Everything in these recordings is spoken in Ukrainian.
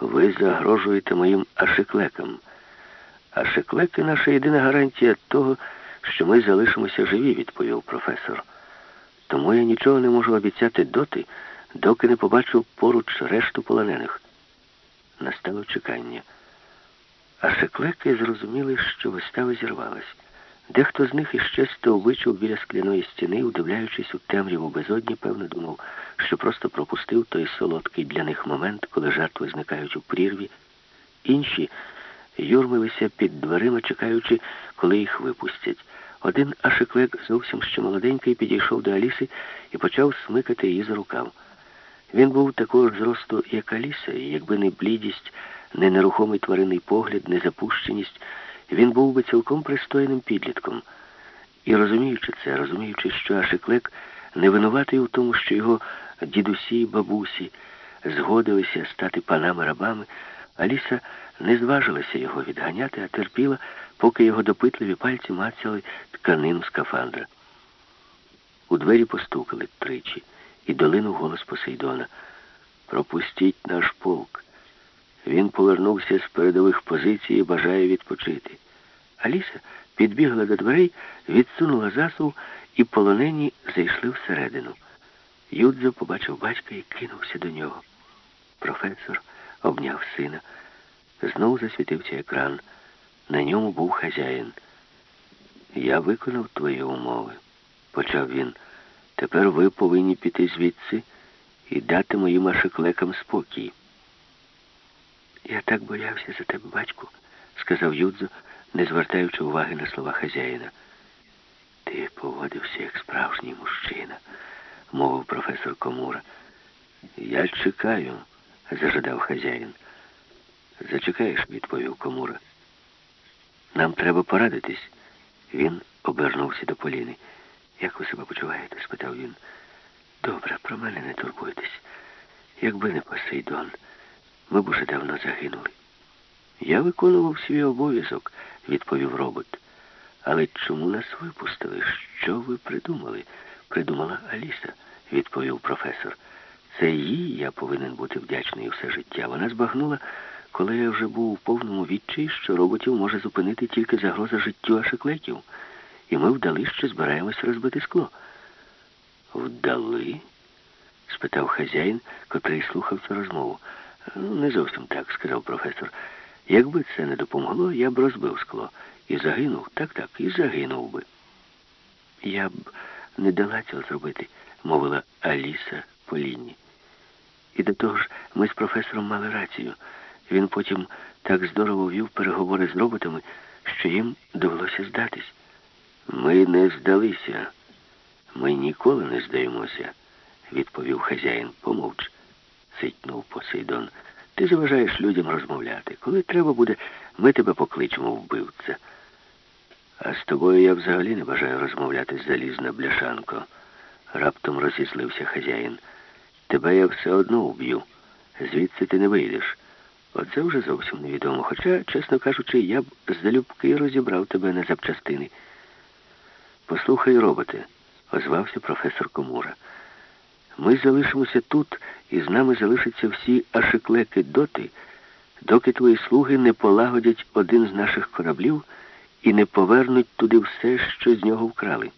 Ви загрожуєте моїм ашиклекам. Ашиклеки наша єдина гарантія того, що ми залишимося живі, відповів професор. Тому я нічого не можу обіцяти доти, доки не побачу поруч решту полонених. Настало чекання. Ашиклеки зрозуміли, що вистава зірвалась. Дехто з них іще стовбичив біля скляної стіни, удивляючись у темряву безодні, певно, думав, що просто пропустив той солодкий для них момент, коли жертви зникають у прірві. Інші юрмилися під дверима, чекаючи, коли їх випустять. Один ашиклек, зовсім ще молоденький, підійшов до Аліси і почав смикати її за рукав. Він був такого ж зросту, як Аліса, і якби не блідість, не нерухомий тваринний погляд, не запущеність, він був би цілком пристойним підлітком. І розуміючи це, розуміючи, що Ашиклек не винуватий у тому, що його дідусі і бабусі згодилися стати панами-рабами, Аліса не зважилася його відганяти, а терпіла, поки його допитливі пальці мацяли тканину скафандра. У двері постукали тричі і долинув голос Посейдона. Пропустіть наш полк. Він повернувся з передових позицій і бажає відпочити. Аліса підбігла до дверей, відсунула засув, і полонені зайшли всередину. Юдзо побачив батька і кинувся до нього. Професор обняв сина. Знову засвітився екран. На ньому був хазяїн. Я виконав твої умови, почав він. Тепер ви повинні піти звідси і дати моїм ашиклекам спокій. Я так боявся за тебе, батьку, сказав Юдзо, не звертаючи уваги на слова хазяїна. Ти поводився як справжній мужчина, мовив професор Комура. Я чекаю, зажадав хазяїн. Зачекаєш, відповів Комура. Нам треба порадитись. Він обернувся до Поліни. Як ви себе почуваєте? спитав він. Добре, про мене не турбуйтесь. Якби не Посейдон, ми б уже давно загинули. Я виконував свій обов'язок, відповів робот. Але чому нас випустили? Що ви придумали? Придумала Аліса, відповів професор. Це їй я повинен бути вдячний все життя. Вона збагнула, коли я вже був у повному відчаї, що роботів може зупинити тільки загроза життю ашиклеків. І ми вдали, що збираємось розбити скло. Вдали? спитав хазяїн, котрий слухав цю розмову. «Ну, не зовсім так, сказав професор. Якби це не допомогло, я б розбив скло. І загинув, так-так, і загинув би. Я б не дала цього зробити, мовила Аліса Полінні. І до того ж, ми з професором мали рацію. Він потім так здорово вів переговори з роботами, що їм довелося здатись. Ми не здалися. Ми ніколи не здаємося, відповів хазяїн. Помовч, ситнув Посейдон. Ти заважаєш людям розмовляти. Коли треба буде, ми тебе покличемо вбивця. А з тобою я взагалі не бажаю розмовляти залізна бляшанко. Раптом розізлився хазяїн. Тебе я все одно уб'ю. Звідси ти не вийдеш. Оце вже зовсім невідомо. Хоча, чесно кажучи, я б залюбки розібрав тебе на запчастини. Послухай, роботи, озвався професор Комура. Ми залишимося тут, і з нами залишаться всі ашиклеки доти, доки твої слуги не полагодять один з наших кораблів і не повернуть туди все, що з нього вкрали.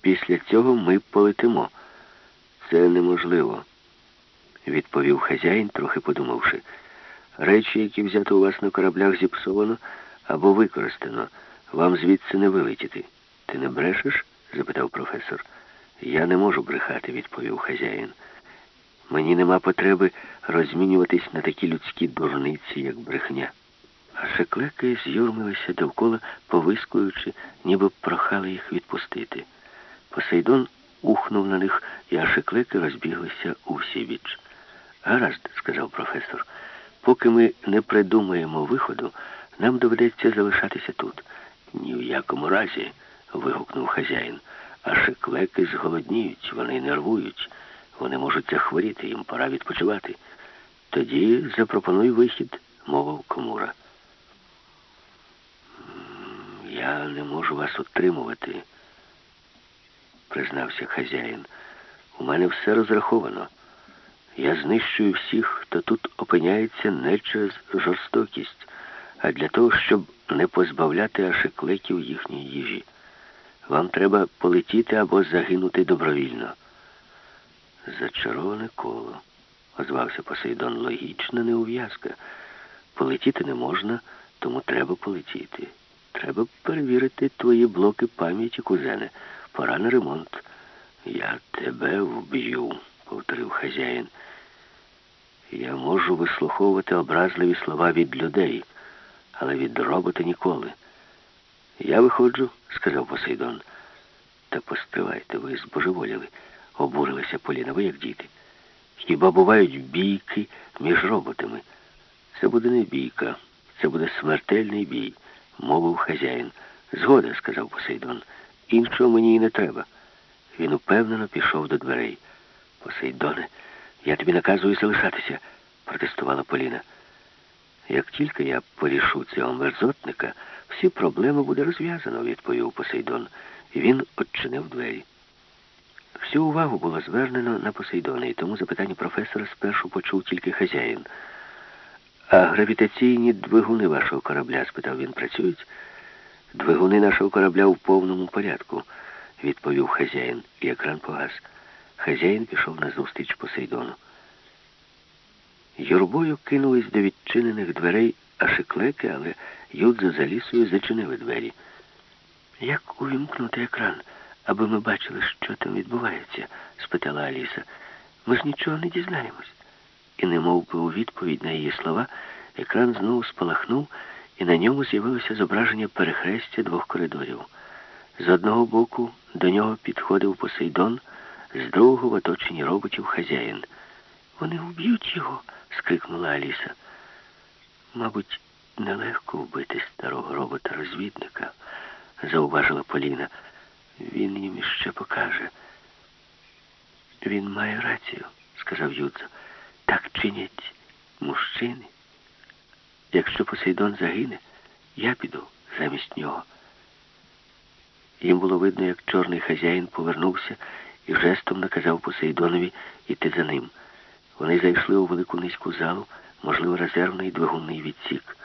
Після цього ми полетимо. Це неможливо, відповів хазяїн, трохи подумавши. Речі, які взято у вас на кораблях, зіпсовано або використано. Вам звідси не вилетіти. Ти не брешеш? запитав професор. Я не можу брехати, відповів хазяїн. Мені нема потреби розмінюватись на такі людські дурниці, як брехня. А шеклеки з'юрмилися довкола, повискуючи, ніби прохали їх відпустити. Посейдон ухнув на них, і ашеклеки розбіглися у всі. Гаразд, сказав професор, поки ми не придумаємо виходу, нам доведеться залишатися тут. Ні в якому разі, вигукнув хазяїн. А шиклеки зголодніють, вони нервують, вони можуть захворіти, їм пора відпочивати. Тоді запропонуй вихід, мовив комура. Я не можу вас утримувати, признався хазяїн. У мене все розраховано. Я знищую всіх, хто тут опиняється не через жорстокість, а для того, щоб не позбавляти ашеклеків їхньої їжі. Вам треба полетіти або загинути добровільно. Зачароване коло, озвався Посейдон. Логічна неув'язка. Полетіти не можна, тому треба полетіти. Треба перевірити твої блоки пам'яті, кузене. Пора на ремонт. Я тебе вб'ю, повторив хазяїн. Я можу вислуховувати образливі слова від людей, але від робота ніколи. Я виходжу, сказав Посейдон. Та поспівайте, ви збожеволіли, обурилася Поліна, ви як діти. Хіба бувають бійки між роботами? Це буде не бійка, це буде смертельний бій, мовив хазяїн. Згода, сказав Посейдон. Іншого мені і не треба. Він упевнено пішов до дверей. Посейдоне, я тобі наказую залишатися, протестувала Поліна. Як тільки я порішу цього мерзотника, всі проблеми буде розв'язано, відповів Посейдон. І він odчинив двері. Всю увагу було звернено на Посейдона, і тому запитання професора спершу почув тільки хазяїн. А гравітаційні двигуни вашого корабля, спитав він, працюють? Двигуни нашого корабля в повному порядку, відповів хазяїн, і екран погас. Хазяїн пішов назустріч Посейдону. Юрбою кинулись до відчинених дверей ашиклеки, але Юдзо за лісою зачинили двері. Як увімкнути екран, аби ми бачили, що там відбувається? спитала Аліса. Ми ж нічого не дізнаємось. І не мов би у відповідь на її слова, екран знову спалахнув, і на ньому з'явилося зображення перехрестя двох коридорів. З одного боку до нього підходив Посейдон, з другого в оточенні роботів хазяїн. Вони вб'ють його, скрикнула Аліса. Мабуть, нелегко вбити старого робота-розвідника, зауважила Поліна. Він їм іще покаже. Він має рацію, сказав Юдзо. Так чинять мужчини. Якщо Посейдон загине, я піду замість нього. Їм було видно, як чорний хазяїн повернувся і жестом наказав Посейдонові йти за ним. Вони зайшли у велику низьку залу, можливо, резервний двигунний відсік.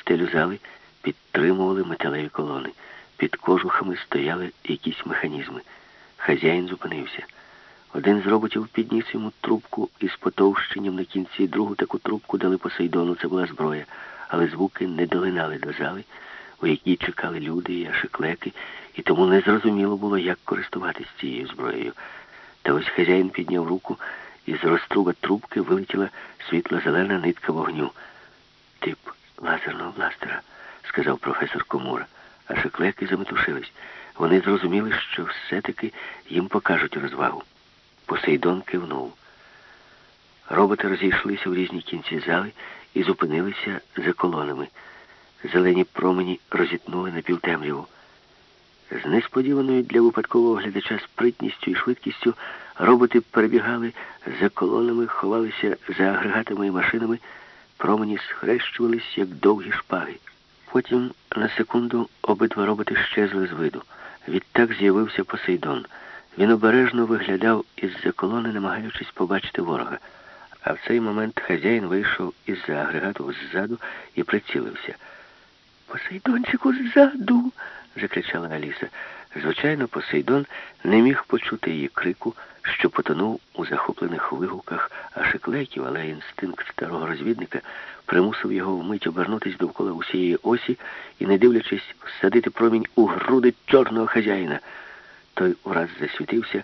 Стелю зали підтримували металеві колони. Під кожухами стояли якісь механізми. Хазяїн зупинився. Один з роботів підніс йому трубку із потовщенням на кінці, другу таку трубку дали Посейдону, це була зброя, але звуки не долинали до зали, у якій чекали люди і ашиклеки, і тому незрозуміло було, як користуватися цією зброєю. Та ось хазяїн підняв руку, і з розтруба трубки вилетіла світло-зелена нитка вогню. Тип лазерного бластера, сказав професор Комура. А шиклеки заметушились. Вони зрозуміли, що все-таки їм покажуть розвагу. Посейдон кивнув. Роботи розійшлися в різні кінці зали і зупинилися за колонами. Зелені промені розітнули на півтемряву. З несподіваною для випадкового глядача спритністю і швидкістю роботи перебігали за колонами, ховалися за агрегатами і машинами, промені схрещувались, як довгі шпаги. Потім на секунду обидва роботи щезли з виду. Відтак з'явився Посейдон. Він обережно виглядав із-за колони, намагаючись побачити ворога. А в цей момент хазяїн вийшов із-за агрегату ззаду і прицілився. Посейдончику ззаду. закричала Аліса. Звичайно, Посейдон не міг почути її крику, що потонув у захоплених вигуках ашиклеків, але інстинкт старого розвідника примусив його вмить обернутись довкола усієї осі і, не дивлячись, всадити промінь у груди чорного хазяїна. Той ураз засвітився,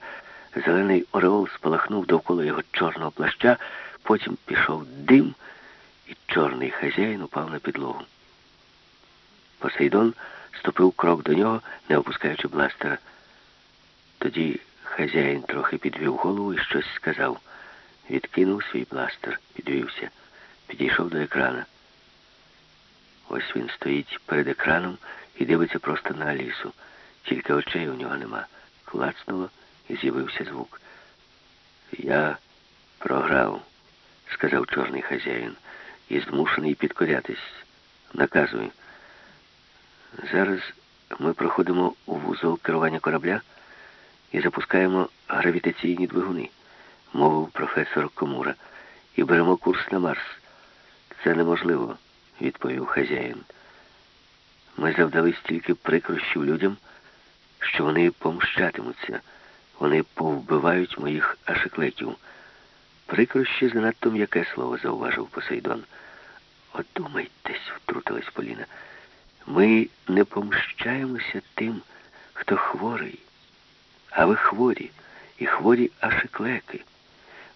зелений ореол спалахнув довкола його чорного плаща, потім пішов дим, і чорний хазяїн упав на підлогу. Посейдон ступив крок до нього, не опускаючи бластера. Тоді хазяїн трохи підвів голову і щось сказав. Відкинув свій бластер, підвівся, підійшов до екрана. Ось він стоїть перед екраном і дивиться просто на Алісу. Тільки очей у нього нема. Клацнуло і з'явився звук. Я програв, сказав чорний хазяїн, і змушений підкорятись. Наказую. Зараз ми проходимо у вузол керування корабля і запускаємо гравітаційні двигуни, мовив професор Комура. і беремо курс на Марс. Це неможливо, відповів хазяїн. Ми завдали стільки прикрощів людям, що вони помщатимуться. Вони повбивають моїх ашиклеків. Прикрощі занадто м'яке слово, зауважив Посейдон. Одумайтесь, втрутилась Поліна. Ми не помщаємося тим, хто хворий. А ви хворі, і хворі ашиклеки.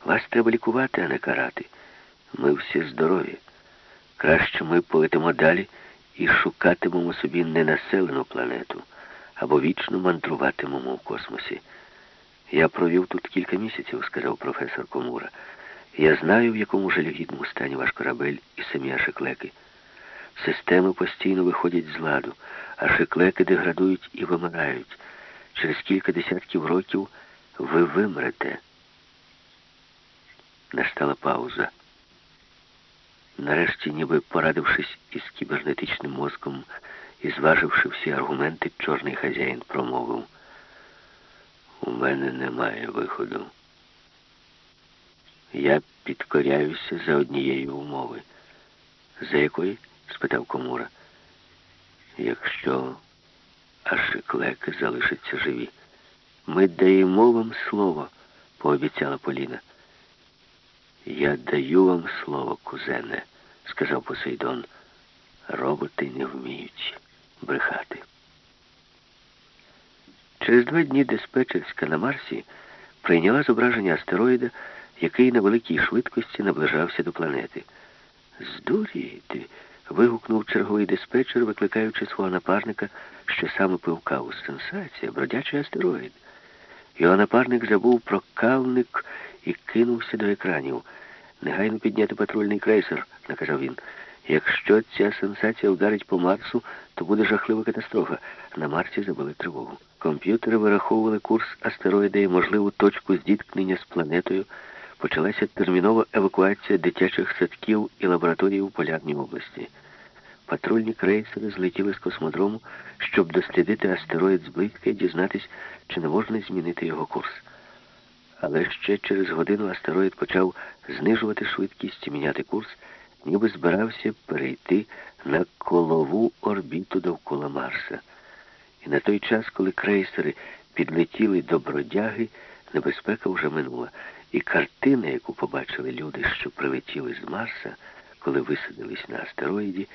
Вас треба лікувати, а не карати. Ми всі здорові. Краще ми полетимо далі і шукатимемо собі ненаселену планету або вічно мандруватимемо в космосі. Я провів тут кілька місяців, сказав професор Комура. Я знаю, в якому жалюгідному стані ваш корабель і самі ашиклеки. Системи постійно виходять з ладу, ашиклеки деградують і вимирають. Через кілька десятків років ви вимрете. Настала пауза. Нарешті, ніби порадившись із кібернетичним мозком і зваживши всі аргументи, чорний хазяїн промовив. У мене немає виходу. Я підкоряюся за однієї умови. За якої? Спитав Комура. Якщо ашиклеки залишаться живі. Ми даємо вам слово, пообіцяла Поліна. Я даю вам слово, кузене, сказав Посейдон. Роботи не вміють брехати. Через два дні диспетчерська на Марсі прийняла зображення астероїда, який на великій швидкості наближався до планети. Здуріти. Вигукнув черговий диспетчер, викликаючи свого напарника, що саме пив каву. Сенсація, бродячий астероїд. Його напарник забув про кавник і кинувся до екранів. Негайно підняти патрульний крейсер, наказав він. Якщо ця сенсація вдарить по Марсу, то буде жахлива катастрофа. На Марсі забили тривогу. Комп'ютери вираховували курс астероїда і можливу точку зіткнення з планетою. Почалася термінова евакуація дитячих садків і лабораторій у полярній області. Патрульні крейсери злетіли з космодрому, щоб дослідити астероїд зблизька і дізнатись, чи не можна змінити його курс. Але ще через годину астероїд почав знижувати швидкість і міняти курс, ніби збирався перейти на колову орбіту довкола Марса. І на той час, коли крейсери підлетіли до бродяги, небезпека вже минула. І картина, яку побачили люди, що прилетіли з Марса, коли висадились на астероїді,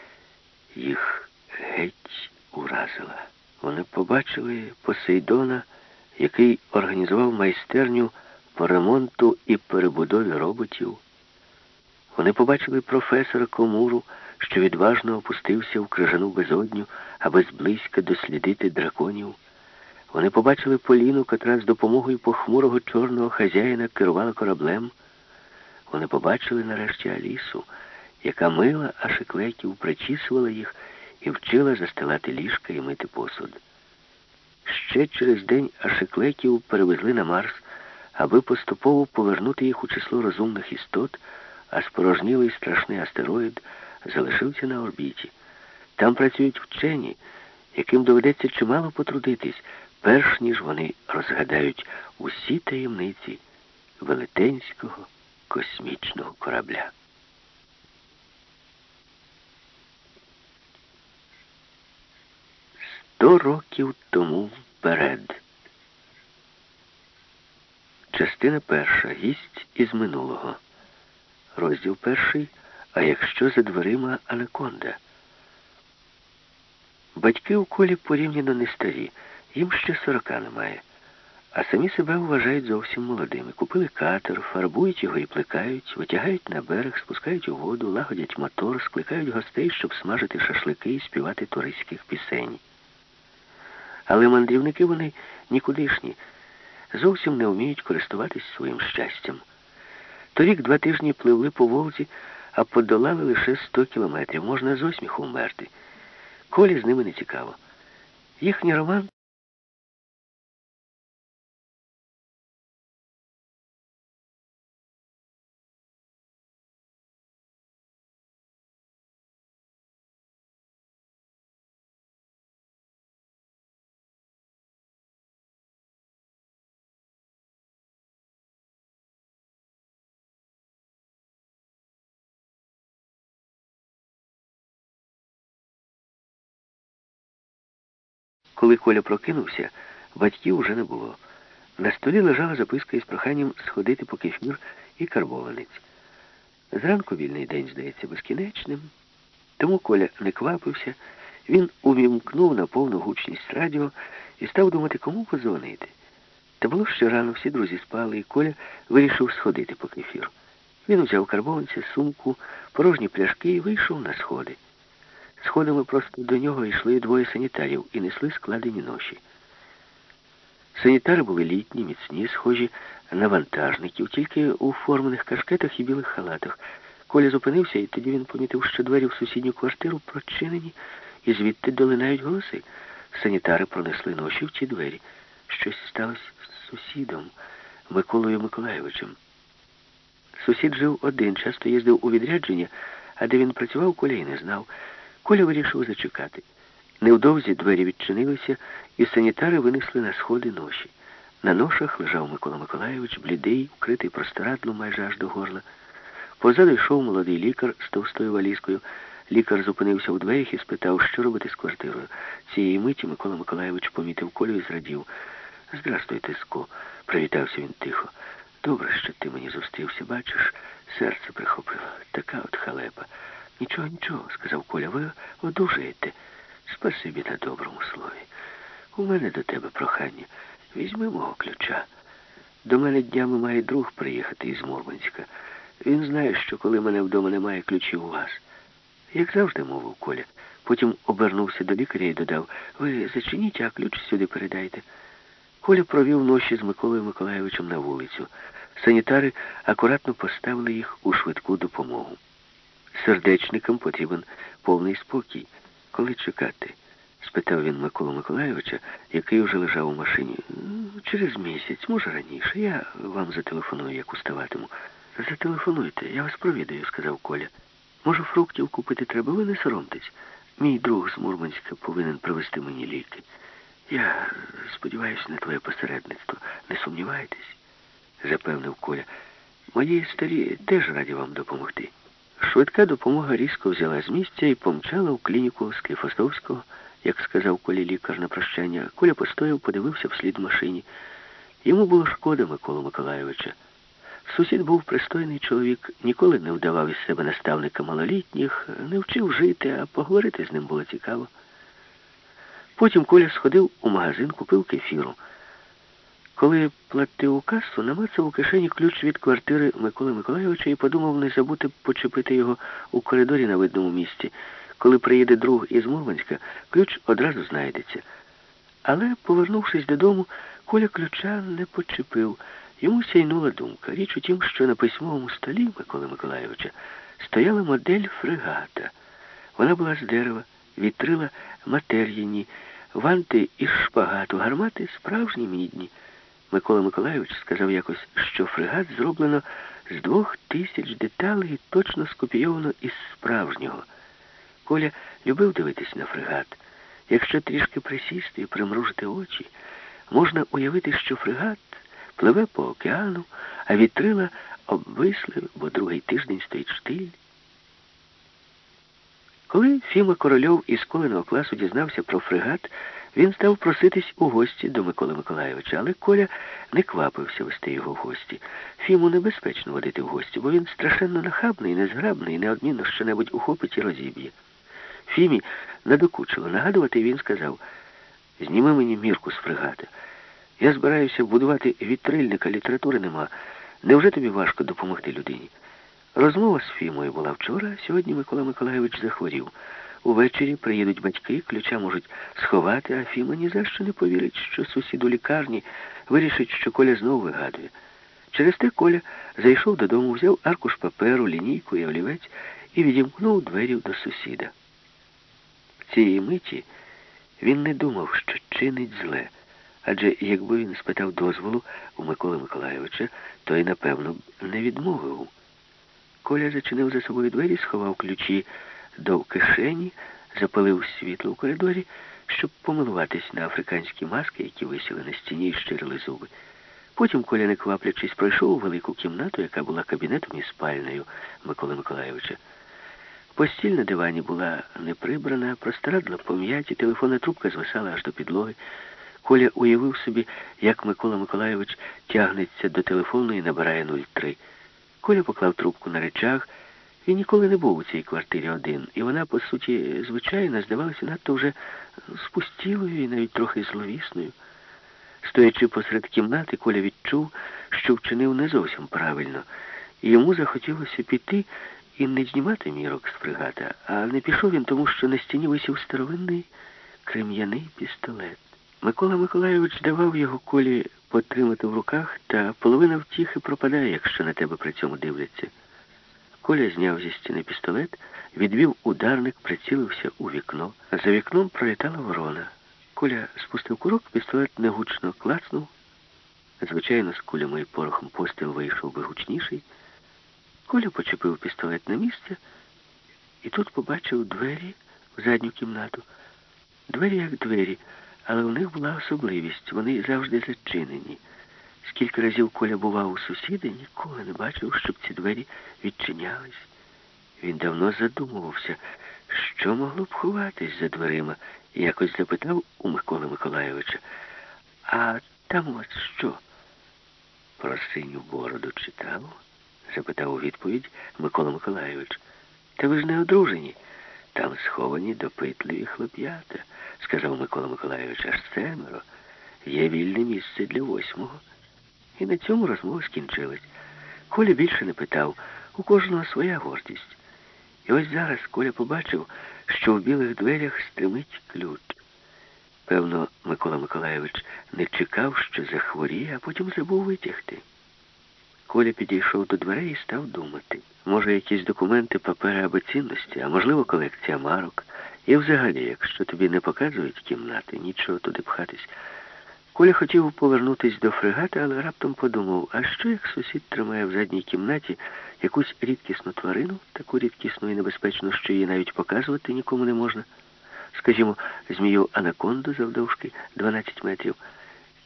їх геть уразила. Вони побачили Посейдона, який організував майстерню по ремонту і перебудові роботів. Вони побачили професора Комуру, що відважно опустився в крижану безодню, аби зблизька дослідити драконів. Вони побачили Поліну, котра з допомогою похмурого чорного хазяїна керувала кораблем. Вони побачили нарешті Алісу, яка мила ашиклеків, причісувала їх і вчила застилати ліжка і мити посуд. Ще через день ашиклеків перевезли на Марс, аби поступово повернути їх у число розумних істот, а спорожнілий страшний астероїд залишився на орбіті. Там працюють вчені, яким доведеться чимало потрудитись, перш ніж вони розгадають усі таємниці велетенського космічного корабля. Сто років тому вперед. Частина перша. Гість із минулого. Розділ перший. А якщо за дверима анаконда? Батьки у колі порівняно не старі, їм ще сорока немає. А самі себе вважають зовсім молодими. Купили катер, фарбують його і плекають, витягають на берег, спускають у воду, лагодять мотор, скликають гостей, щоб смажити шашлики і співати туристських пісень. Але мандрівники вони нікудишні, зовсім не вміють користуватись своїм щастям. Торік два тижні пливли по Волзі, а подолали лише сто кілометрів. Можна з осміху вмерти. Колі з ними не цікаво. Їхній роман Коли Коля прокинувся, батьків уже не було. На столі лежала записка із проханням сходити по кефір і карбованець. Зранку вільний день здається безкінечним, тому Коля не квапився, він увімкнув на повну гучність радіо і став думати, кому позвонити. Та було ще рано, всі друзі спали, і Коля вирішив сходити по кефір. Він узяв карбованця, сумку, порожні пляшки і вийшов на сходи. Сходами просто до нього йшли двоє санітарів і несли складені ноші. Санітари були літні, міцні, схожі на вантажників, тільки у формених кашкетах і білих халатах. Коля зупинився, і тоді він помітив, що двері в сусідню квартиру прочинені, і звідти долинають голоси. Санітари пронесли ноші в ті двері. Щось сталося з сусідом Миколою Миколаєвичем. Сусід жив один, часто їздив у відрядження, а де він працював, Коля й не знав. Коля вирішив зачекати. Невдовзі двері відчинилися, і санітари винесли на сходи ноші. На ношах лежав Микола Миколаєвич, блідий, вкритий простирадлом майже аж до горла. Позаду йшов молодий лікар з товстою валізкою. Лікар зупинився у дверях і спитав, що робити з квартирою. Цієї миті Микола Миколаєвич помітив колю і зрадів. Здрастуй, Тиско, привітався він тихо. Добре, що ти мені зустрівся, бачиш, серце прихопило. Така от халепа. Нічого, нічого, сказав Коля, ви одужаєте. Спасибі на доброму слові. У мене до тебе прохання. Візьми мого ключа. До мене днями має друг приїхати із Мурманська. Він знає, що коли мене вдома немає ключів у вас. Як завжди, мовив Коля. Потім обернувся до лікаря і додав, ви зачиніть, а ключ сюди передайте. Коля провів ночі з Миколою Миколаєвичем на вулицю. Санітари акуратно поставили їх у швидку допомогу. Сердечникам потрібен повний спокій. Коли чекати? спитав він Миколу Миколаєвича, який уже лежав у машині. Через місяць, може раніше. Я вам зателефоную, як уставатиму. Зателефонуйте, я вас провідаю, сказав Коля. Може, фруктів купити треба, ви не соромтесь. Мій друг з Мурманська повинен привезти мені ліки. Я сподіваюся на твоє посередництво. Не сумнівайтесь, запевнив Коля. Мої старі теж раді вам допомогти. Швидка допомога різко взяла з місця і помчала в клініку Скифостовського, як сказав Колі лікар на прощання. Коля постояв, подивився вслід машині. Йому було шкода Миколу Миколайовича. Сусід був пристойний чоловік, ніколи не вдавав із себе наставника малолітніх, не вчив жити, а поговорити з ним було цікаво. Потім Коля сходив у магазин, купив кефіру. Коли платив у касу, намацав у кишені ключ від квартири Миколи Миколайовича і подумав не забути почепити його у коридорі на видному місці. Коли приїде друг із Мурманська, ключ одразу знайдеться. Але, повернувшись додому, Коля ключа не почепив. Йому сяйнула думка. Річ у тім, що на письмовому столі Миколи Миколайовича стояла модель фрегата. Вона була з дерева, вітрила матер'яні, ванти із шпагату, гармати справжні мідні. Микола Миколайович сказав якось, що фрегат зроблено з двох тисяч деталей і точно скопійовано із справжнього. Коля любив дивитись на фрегат. Якщо трішки присісти і примружити очі, можна уявити, що фрегат пливе по океану, а вітрила обвисли, бо другий тиждень стоїть штиль. Коли Фіма Корольов із Колиного класу дізнався про фрегат, він став проситись у гості до Миколи Миколайовича, але Коля не квапився вести його в гості. Фіму небезпечно водити в гості, бо він страшенно нахабний, незграбний, неодмінно що-небудь ухопить і розіб'є. Фімі надокучило нагадувати, і він сказав, зніми мені мірку з фрегата. Я збираюся будувати вітрильника, літератури нема. Невже тобі важко допомогти людині? Розмова з Фімою була вчора, сьогодні Микола Миколайович захворів. Увечері приїдуть батьки, ключа можуть сховати, а Фіма ні за що не повірить, що сусід у лікарні вирішить, що Коля знову вигадує. Через те Коля зайшов додому, взяв аркуш паперу, лінійку і олівець і відімкнув двері до сусіда. В цієї миті він не думав, що чинить зле. Адже якби він спитав дозволу у Миколи Миколайовича, то й, напевно, не відмовив. Коля зачинив за собою двері, сховав ключі до кишені, запалив світло в коридорі, щоб помилуватись на африканські маски, які висіли на стіні і щирили зуби. Потім Коля, не кваплячись, пройшов у велику кімнату, яка була кабінетом і спальнею Миколи Миколайовича. Постіль на дивані була не прибрана, простирадла пом'яті, телефонна трубка звисала аж до підлоги. Коля уявив собі, як Микола Миколайович тягнеться до телефону і набирає 03. Коля поклав трубку на речах. Він ніколи не був у цій квартирі один, і вона, по суті, звичайно, здавалася надто вже спустілою і навіть трохи зловісною. Стоячи посеред кімнати, Коля відчув, що вчинив не зовсім правильно, і йому захотілося піти і не знімати мірок з фрегата, а не пішов він тому, що на стіні висів старовинний крем'яний пістолет. Микола Миколайович давав його колі потримати в руках, та половина втіхи пропадає, якщо на тебе при цьому дивляться. Коля зняв зі стіни пістолет, відвів ударник, прицілився у вікно. За вікном пролітала ворона. Коля спустив курок, пістолет негучно клацнув. Звичайно, з кулями і порохом постріл вийшов би гучніший. Коля почепив пістолет на місце і тут побачив двері в задню кімнату. Двері як двері, але у них була особливість. Вони завжди зачинені. Скільки разів Коля бував у сусіда, ніколи не бачив, щоб ці двері відчинялись. Він давно задумувався, що могло б ховатись за дверима, і якось запитав у Миколи Миколайовича. А там от що? Про синю бороду читав? запитав у відповідь Микола Миколайович. Та ви ж не одружені. Там сховані допитливі хлоп'ята, сказав Микола Миколайович, аж семеро. Є вільне місце для восьмого. І на цьому розмова скінчилась. Коля більше не питав, у кожного своя гордість. І ось зараз Коля побачив, що в білих дверях стримить ключ. Певно, Микола Миколайович не чекав, що захворіє, а потім забув витягти. Коля підійшов до дверей і став думати. Може, якісь документи, папери або цінності, а можливо, колекція марок. І взагалі, якщо тобі не показують кімнати, нічого туди пхатись. Коля хотів повернутися до фрегата, але раптом подумав, а що як сусід тримає в задній кімнаті якусь рідкісну тварину, таку рідкісну і небезпечну, що її навіть показувати нікому не можна. Скажімо, змію анаконду завдовжки 12 метрів.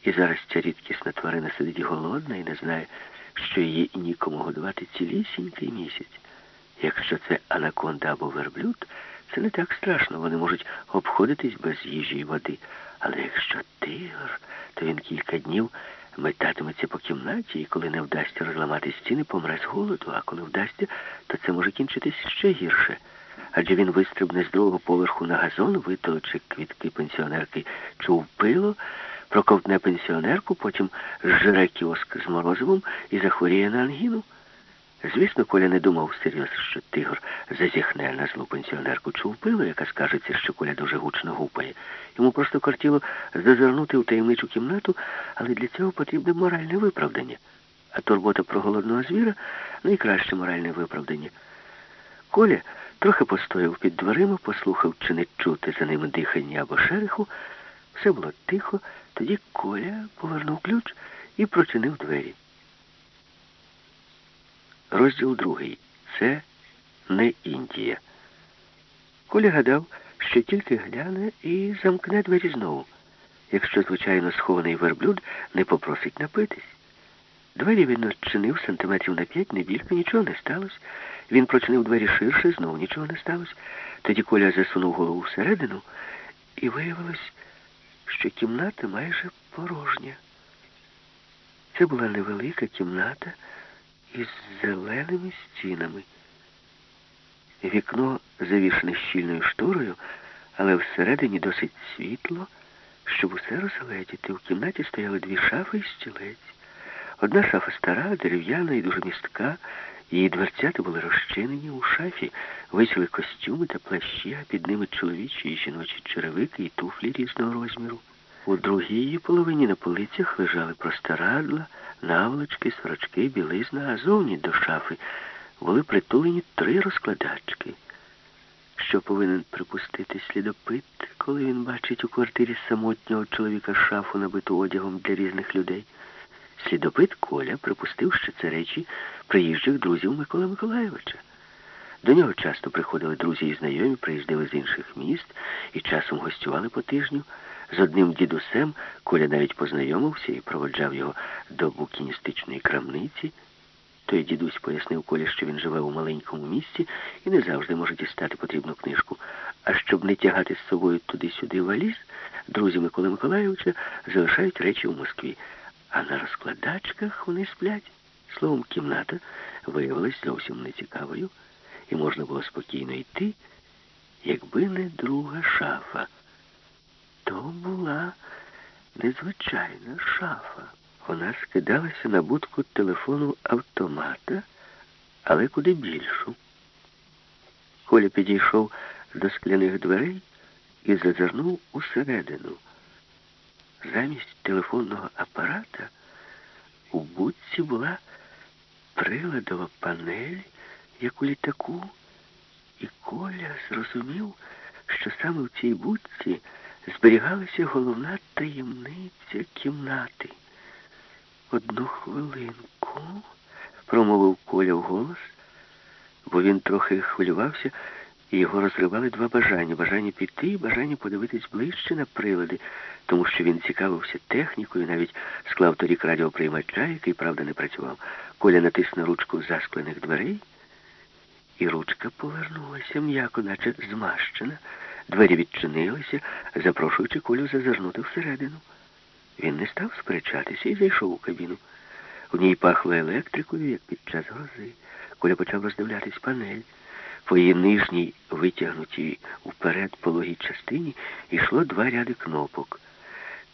І зараз ця рідкісна тварина сидить голодна і не знає, що її нікому годувати цілісінький місяць. Якщо це анаконда або верблюд, це не так страшно, вони можуть обходитись без їжі і води. Але якщо тигр, то він кілька днів метатиметься по кімнаті, і коли не вдасться розламати стіни, помре з голоду, а коли вдасться, то це може кінчитись ще гірше. Адже він вистрибне з другого поверху на газон, витолоче квітки пенсіонерки, чув пило, проковтне пенсіонерку, потім зжере кіоск з морозивом і захворіє на ангіну. Звісно, Коля не думав всерйоз, що тигр зазіхне на злу пенсіонерку Чувпилу, яка скажеться, що Коля дуже гучно гупає. Йому просто кортіло зазирнути в таємничу кімнату, але для цього потрібне моральне виправдання. А турбота про голодного звіра найкраще моральне виправдання. Коля трохи постояв під дверима, послухав, чи не чути за ними дихання або шереху. Все було тихо, тоді Коля повернув ключ і прочинив двері. Розділ другий. Це не Індія. Коля гадав, що тільки гляне і замкне двері знову, якщо, звичайно, схований верблюд не попросить напитись. Двері він відчинив сантиметрів на п'ять, не більше, нічого не сталося. Він прочинив двері ширше, знову нічого не сталося. Тоді Коля засунув голову всередину, і виявилось, що кімната майже порожня. Це була невелика кімната із зеленими стінами. Вікно завішене щільною шторою, але всередині досить світло, щоб усе розгледіти. У кімнаті стояли дві шафи і стілець. Одна шафа стара, дерев'яна і дуже містка. Її дверцята були розчинені у шафі, висіли костюми та плащі, а під ними чоловічі і жіночі черевики і туфлі різного розміру. У другій половині на полицях лежали простирадла, наволочки, сорочки, білизна, а зовні до шафи були притулені три розкладачки. Що повинен припустити слідопит, коли він бачить у квартирі самотнього чоловіка шафу, набиту одягом для різних людей? Слідопит Коля припустив, що це речі приїжджих друзів Миколи Миколаєвича. До нього часто приходили друзі і знайомі, приїздили з інших міст і часом гостювали по тижню. З одним дідусем Коля навіть познайомився і проводжав його до букіністичної крамниці. Той дідусь пояснив Колі, що він живе у маленькому місті і не завжди може дістати потрібну книжку. А щоб не тягати з собою туди-сюди валіз, друзі Миколи Миколайовича залишають речі у Москві. А на розкладачках вони сплять. Словом, кімната виявилась зовсім нецікавою, і можна було спокійно йти, якби не друга шафа. То була незвичайна шафа. Вона скидалася на будку телефону автомата, але куди більшу. Коля підійшов до скляних дверей і зазирнув усередину. Замість телефонного апарата у будці була приладова панель, як у літаку, і Коля зрозумів, що саме в цій будці зберігалася головна таємниця кімнати. Одну хвилинку, промовив Коля вголос, бо він трохи хвилювався, і його розривали два бажання бажання піти і бажання подивитись ближче на прилади, тому що він цікавився технікою, навіть склав торік радіоприймача, який, правда, не працював. Коля натис на ручку засклених дверей, і ручка повернулася м'яко, наче змащена. Двері відчинилися, запрошуючи Колю зазирнути всередину. Він не став сперечатися і зайшов у кабіну. У ній пахло електрикою, як під час грози. Коля почав роздивлятись панель. По її нижній, витягнутій уперед пологій частині, йшло два ряди кнопок.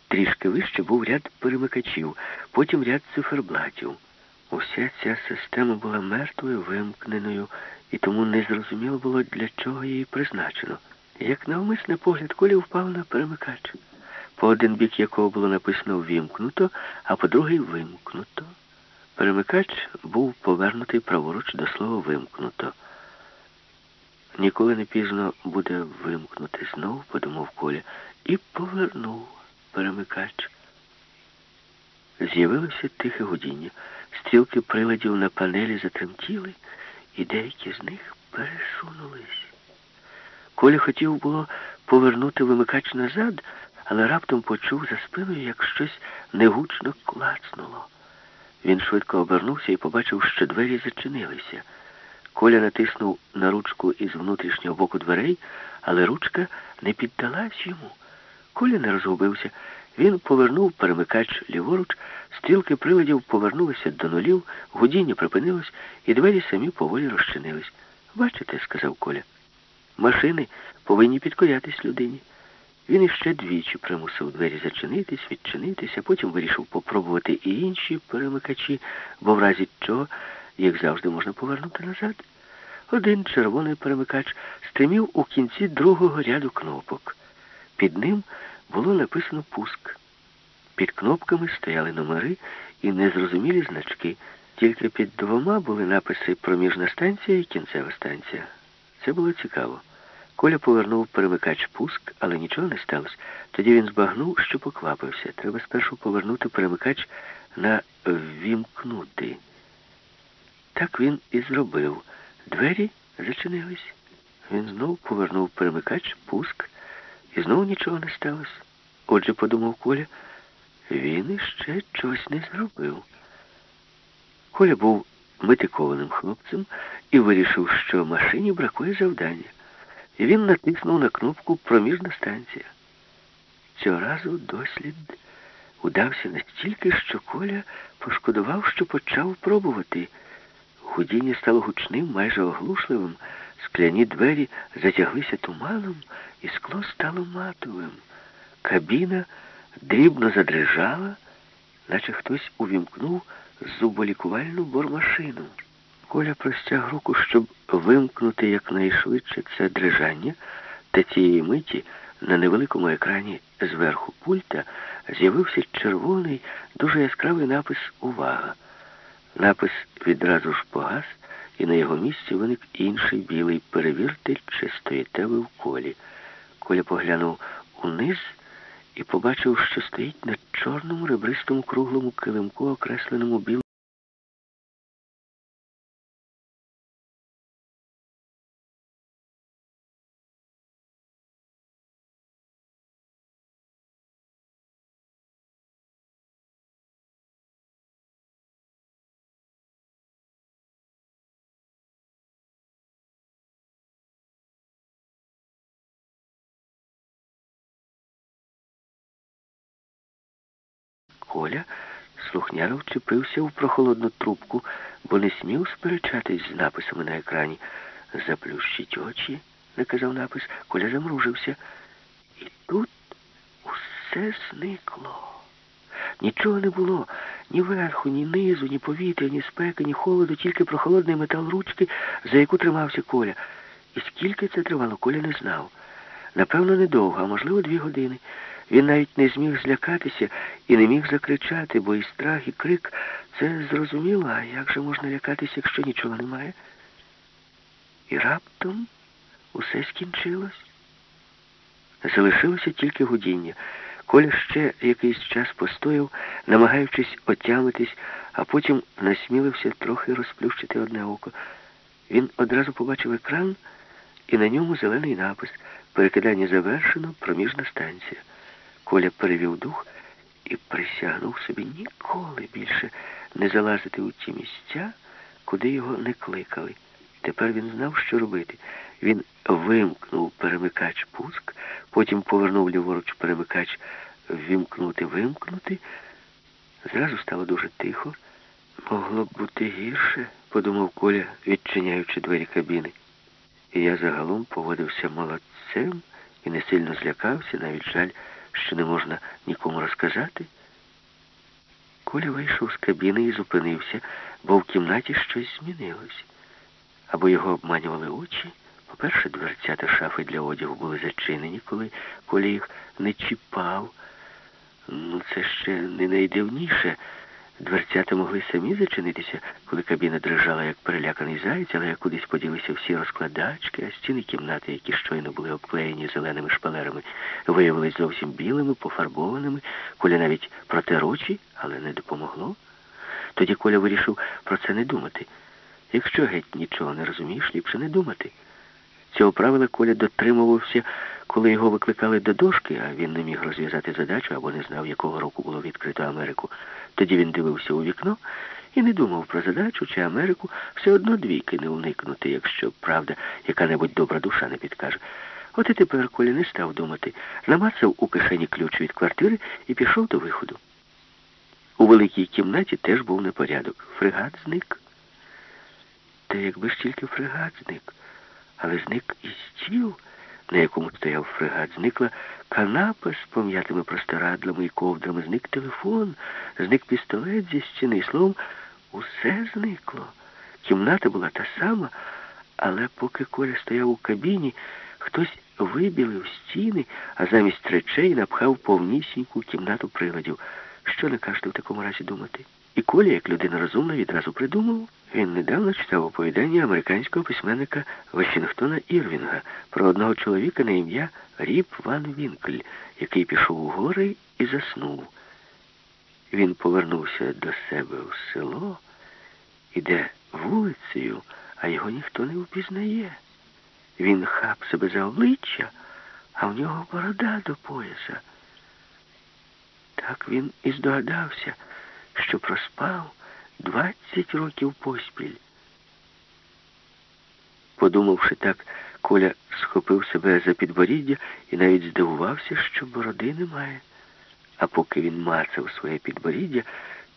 Трішки вище був ряд перемикачів, потім ряд циферблатів. Уся ця система була мертвою, вимкненою, і тому незрозуміло було, для чого її призначено. Як навмисне погляд Колі впав на перемикач, по один бік якого було написано «ввімкнуто», а по другий вимкнуто. Перемикач був повернутий праворуч до слова вимкнуто. Ніколи не пізно буде вимкнути знов, подумав Коля, і повернув перемикач. З'явилося тихе гудіння. Стрілки приладів на панелі затремтіли, і деякі з них пересунулись. Коля хотів було повернути вимикач назад, але раптом почув за спиною, як щось негучно клацнуло. Він швидко обернувся і побачив, що двері зачинилися. Коля натиснув на ручку із внутрішнього боку дверей, але ручка не піддалась йому. Коля не розгубився. Він повернув перемикач ліворуч, стрілки приладів повернулися до нулів, гудіння припинилось, і двері самі поволі розчинились. Бачите, сказав Коля, машини повинні підкорятись людині. Він іще двічі примусив двері зачинитись, відчинитися, потім вирішив попробувати і інші перемикачі, бо в разі чого їх завжди можна повернути назад. Один червоний перемикач стримів у кінці другого ряду кнопок. Під ним було написано пуск. Під кнопками стояли номери і незрозумілі значки. Тільки під двома були написи проміжна станція і кінцева станція. Це було цікаво. Коля повернув перемикач пуск, але нічого не сталося. Тоді він збагнув, що поквапився. Треба спершу повернути перемикач на ввімкнути. Так він і зробив. Двері зачинились. Він знов повернув перемикач, пуск, і знову нічого не сталося. Отже, подумав Коля, він іще чогось не зробив. Коля був метикованим хлопцем і вирішив, що машині бракує завдання. І він натиснув на кнопку Проміжна станція. Цього разу дослід удався настільки, що Коля пошкодував, що почав пробувати. Гудіння стало гучним, майже оглушливим. Скляні двері затяглися туманом, і скло стало матовим. Кабіна дрібно задрижала, наче хтось увімкнув зуболікувальну бормашину. Коля простяг руку, щоб вимкнути якнайшвидше це дрижання, та цієї миті на невеликому екрані зверху пульта з'явився червоний, дуже яскравий напис Увага. Напис відразу ж погас, і на його місці виник інший білий перевірте, чи стоїте ви в колі. Коля поглянув униз і побачив, що стоїть на чорному ребристому круглому килимку, окресленому білим. Коля слухняно вчепився в прохолодну трубку, бо не смів сперечатись з написами на екрані. Заплющіть очі, наказав напис. Коля замружився. І тут усе зникло. Нічого не було. Ні верху, ні низу, ні повітря, ні спеки, ні холоду, тільки прохолодний метал ручки, за яку тримався Коля. І скільки це тривало, Коля не знав. Напевно, недовго, а можливо, дві години. Він навіть не зміг злякатися і не міг закричати, бо і страх, і крик це зрозуміло, а як же можна лякатися, якщо нічого немає? І раптом усе скінчилось. Залишилося тільки гудіння. Коля ще якийсь час постояв, намагаючись отямитись, а потім насмілився трохи розплющити одне око. Він одразу побачив екран, і на ньому зелений напис Перекидання завершено, проміжна станція. Коля перевів дух і присягнув собі ніколи більше не залазити у ті місця, куди його не кликали. Тепер він знав, що робити. Він вимкнув перемикач пуск, потім повернув ліворуч перемикач ввімкнути, вимкнути. Зразу стало дуже тихо. Могло б бути гірше, подумав Коля, відчиняючи двері кабіни. І я загалом поводився молодцем і не сильно злякався, навіть жаль, що не можна нікому розказати. Коля вийшов з кабіни і зупинився, бо в кімнаті щось змінилось. Або його обманювали очі. По-перше, дверця та шафи для одягу були зачинені, коли Коля їх не чіпав. Ну, це ще не найдивніше. Дверцята могли самі зачинитися, коли кабіна дрижала, як переляканий заяць, але кудись поділися всі розкладачки, а стіни кімнати, які щойно були обклеєні зеленими шпалерами, виявились зовсім білими, пофарбованими. Коля навіть протер очі, але не допомогло. Тоді Коля вирішив про це не думати. Якщо геть нічого не розумієш, ліпше не думати. Цього правила Коля дотримувався, коли його викликали до дошки, а він не міг розв'язати задачу або не знав, якого року було відкрито Америку. Тоді він дивився у вікно і не думав про задачу чи Америку, все одно двійки не уникнути, якщо, правда, яка-небудь добра душа не підкаже. От і тепер Коля не став думати, намацав у кишені ключ від квартири і пішов до виходу. У великій кімнаті теж був непорядок. Фрегат зник. Та якби ж тільки фрегат зник, але зник і стіл, на якому стояв фрегат, зникла канапа з пом'ятими простирадлами і ковдрами, зник телефон, зник пістолет зі стіни. Словом, усе зникло. Кімната була та сама, але поки Коля стояв у кабіні, хтось вибілив стіни, а замість речей напхав повнісіньку кімнату приладів. Що не кажете в такому разі думати? І Коля, як людина розумна, відразу придумав. Він недавно читав оповідання американського письменника Вашингтона Ірвінга про одного чоловіка на ім'я Ріп Ван Вінкль, який пішов у гори і заснув. Він повернувся до себе в село, іде вулицею, а його ніхто не впізнає. Він хап себе за обличчя, а в нього борода до пояса. Так він і здогадався, що проспав двадцять років поспіль. Подумавши так, Коля схопив себе за підборіддя і навіть здивувався, що бороди немає. А поки він мацав своє підборіддя,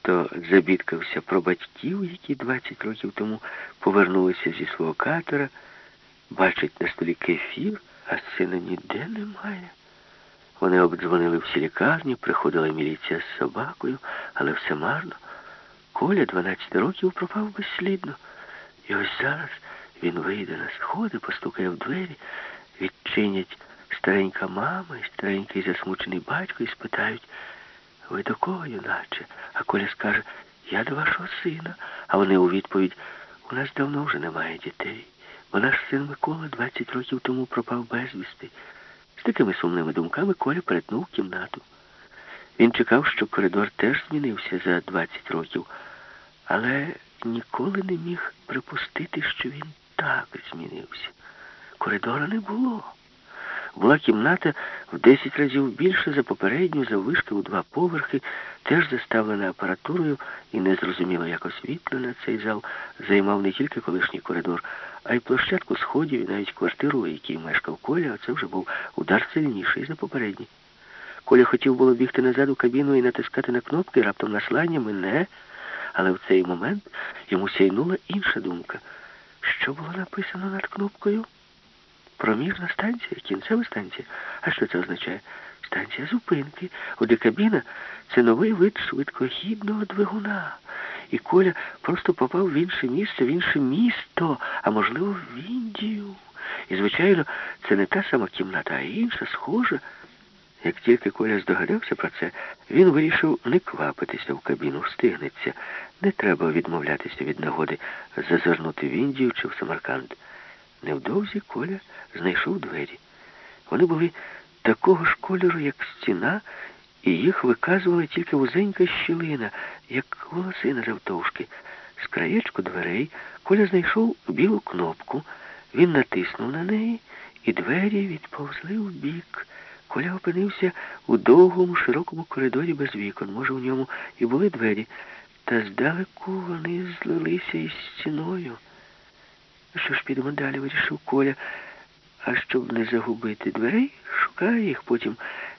то забідкався про батьків, які 20 років тому повернулися зі свого катера, бачить на столі кефір, а сина ніде немає. Вони обдзвонили всі лікарні, приходила міліція з собакою, але все марно. Коля 12 років пропав безслідно. І ось зараз він вийде на сходи, постукає в двері, відчинять старенька мама і старенький засмучений батько і спитають, ви до кого, юначе? А Коля скаже, я до вашого сина. А вони у відповідь, у нас давно вже немає дітей, бо наш син Микола 20 років тому пропав безвісти. З такими сумними думками Коля перетнув кімнату. Він чекав, що коридор теж змінився за 20 років, але ніколи не міг припустити, що він так змінився. Коридора не було. Була кімната в 10 разів більше за попередню, заввишки у два поверхи, теж заставлена апаратурою і незрозуміло як освітлена цей зал займав не тільки колишній коридор, а й площадку сходів і навіть квартиру, у якій мешкав Коля, а це вже був удар сильніший за попередній. Коля хотів було бігти назад у кабіну і натискати на кнопки, раптом наслання мене. Але в цей момент йому сяйнула інша думка. Що було написано над кнопкою? Проміжна станція, кінцева станція. А що це означає? Станція зупинки. Оде кабіна це новий вид швидкохідного двигуна. І Коля просто попав в інше місце, в інше місто, а можливо, в Індію. І, звичайно, це не та сама кімната, а інша, схожа. Як тільки Коля здогадався про це, він вирішив не квапитися в кабіну, встигнеться. Не треба відмовлятися від нагоди зазирнути в Індію чи в Самарканд. Невдовзі Коля знайшов двері. Вони були такого ж кольору, як стіна, і їх виказувала тільки вузенька щілина, як волосина завтовшки. З краєчку дверей Коля знайшов білу кнопку. Він натиснув на неї, і двері відповзли в бік. Коля опинився у довгому, широкому коридорі без вікон. Може, у ньому і були двері, та здалеку вони злилися із стіною. Що ж підемо далі, вирішив Коля. А щоб не загубити дверей, шукає їх потім.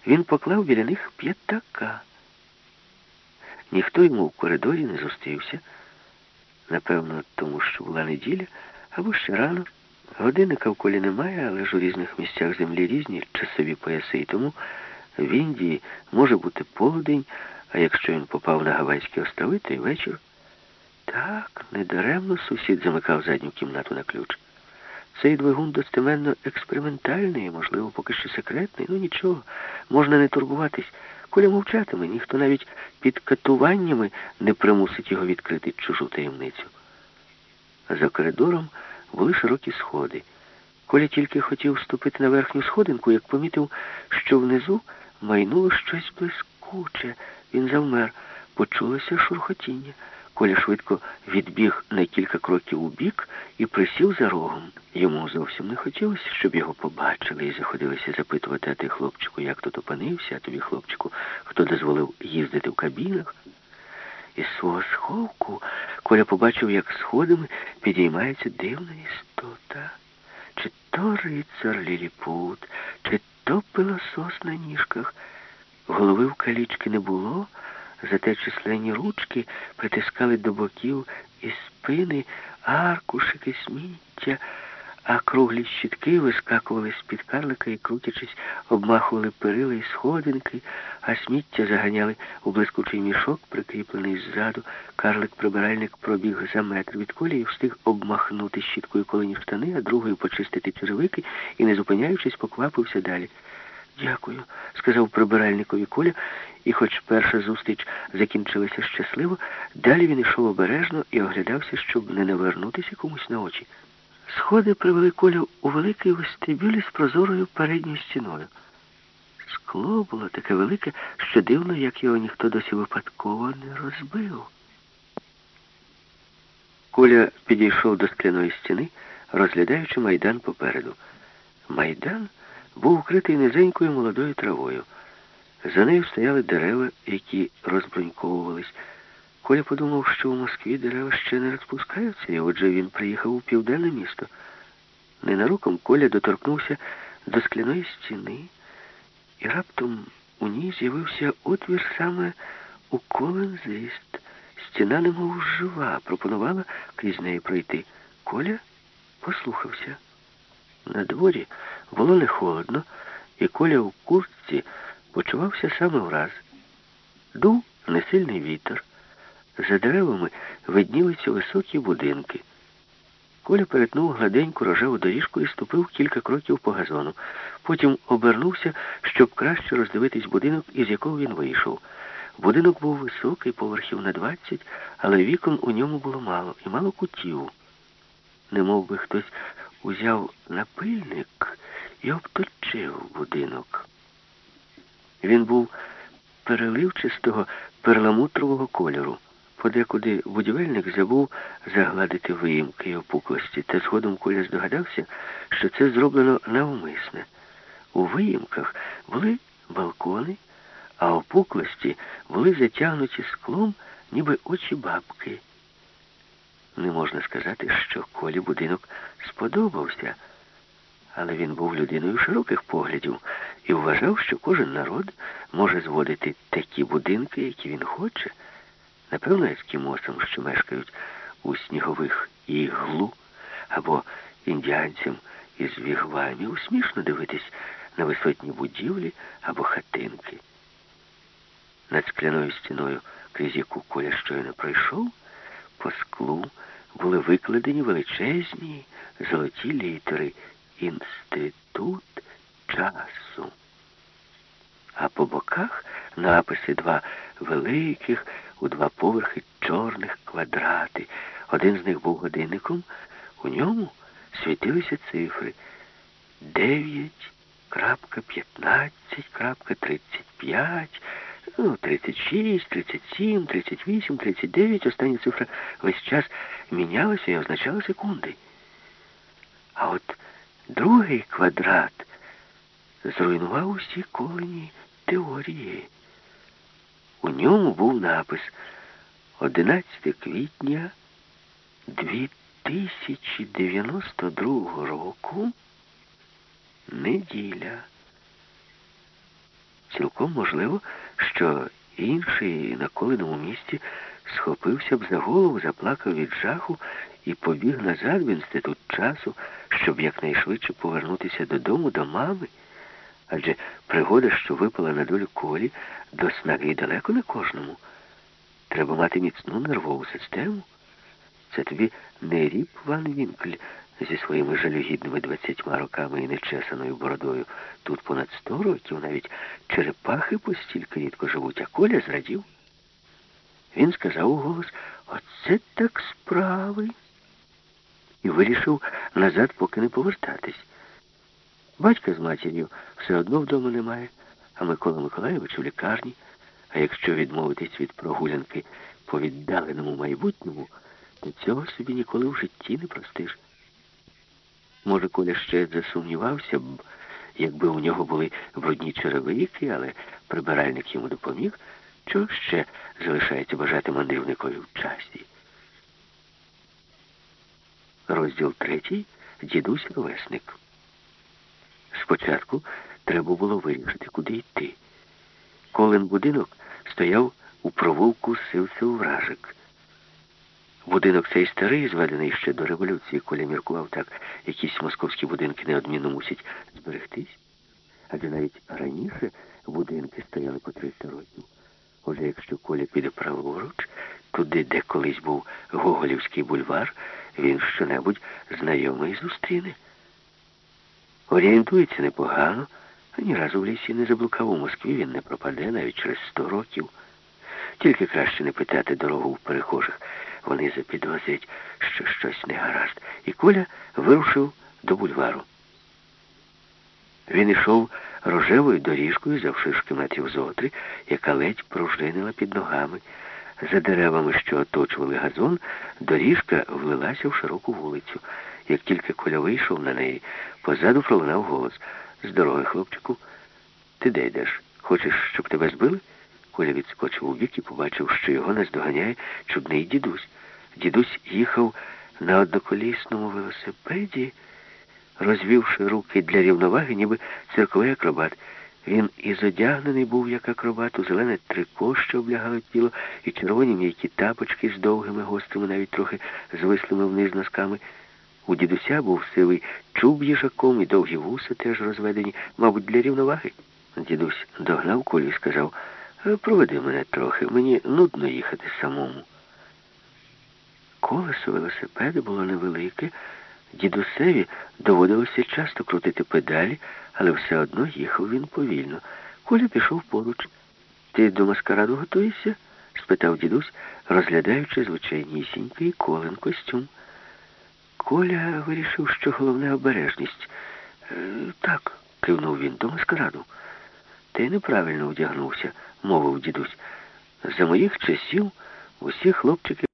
Він поклав біля них п'ятака. Ніхто йому в коридорі не зустрівся. Напевно, тому що була неділя або ще рано. Годинника в колі немає, але ж у різних місцях землі різні часові пояси, і тому в Індії може бути полдень, а якщо він попав на Гавайські острови, то й вечір. Так, недаремно сусід замикав задню кімнату на ключ. Цей двигун достеменно експериментальний, можливо, поки що секретний. Ну нічого, можна не турбуватись. Коля мовчатиме, ніхто навіть під катуваннями не примусить його відкрити чужу таємницю. За коридором були широкі сходи. Коля тільки хотів вступити на верхню сходинку, як помітив, що внизу майнуло щось блискуче. Він завмер, почулося шурхотіння. Коля швидко відбіг на кілька кроків у бік і присів за рогом. Йому зовсім не хотілося, щоб його побачили і заходилися запитувати, а ти, хлопчику, як тут опинився, а тобі, хлопчику, хто дозволив їздити в кабінах. Із свого сховку Коля побачив, як сходами підіймається дивна істота. Чи то рицар Ліліпут, чи то пилосос на ніжках. Голови в калічки не було, зате численні ручки притискали до боків і спини аркушики сміття, а круглі щітки вискакували з-під карлика і, крутячись, обмахували перила і сходинки, а сміття заганяли у блискучий мішок, прикріплений ззаду. Карлик-прибиральник пробіг за метр від колі і встиг обмахнути щіткою колені штани, а другою почистити черевики і, не зупиняючись, поквапився далі. Дякую, сказав прибиральникові Коля, і хоч перша зустріч закінчилася щасливо, далі він йшов обережно і оглядався, щоб не навернутися комусь на очі. Сходи привели Колю у великий вестибюлі з прозорою передньою стіною. Скло було таке велике, що дивно, як його ніхто досі випадково не розбив. Коля підійшов до скляної стіни, розглядаючи майдан попереду. Майдан був вкритий низенькою молодою травою. За нею стояли дерева, які розбруньковувались. Коля подумав, що у Москві дерева ще не розпускаються, і отже він приїхав у південне місто. Ненароком Коля доторкнувся до скляної стіни, і раптом у ній з'явився отвір саме у колен зріст. Стіна немов жива, пропонувала крізь неї пройти. Коля послухався. На дворі було не холодно, і Коля у куртці почувався саме враз. Дув несильний вітер. За деревами виднілися високі будинки. Коля перетнув гладеньку рожеву доріжку і ступив кілька кроків по газону. Потім обернувся, щоб краще роздивитись будинок, із якого він вийшов. Будинок був високий, поверхів на двадцять, але вікон у ньому було мало і мало кутів. Не мов би хтось узяв напильник і обточив будинок. Він був переливчистого перламутрового кольору. Подекуди будівельник забув загладити виїмки й опуклості, та згодом Коля здогадався, що це зроблено навмисне. У виїмках були балкони, а опуклості були затягнуті склом, ніби очі бабки. Не можна сказати, що Колі будинок сподобався, але він був людиною широких поглядів і вважав, що кожен народ може зводити такі будинки, які він хоче. Напевно, ескімосам, що мешкають у снігових іглу, або індіанцям із вігвамів, смішно дивитись на висотні будівлі або хатинки. Над скляною стіною, крізь яку Коля щойно пройшов, по склу були викладені величезні золоті літери Інститут часу. А по боках написи два великих у два поверхи чорних квадрати. Один з них був годинником, у ньому світилися цифри 9.15.35, ну, 36, 37, 38, 39. Остання цифра весь час мінялася і означала секунди. А от другий квадрат зруйнував усі колені теорії. У ньому був напис 11 квітня 2092 року неділя. Цілком можливо, що інший на коленому місці схопився б за голову, заплакав від жаху і побіг назад в інститут часу, щоб якнайшвидше повернутися додому до мами. Адже пригода, що випала на долю колі, до снаги далеко не кожному. Треба мати міцну нервову систему. Це тобі не ріп Ван Вінкль зі своїми жалюгідними двадцятьма роками і нечесаною бородою. Тут понад сто років навіть черепахи постільки рідко живуть, а Коля зрадів. Він сказав у голос, оце так справи. І вирішив назад, поки не повертатись. Батька з матір'ю все одно вдома немає, а Микола Миколаєвич у лікарні. А якщо відмовитись від прогулянки по віддаленому майбутньому, то цього собі ніколи в житті не простиш. Може, Коля ще засумнівався б, якби у нього були брудні черевики, але прибиральник йому допоміг, чого ще залишається бажати мандрівникові в часі. Розділ третій дідусь ровесник. Спочатку треба було вирішити, куди йти. Колен будинок стояв у провулку сивцев вражик. Будинок цей старий, зведений ще до революції, Коля міркував так, якісь московські будинки неодмінно мусять зберегтись. Адже навіть раніше будинки стояли по 300 років. Отже, якщо Коля піде праворуч, туди, де колись був Гоголівський бульвар, він щонебудь знайомий зустріне. Орієнтується непогано, а ні разу в лісі не заблукав у Москві, він не пропаде навіть через сто років. Тільки краще не питати дорогу в перехожих. Вони запідозрять, що щось не гаразд. І Коля вирушив до бульвару. Він йшов рожевою доріжкою завшишки метрів зотри, яка ледь пружинила під ногами. За деревами, що оточували газон, доріжка влилася в широку вулицю. Як тільки Коля вийшов на неї, позаду пролунав голос. З хлопчику, ти де йдеш? Хочеш, щоб тебе збили? Коля відскочив у бік і побачив, що його наздоганяє чудний дідусь. Дідусь їхав на одноколісному велосипеді, розвівши руки для рівноваги, ніби цирковий акробат. Він і зодягнений був, як акробат, у зелене трико, що облягало тіло, і червоні м'які тапочки з довгими гострими, навіть трохи звислими вниз носками. У дідуся був сивий чуб їжаком і довгі вуси теж розведені, мабуть, для рівноваги. Дідусь догнав колі і сказав, проведи мене трохи, мені нудно їхати самому. Колесо велосипеда було невелике. Дідусеві доводилося часто крутити педалі, але все одно їхав він повільно. Коля пішов поруч. Ти до маскараду готуєшся? спитав дідусь, розглядаючи звичайнісінький колен костюм. Коля вирішив, що головне обережність. «Е, так, кивнув він до маскараду. Ти неправильно одягнувся, мовив дідусь. За моїх часів усі хлопчики.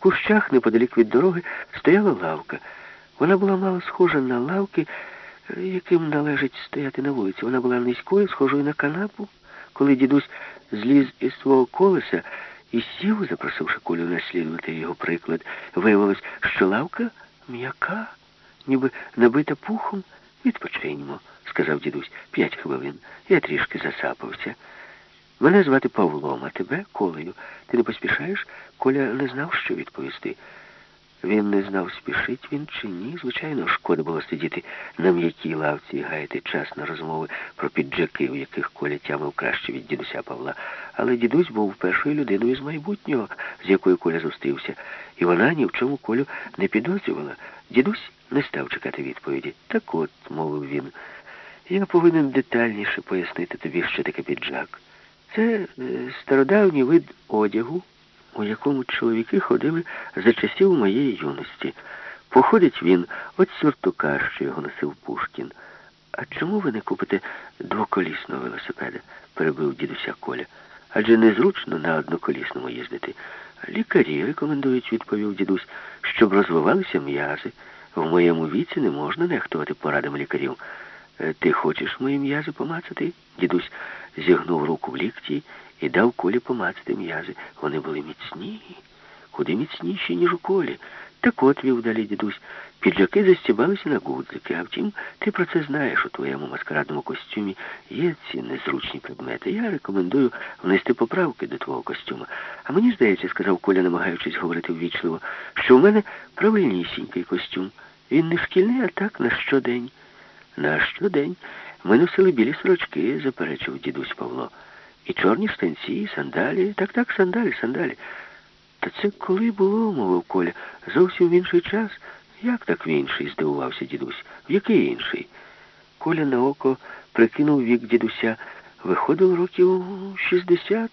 Кущах неподалік від дороги стояла лавка. Вона була мало схожа на лавки, яким належить стояти на вулиці. Вона була низькою, схожою на канапу. Коли дідусь зліз із свого колеса і сів, запросивши кулю наслідувати його приклад, виявилось, що лавка м'яка, ніби набита пухом. Відпочиньмо, сказав дідусь, п'ять хвилин. Я трішки засапався. Мене звати Павлом, а тебе колею. Ти не поспішаєш? Коля не знав, що відповісти. Він не знав, спішить він чи ні. Звичайно, шкода було сидіти на м'якій лавці і гаяти час на розмови про піджаки, у яких Коля тямив краще від дідуся Павла. Але дідусь був першою людиною з майбутнього, з якою Коля зустрівся, і вона ні в чому Колю не підозрювала. Дідусь не став чекати відповіді. Так от, мовив він, я повинен детальніше пояснити тобі, що таке піджак. Це е, стародавній вид одягу, у якому чоловіки ходили за часів моєї юності. Походить він від сюртука, що його носив Пушкін. А чому ви не купите двоколісного велосипеда? перебив дідуся Коля. Адже незручно на одноколісному їздити. Лікарі рекомендують, відповів дідусь, щоб розвивалися м'язи. В моєму віці не можна нехтувати порадами лікарів. Е, ти хочеш мої м'язи помацати? Дідусь зігнув руку в лікті і дав колі помацати м'язи. Вони були міцні, куди міцніші, ніж у колі. Так от вів далі дідусь. Піджаки застібалися на гудзики, а втім, ти про це знаєш у твоєму маскарадному костюмі. Є ці незручні предмети. Я рекомендую внести поправки до твого костюма. А мені здається, сказав Коля, намагаючись говорити ввічливо, що в мене правильнісінький костюм. Він не шкільний, а так на щодень. На щодень ми носили білі сорочки, заперечив дідусь Павло. І чорні штанці, і сандалі. Так, так, сандалі, сандалі. Та це коли було, мовив Коля, зовсім в інший час. Як так в інший? здивувався дідусь. В який інший? Коля на око прикинув вік дідуся. Виходив років 60,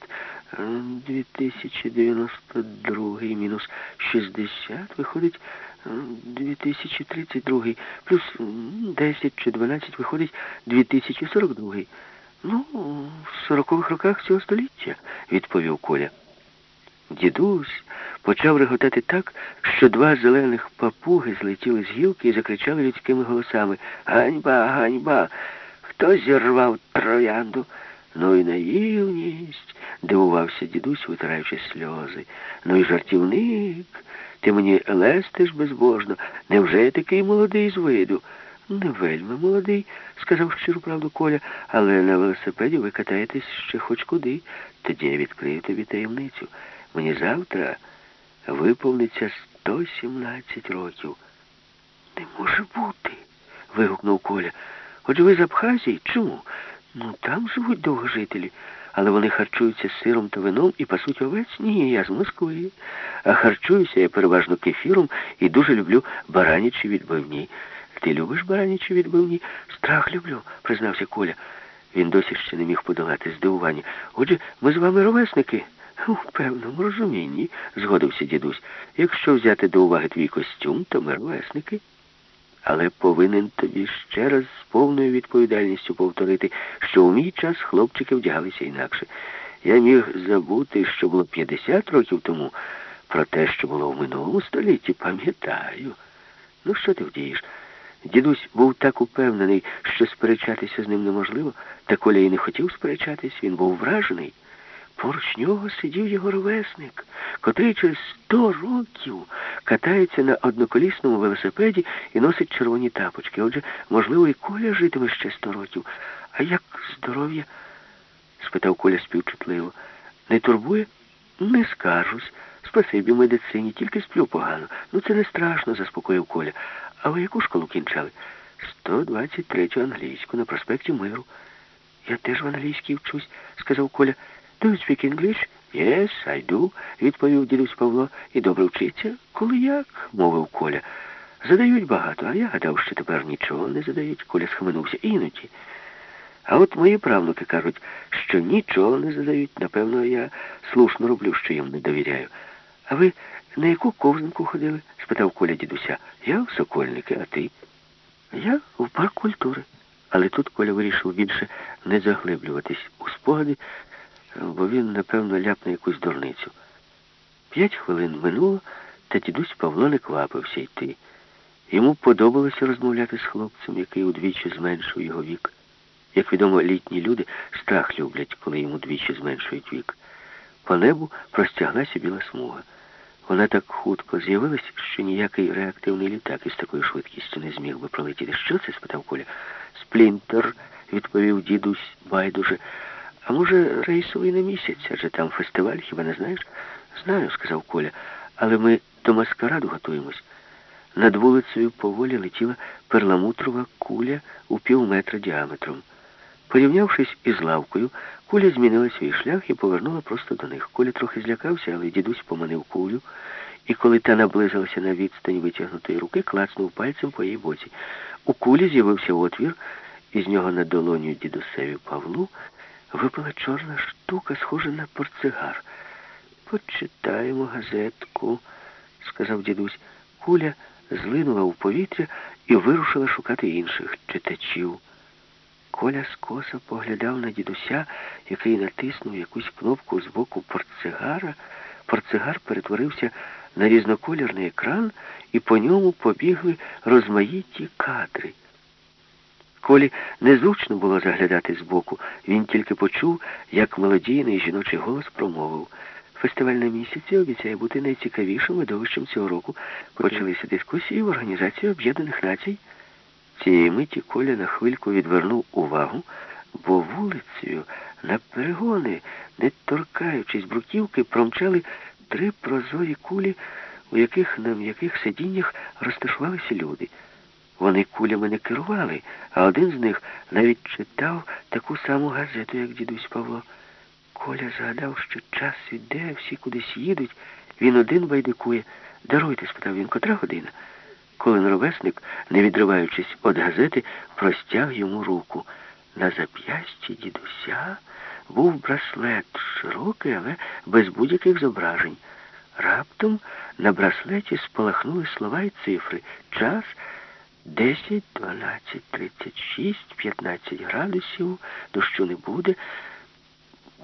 2092 мінус 60, виходить 2032, плюс 10 чи 12 виходить 2042. Ну, в сорокових роках цього століття, відповів Коля. Дідусь почав реготати так, що два зелених папуги злетіли з гілки і закричали людськими голосами Ганьба, ганьба! Хто зірвав троянду? Ну і наївність, дивувався дідусь, витираючи сльози. Ну і жартівник. Ти мені лестиш безбожно. Невже я такий молодий з виду? Не вельми молодий, сказав щиру правду Коля, але на велосипеді ви катаєтесь ще хоч куди. Тоді я відкрию тобі таємницю. Мені завтра виповниться 117 років. Не може бути. вигукнув Коля. Отже ви з Абхазії? Чому? Ну, там живуть довгожителі, але вони харчуються сиром та вином і пасуть овець. Ні, я з Москви. А харчуюся я переважно кефіром і дуже люблю баранічі відбивні. Ти любиш баранічі відбивні? Страх люблю, признався Коля. Він досі ще не міг подолати здивування. Отже, ми з вами ровесники. У певному розумінні, згодився дідусь. Якщо взяти до уваги твій костюм, то ми ровесники. Але повинен тобі ще раз з повною відповідальністю повторити, що у мій час хлопчики вдягалися інакше. Я міг забути, що було 50 років тому, про те, що було в минулому столітті, пам'ятаю. Ну, що ти вдієш? Дідусь був так упевнений, що сперечатися з ним неможливо, та Коля і не хотів сперечатись, він був вражений. Поруч нього сидів його ровесник, котрий через сто років катається на одноколісному велосипеді і носить червоні тапочки. Отже, можливо, і Коля житиме ще сто років. А як здоров'я? спитав Коля співчутливо. Не турбує? Не скаржусь. Спасибі медицині, тільки сплю погано. Ну це не страшно, заспокоїв Коля. А ви яку школу кінчали? 123 англійську на проспекті Миру. Я теж в англійській вчусь, сказав Коля. Do you speak English? Yes, I do, відповів дідусь Павло. І добре вчиться? Коли як? мовив Коля. Задають багато, а я гадав, що тепер нічого не задають. Коля схаменувся. Іноді. А от мої правнуки кажуть, що нічого не задають. Напевно, я слушно роблю, що їм не довіряю. А ви на яку ковзанку ходили? спитав Коля дідуся. Я в Сокольники, а ти? Я в парк культури. Але тут Коля вирішив більше не заглиблюватись у спогади, бо він, напевно, ляпне якусь дурницю. П'ять хвилин минуло, Та дідусь Павло не квапився йти. Йому подобалося розмовляти з хлопцем, який удвічі зменшив його вік. Як відомо, літні люди страх люблять, коли йому двічі зменшують вік. По небу простяглася біла смуга. Вона так хутко з'явилась, що ніякий реактивний літак із такою швидкістю не зміг би пролетіти. Що це? спитав Коля. Сплінтер, відповів дідусь байдуже. А може, рейсовий на місяць, адже там фестиваль, хіба не знаєш? Знаю, сказав Коля, але ми до маскараду готуємось. Над вулицею поволі летіла перламутрова куля у пів метра діаметром. Порівнявшись із лавкою, куля змінила свій шлях і повернула просто до них. Коля трохи злякався, але дідусь поманив кулю, і коли та наблизилася на відстань витягнутої руки, клацнув пальцем по її боці. У кулі з'явився отвір, і з нього на долоню дідусеві Павлу випала чорна штука, схожа на портсигар. Почитаємо газетку, сказав дідусь. Куля злинула у повітря і вирушила шукати інших читачів. Коля скоса поглядав на дідуся, який натиснув якусь кнопку з боку портсигара. Портсигар перетворився на різнокольорний екран, і по ньому побігли розмаїті кадри. Колі незручно було заглядати збоку. Він тільки почув, як мелодійний жіночий голос промовив. Фестиваль на місяці обіцяє бути найцікавішим видовищем цього року. Почалися дискусії в Організації Об'єднаних Націй. Цієї миті Коля на хвильку відвернув увагу, бо вулицею на перегони, не торкаючись бруківки, промчали три прозорі кулі, у яких на м'яких сидіннях розташувалися люди. Вони кулями не керували, а один з них навіть читав таку саму газету, як дідусь Павло. Коля згадав, що час іде, всі кудись їдуть. Він один байдикує. Даруйте, спитав він, котра година. Коли ровесник, не відриваючись від газети, простяг йому руку. На зап'ясті дідуся був браслет широкий, але без будь-яких зображень. Раптом на браслеті спалахнули слова і цифри. Час 10, 12, 36, 15 градусів, дощу не буде.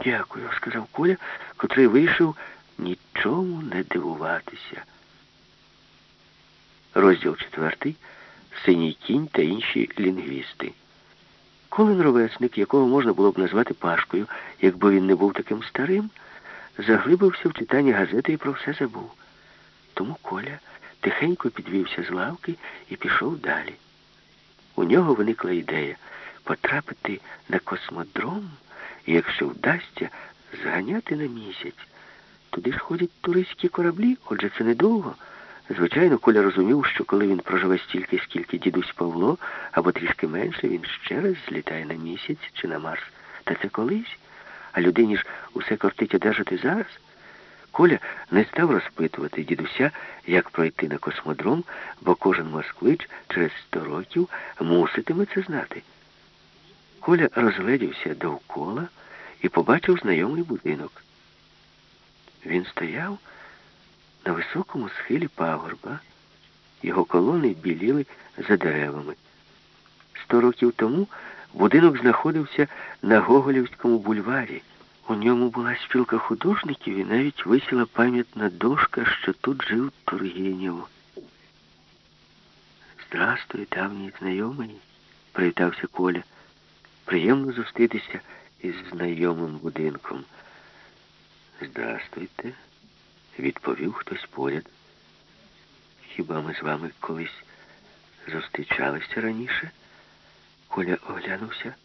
Дякую, сказав Коля, котрий вийшов нічому не дивуватися. Розділ четвертий. Синій кінь та інші лінгвісти. Колин ровесник, якого можна було б назвати Пашкою, якби він не був таким старим, заглибився в читання газети і про все забув. Тому Коля тихенько підвівся з лавки і пішов далі. У нього виникла ідея потрапити на космодром і, якщо вдасться, зганяти на місяць. Туди ж ходять туристські кораблі, отже, це недовго. Звичайно, Коля розумів, що коли він проживе стільки, скільки дідусь Павло, або трішки менше, він ще раз злітає на місяць чи на Марс. Та це колись. А людині ж усе кортить одержати зараз. Коля не став розпитувати дідуся, як пройти на космодром, бо кожен москвич через сто років муситиме це знати. Коля розгледівся довкола і побачив знайомий будинок. Він стояв на високому схилі пагорба. Його колони біліли за деревами. Сто років тому будинок знаходився на Гоголівському бульварі. У ньому була спілка художників і навіть висіла пам'ятна дошка, що тут жив Тургенєв. Здрастуй, давній знайомий, привітався Коля. Приємно зустрітися із знайомим будинком. Здрастуйте, відповів хтось поряд. Хіба ми з вами колись зустрічалися раніше? Коля оглянувся,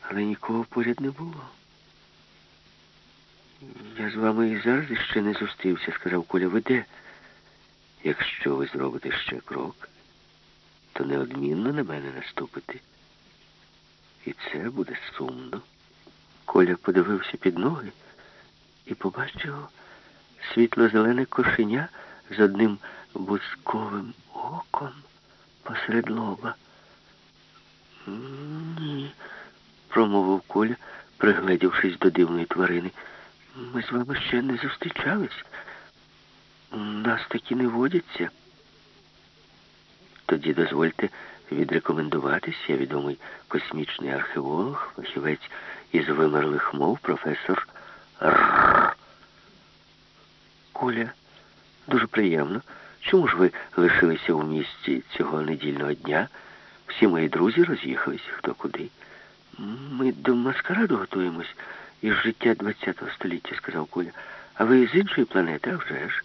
але нікого поряд не було. Я з вами і зараз ще не зустрівся, сказав Коля. Ви де? Якщо ви зробите ще крок, то неодмінно на мене наступите. І це буде сумно. Коля подивився під ноги і побачив світло-зелене кошеня з одним бузковим оком посеред лоба. Ні, промовив Коля, пригледівшись до дивної тварини. Ми з вами ще не зустрічались. Нас такі не водяться. Тоді дозвольте відрекомендуватись. Я відомий космічний археолог, фахівець із вимерлих мов, професор Рррр. Коля Дуже приємно. Чому ж ви лишилися у місті цього недільного дня? Всі мої друзі роз'їхались хто куди. Ми до маскараду готуємось із життя ХХ століття, сказав Коля. А ви з іншої планети, а вже ж.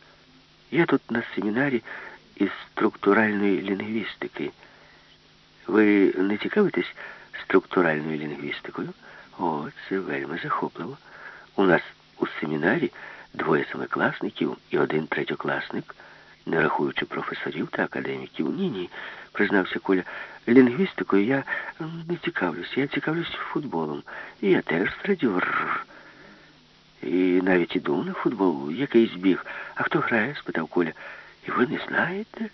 Я тут на семінарі із структуральної лінгвістики. Ви не цікавитесь структуральною лінгвістикою? О, це вельми захопливо. У нас у семінарі двоє семикласників і один третьокласник, не рахуючи професорів та академіків. Ні, ні, признався Коля. Лінгвістикою я не цікавлюся, я цікавлюсь футболом. І я теж зрадів. І навіть іду на футбол, який збіг. А хто грає? спитав Коля. І ви не знаєте?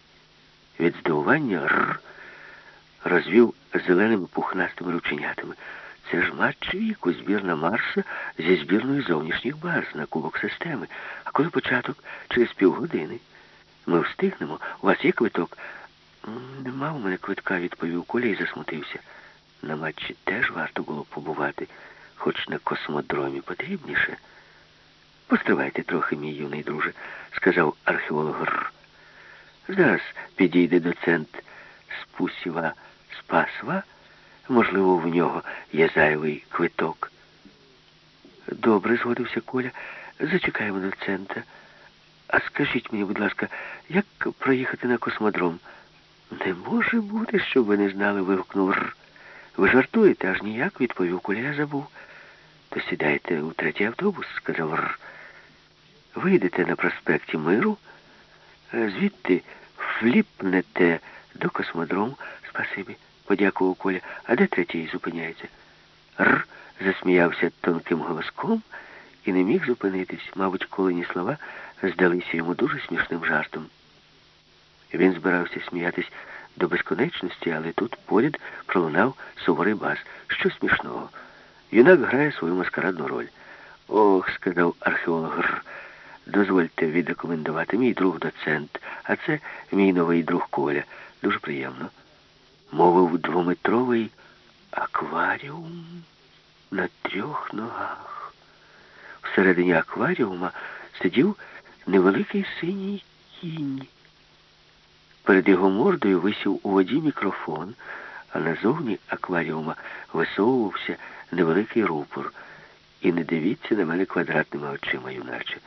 Від здивування р розвів зеленими пухнастими рученятами. Це ж матч віку, збірна Марса зі збірною зовнішніх баз на кубок системи. А коли початок? Через півгодини. Ми встигнемо. У вас є квиток? Нема у мене квитка, відповів Коля і засмутився. На матчі теж варто було побувати, хоч на космодромі потрібніше. Постривайте трохи, мій юний друже, сказав археолог Р. Зараз підійде доцент Спусіва Спасва. Можливо, в нього є зайвий квиток. Добре, згодився Коля. Зачекаємо доцента. А скажіть мені, будь ласка, як проїхати на космодром? Не може бути, щоб ви не знали, вигукнув Р. Ви жартуєте, аж ніяк, відповів Коля, я забув. То сідайте у третій автобус, сказав Р. Вийдете на проспекті Миру, звідти фліпнете до космодрому. Спасибі, подякував Коля. А де третій зупиняється? Р. засміявся тонким голоском і не міг зупинитись. Мабуть, колені слова здалися йому дуже смішним жартом. Він збирався сміятись до безконечності, але тут поряд пролунав суворий бас. Що смішного? Юнак грає свою маскарадну роль. Ох, сказав археолог. Дозвольте відрекомендувати мій друг доцент, а це мій новий друг Коля. Дуже приємно. Мовив двометровий акваріум на трьох ногах. Всередині акваріума сидів невеликий синій кінь. Перед його мордою висів у воді мікрофон, а назовні акваріума висовувався невеликий рупор. І не дивіться на мене квадратними очима, юначе.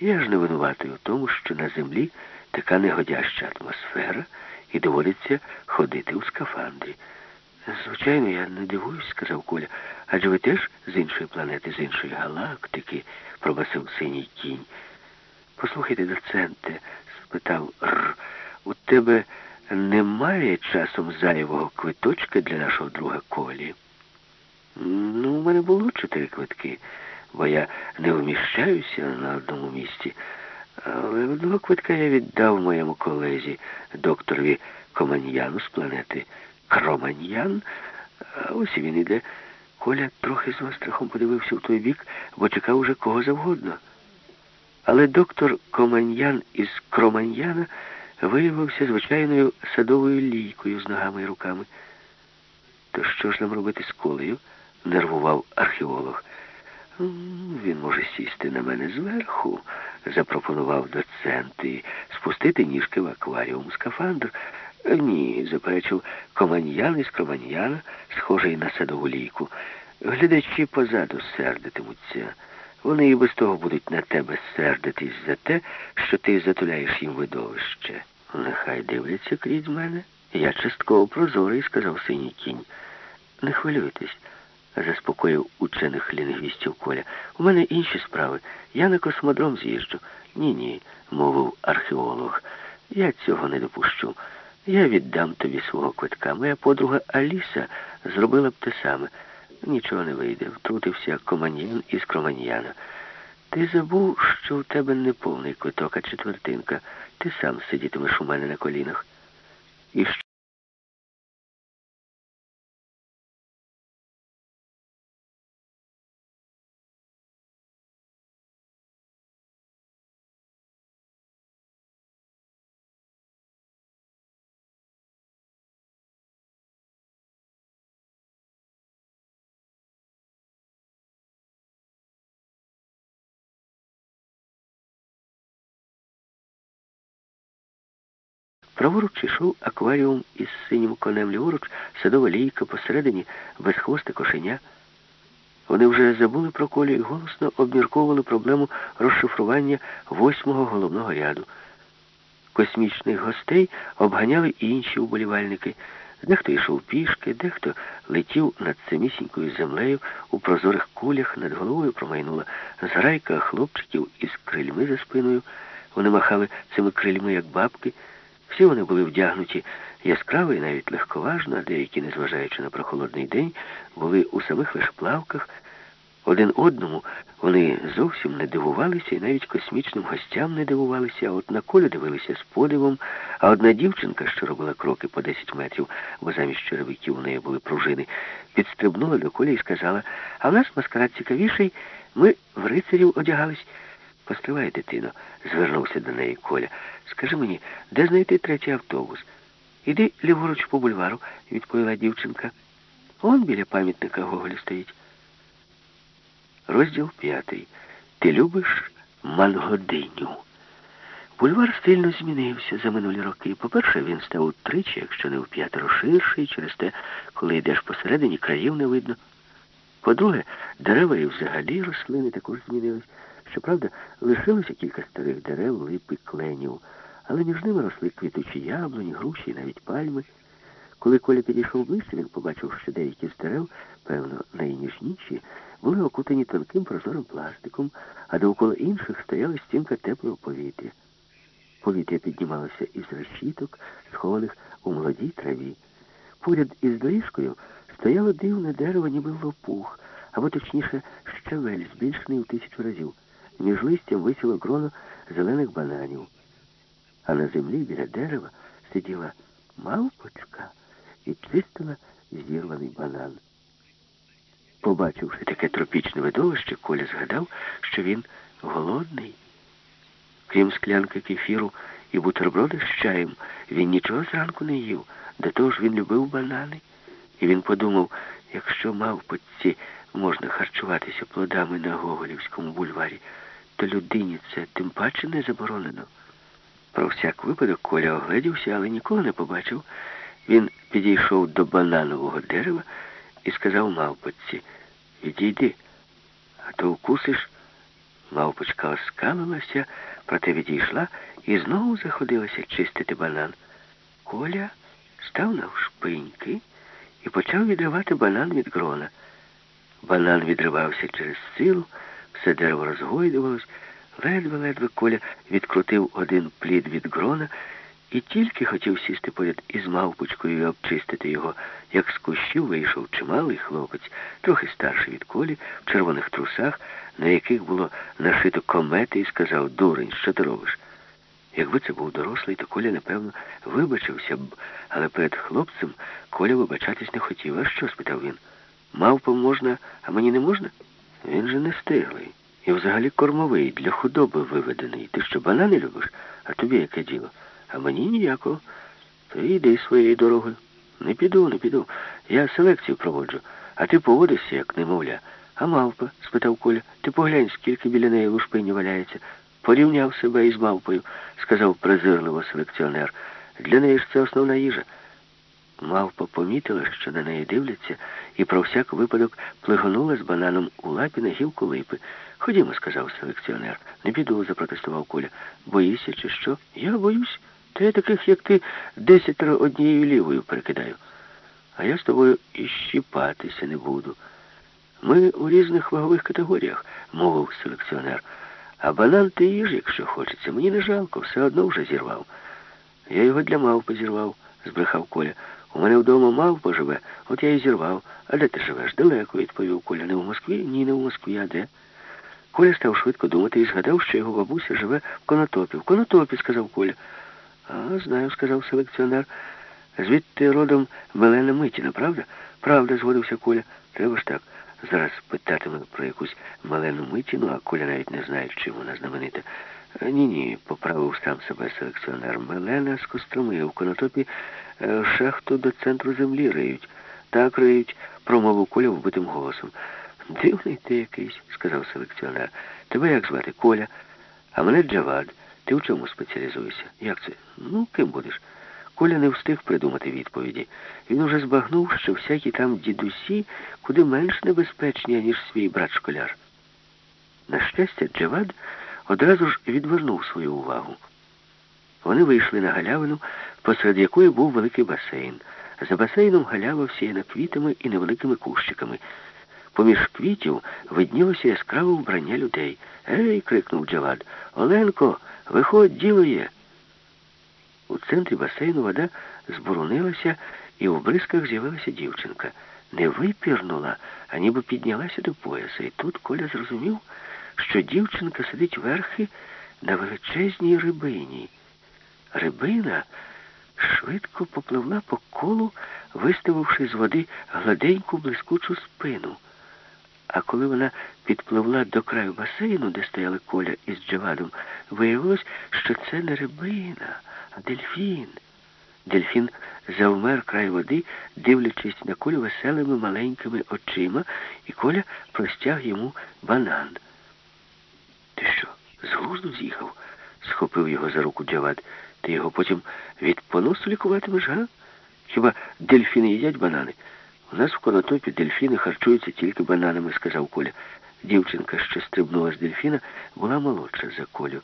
Я ж не винуватий у тому, що на землі така негодяща атмосфера і доводиться ходити у скафандрі. Звичайно, я не дивуюсь, сказав Коля. Адже ви теж з іншої планети, з іншої галактики, пробасив синій кінь. Послухайте, доценте, спитав Р. У тебе немає часом зайвого квиточка для нашого друга Колі? Ну, у мене було чотири квитки, бо я не вміщаюся на одному місці. Але одного квитка я віддав моєму колезі, докторові Команьяну з планети Кроманьян. А ось він іде. Коля трохи з острахом подивився в той бік, бо чекав уже кого завгодно. Але доктор Команьян із Кроманьяна виявився звичайною садовою лійкою з ногами і руками. То що ж нам робити з колею? нервував археолог. Він може сісти на мене зверху, запропонував доцент, і спустити ніжки в акваріум скафандр. Ні, заперечив команьян із кроманьяна, схожий на садову лійку. Глядачі позаду сердитимуться. Вони і без того будуть на тебе сердитись за те, що ти затуляєш їм видовище. Нехай дивляться крізь мене. Я частково прозорий, сказав синій кінь. Не хвилюйтесь, заспокоїв учених лінгвістів Коля. У мене інші справи. Я на космодром з'їжджу. Ні-ні, мовив археолог. Я цього не допущу. Я віддам тобі свого квитка. Моя подруга Аліса зробила б те саме. Нічого не вийде. Втрутився команьян із кроманьяна. Ти забув, що у тебе не повний квиток, а четвертинка. Ти сам сидітимеш у мене на колінах. І Праворуч йшов акваріум із синім конем, ліворуч садова лійка, посередині безхвосте кошеня. Вони вже забули про колю і голосно обмірковували проблему розшифрування восьмого головного ряду. Космічних гостей обганяли і інші уболівальники. Дехто йшов пішки, дехто летів над самісінькою землею у прозорих кулях, над головою промайнула зграйка хлопчиків із крильми за спиною. Вони махали цими крильми, як бабки. Всі вони були вдягнуті яскраво і навіть легковажно, а деякі, незважаючи на прохолодний день, були у самих лиш плавках. Один одному вони зовсім не дивувалися і навіть космічним гостям не дивувалися, а от на колю дивилися з подивом, а одна дівчинка, що робила кроки по 10 метрів, бо замість черевиків у неї були пружини, підстрибнула до коля і сказала, а в нас маскарад цікавіший, ми в рицарів одягались. Постривай, дитино, звернувся до неї Коля. Скажи мені, де знайти третій автобус? Іди ліворуч по бульвару, відповіла дівчинка. Он біля пам'ятника Гоголю стоїть. Розділ п'ятий. Ти любиш мангодиню. Бульвар стильно змінився за минулі роки. По-перше, він став утричі, якщо не в п'ятеро ширший, через те, коли йдеш посередині, країв не видно. По-друге, дерева і взагалі рослини також змінились. Щоправда, лишилося кілька старих дерев, лип і кленів, але між ними росли квітучі яблуні, груші і навіть пальми. Коли Коля підійшов ближче, він побачив, що деякі з дерев, певно, найніжніші, були окутані тонким прозорим пластиком, а довкола інших стояла стінка теплого повітря. Повітря піднімалося із решіток, схованих у молодій траві. Поряд із доріжкою стояло дивне дерево, ніби лопух, або точніше щавель, збільшений у тисячу разів. Між листям висіло гроно зелених бананів. А на землі біля дерева сиділа мавпочка і чистила зірваний банан. Побачивши таке тропічне видовище, Коля згадав, що він голодний. Крім склянки кефіру і бутерброди з чаєм, він нічого зранку не їв. До того ж він любив банани. І він подумав, якщо мавпочці можна харчуватися плодами на Гоголівському бульварі, то людині це тим паче не заборонено. Про всяк випадок Коля огледівся, але нікого не побачив. Він підійшов до бананового дерева і сказав мавпочці, відійди, а то вкусиш. Мавпочка оскалилася, проте відійшла і знову заходилася чистити банан. Коля став навшпиньки і почав відривати банан від грона. Банан відривався через силу, все дерево розгойдувалось, ледве-ледве Коля відкрутив один плід від грона і тільки хотів сісти поряд із мавпочкою і обчистити його, як з кущів вийшов чималий хлопець, трохи старший від колі, в червоних трусах, на яких було нашито комети, і сказав, дурень, що ти робиш? Якби це був дорослий, то Коля, напевно, вибачився б, але перед хлопцем Коля вибачатись не хотів. А що? спитав він. Мавпам можна, а мені не можна? Він же не стиглий. І взагалі кормовий, для худоби виведений. Ти що, банани любиш? А тобі яке діло? А мені ніякого. То йди своєю дорогою. Не піду, не піду. Я селекцію проводжу, а ти поводишся, як немовля. А мавпа? спитав Коля. Ти поглянь, скільки біля неї лушпині валяється. Порівняв себе із мавпою, сказав презирливо селекціонер. Для неї ж це основна їжа. Мавпа помітила, що на неї дивляться, і про всяк випадок плигонула з бананом у лапі на гілку липи. Ходімо, сказав селекціонер. Не піду, запротестував Коля. Боїшся чи що? Я боюсь. Та я таких, як ти, десятеро однією лівою перекидаю. А я з тобою і щіпатися не буду. Ми у різних вагових категоріях, мовив селекціонер. А банан ти їж, якщо хочеться. Мені не жалко, все одно вже зірвав. Я його для мавпи зірвав, збрехав Коля. У мене вдома мавпа живе, от я і зірвав. А де ти живеш? Далеко, відповів Коля. Не в Москві? Ні, не в Москві, а де? Коля став швидко думати і згадав, що його бабуся живе в Конотопі. В Конотопі, сказав Коля. А, знаю, сказав селекціонер. Звідти родом Мелена Митіна, правда? Правда, згодився Коля. Треба ж так. Зараз питатиме про якусь Малену Митіну, а Коля навіть не знає, чим вона знаменита. Ні-ні, поправив сам себе селекціонер. Мелена з Костроми. В Конотопі шахту до центру землі риють. Так риють, промовив Коля вбитим голосом. Дивний ти якийсь, сказав селекціонер. Тебе як звати? Коля. А мене Джавад. Ти в чому спеціалізуєшся? Як це? Ну, ким будеш? Коля не встиг придумати відповіді. Він уже збагнув, що всякі там дідусі куди менш небезпечні, ніж свій брат-школяр. На щастя, Джавад одразу ж відвернув свою увагу. Вони вийшли на галявину, посеред якої був великий басейн. За басейном галява всіяна квітами і невеликими кущиками. Поміж квітів виднілося яскраве вбрання людей. Ей, крикнув Джавад. Оленко, виходь, діло є. У центрі басейну вода зборонилася, і в бризках з'явилася дівчинка. Не випірнула, а ніби піднялася до пояса. І тут Коля зрозумів, що дівчинка сидить верхи на величезній рибині. Рибина швидко попливла по колу, виставивши з води гладеньку блискучу спину. А коли вона підпливла до краю басейну, де стояли коля із Джавадом, виявилось, що це не рибина, а дельфін. Дельфін завмер край води, дивлячись на колю веселими маленькими очима, і коля простяг йому банан. Ти що, з глузду з'їхав? схопив його за руку Джавад. Ти його потім від поносу лікуватимеш, га? Хіба дельфіни їдять банани? У нас в конотопі дельфіни харчуються тільки бананами, сказав Коля. Дівчинка, що стрибнула з дельфіна, була молодша за Колю.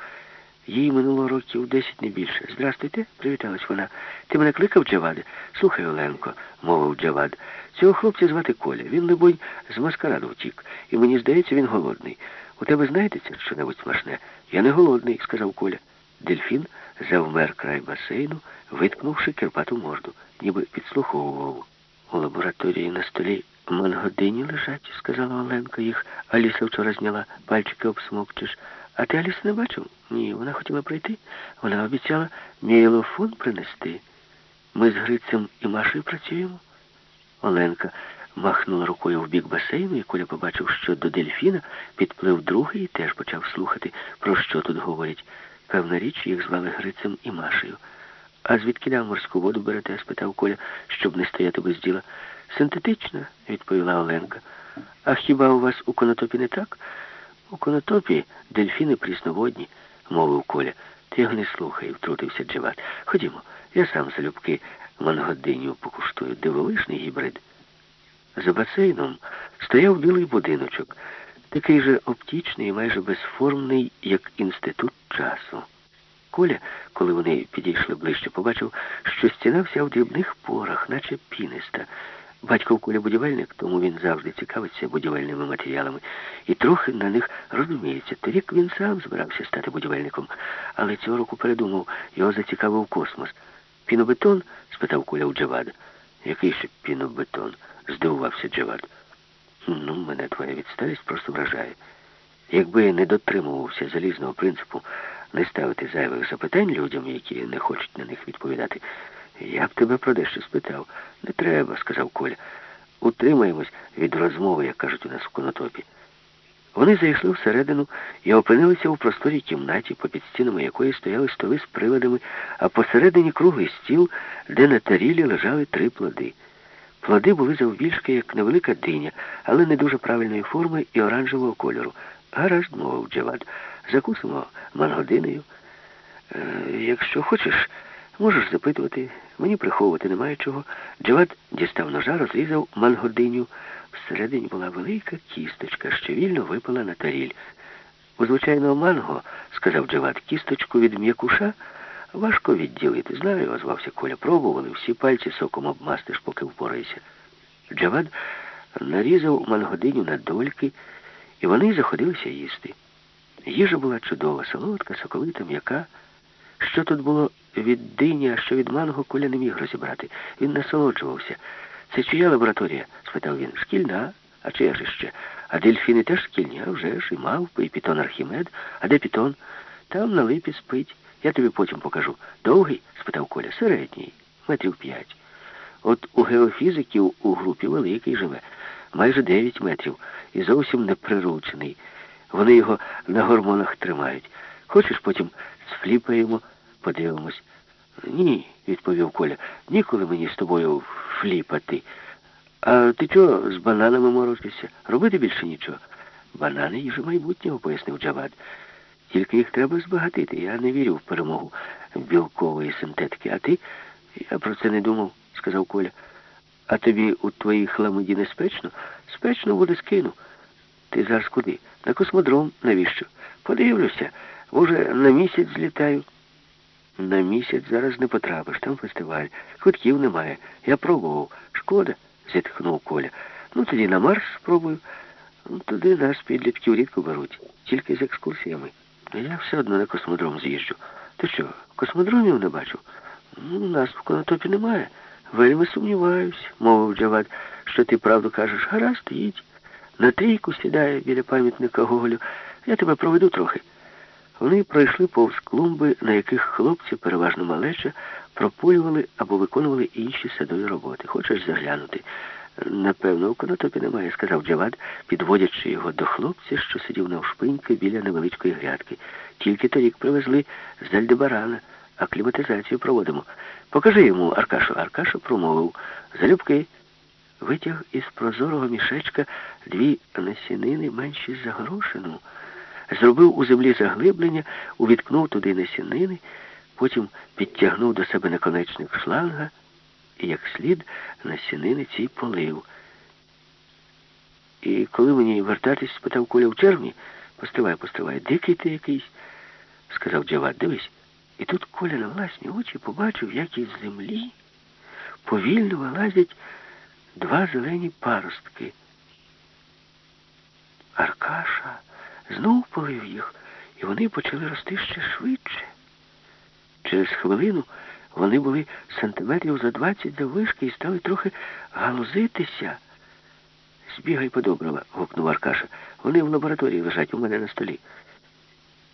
Їй минуло років десять не більше. Здрастуйте, привіталась вона. Ти мене кликав Джаваде? Слухай, Оленко, мовив Джавад. Цього хлопця звати Коля. Він, либонь, з маскараду втік. І мені здається, він голодний. У тебе знайдеться що-небудь смачне? Я не голодний, сказав Коля. Дельфін завмер край басейну, виткнувши кирпату морду, ніби підслуховував. У лабораторії на столі мангодині лежать, сказала Оленка. Їх Аліса вчора зняла, пальчики обсмокчеш. А ти Алісу не бачив? Ні, вона хотіла прийти. Вона обіцяла мієлофон принести. Ми з Грицем і Машею працюємо. Оленка махнула рукою в бік басейну, і Коля побачив, що до дельфіна підплив другий і теж почав слухати, про що тут говорять. Певна річ, їх звали Грицем і Машею. А звідки морську воду берете? спитав Коля, щоб не стояти без діла. Синтетична, відповіла Оленка. А хіба у вас у конотопі не так? У конотопі дельфіни прісноводні, мовив Коля. Ти його не слухай, втрутився Джават. Ходімо, я сам залюбки мангодиню покуштую. Дивовишний гібрид. За басейном стояв білий будиночок, такий же оптічний і майже безформний, як інститут часу. Коля, коли вони підійшли ближче, побачив, що стіна вся в дрібних порах, наче піниста. Батько Коля будівельник, тому він завжди цікавиться будівельними матеріалами і трохи на них розуміється. Торік він сам збирався стати будівельником, але цього року передумав, його зацікавив космос. Пінобетон? спитав Коля у Джавада. Який ще пінобетон? здивувався Джавад. Ну, мене твоя відсталість просто вражає. Якби я не дотримувався залізного принципу не ставити зайвих запитань людям, які не хочуть на них відповідати, я б тебе про дещо спитав. Не треба, сказав Коля. Утримаємось від розмови, як кажуть у нас в конотопі. Вони зайшли всередину і опинилися у просторій кімнаті, попід стінами якої стояли столи з приладами, а посередині круглий стіл, де на тарілі лежали три плоди. Плоди були завбільшки, як невелика диня, але не дуже правильної форми і оранжевого кольору. Гаразд, мовив Джавад. Закусимо мангодиною. Е, якщо хочеш, можеш запитувати. Мені приховувати немає чого. Джавад дістав ножа, розрізав мангодиню. Всередині була велика кісточка, що вільно випала на таріль. У звичайного манго, сказав Джавад, кісточку від м'якуша важко відділити. Знаю, озвався Коля. Пробували, всі пальці соком обмастиш, поки впораєшся. Джавад нарізав мангодиню на дольки, і вони заходилися їсти. Їжа була чудова, солодка, соковита, м'яка. Що тут було від дині, а що від манго, Коля не міг розібрати. Він насолоджувався. Це чия лабораторія? спитав він. Шкільна, а чия ж іще? А дельфіни теж шкільні, а вже ж, і мавпи, і пітон Архімед. А де пітон? Там на липі спить. Я тобі потім покажу. Довгий? спитав Коля. Середній, метрів п'ять. От у геофізиків у групі великий живе, майже дев'ять метрів, і зовсім не приручений. Вони його на гормонах тримають. Хочеш, потім сфліпаємо, подивимось. Ні, відповів Коля. Ніколи мені з тобою фліпати. А ти чого з бананами морочишся? Робити більше нічого. Банани їжа майбутнього, пояснив Джавад. Тільки їх треба збагатити. Я не вірю в перемогу білкової синтетики. А ти Я про це не думав, сказав Коля. А тобі у твоїй хламиді не спечно? Спечно буде скину. Ти зараз куди? На космодром, навіщо? Подивлюся, може, на місяць злітаю. На місяць зараз не потрапиш, там фестиваль. Квитків немає. Я пробував. Шкода, зітхнув Коля. Ну тоді на Марс спробую. Туди нас підлітків рідко беруть, тільки з екскурсіями. Я все одно на космодром з'їжджу. Ти що, космодромів не бачив? Ну, нас в конотопі немає. Вельми сумніваюсь, мовив Джавад, що ти правду кажеш. Гаразд, їдь. На трійку сідає біля пам'ятника Гоголю. Я тебе проведу трохи. Вони пройшли повз клумби, на яких хлопці, переважно малеча, пропулювали або виконували інші садові роботи. Хочеш заглянути? Напевно, у конотопі немає, сказав Джавад, підводячи його до хлопця, що сидів навшпиньки біля невеличкої грядки. Тільки торік привезли з Альдебарана, акліматизацію проводимо. Покажи йому, Аркашу. Аркаша промовив. Залюбки. Витяг із прозорого мішечка дві насінини менші за горошину. Зробив у землі заглиблення, увіткнув туди насінини, потім підтягнув до себе наконечник шланга і як слід насінини ці полив. І коли мені вертатись, спитав Коля в червні, постривай, постривай, дикий ти якийсь, сказав Джават, дивись. І тут Коля на власні очі побачив, як із землі повільно вилазять два зелені паростки. Аркаша знов полив їх, і вони почали рости ще швидше. Через хвилину вони були сантиметрів за двадцять заввишки і стали трохи галузитися. Збігай по-доброго, гукнув Аркаша. Вони в лабораторії лежать у мене на столі.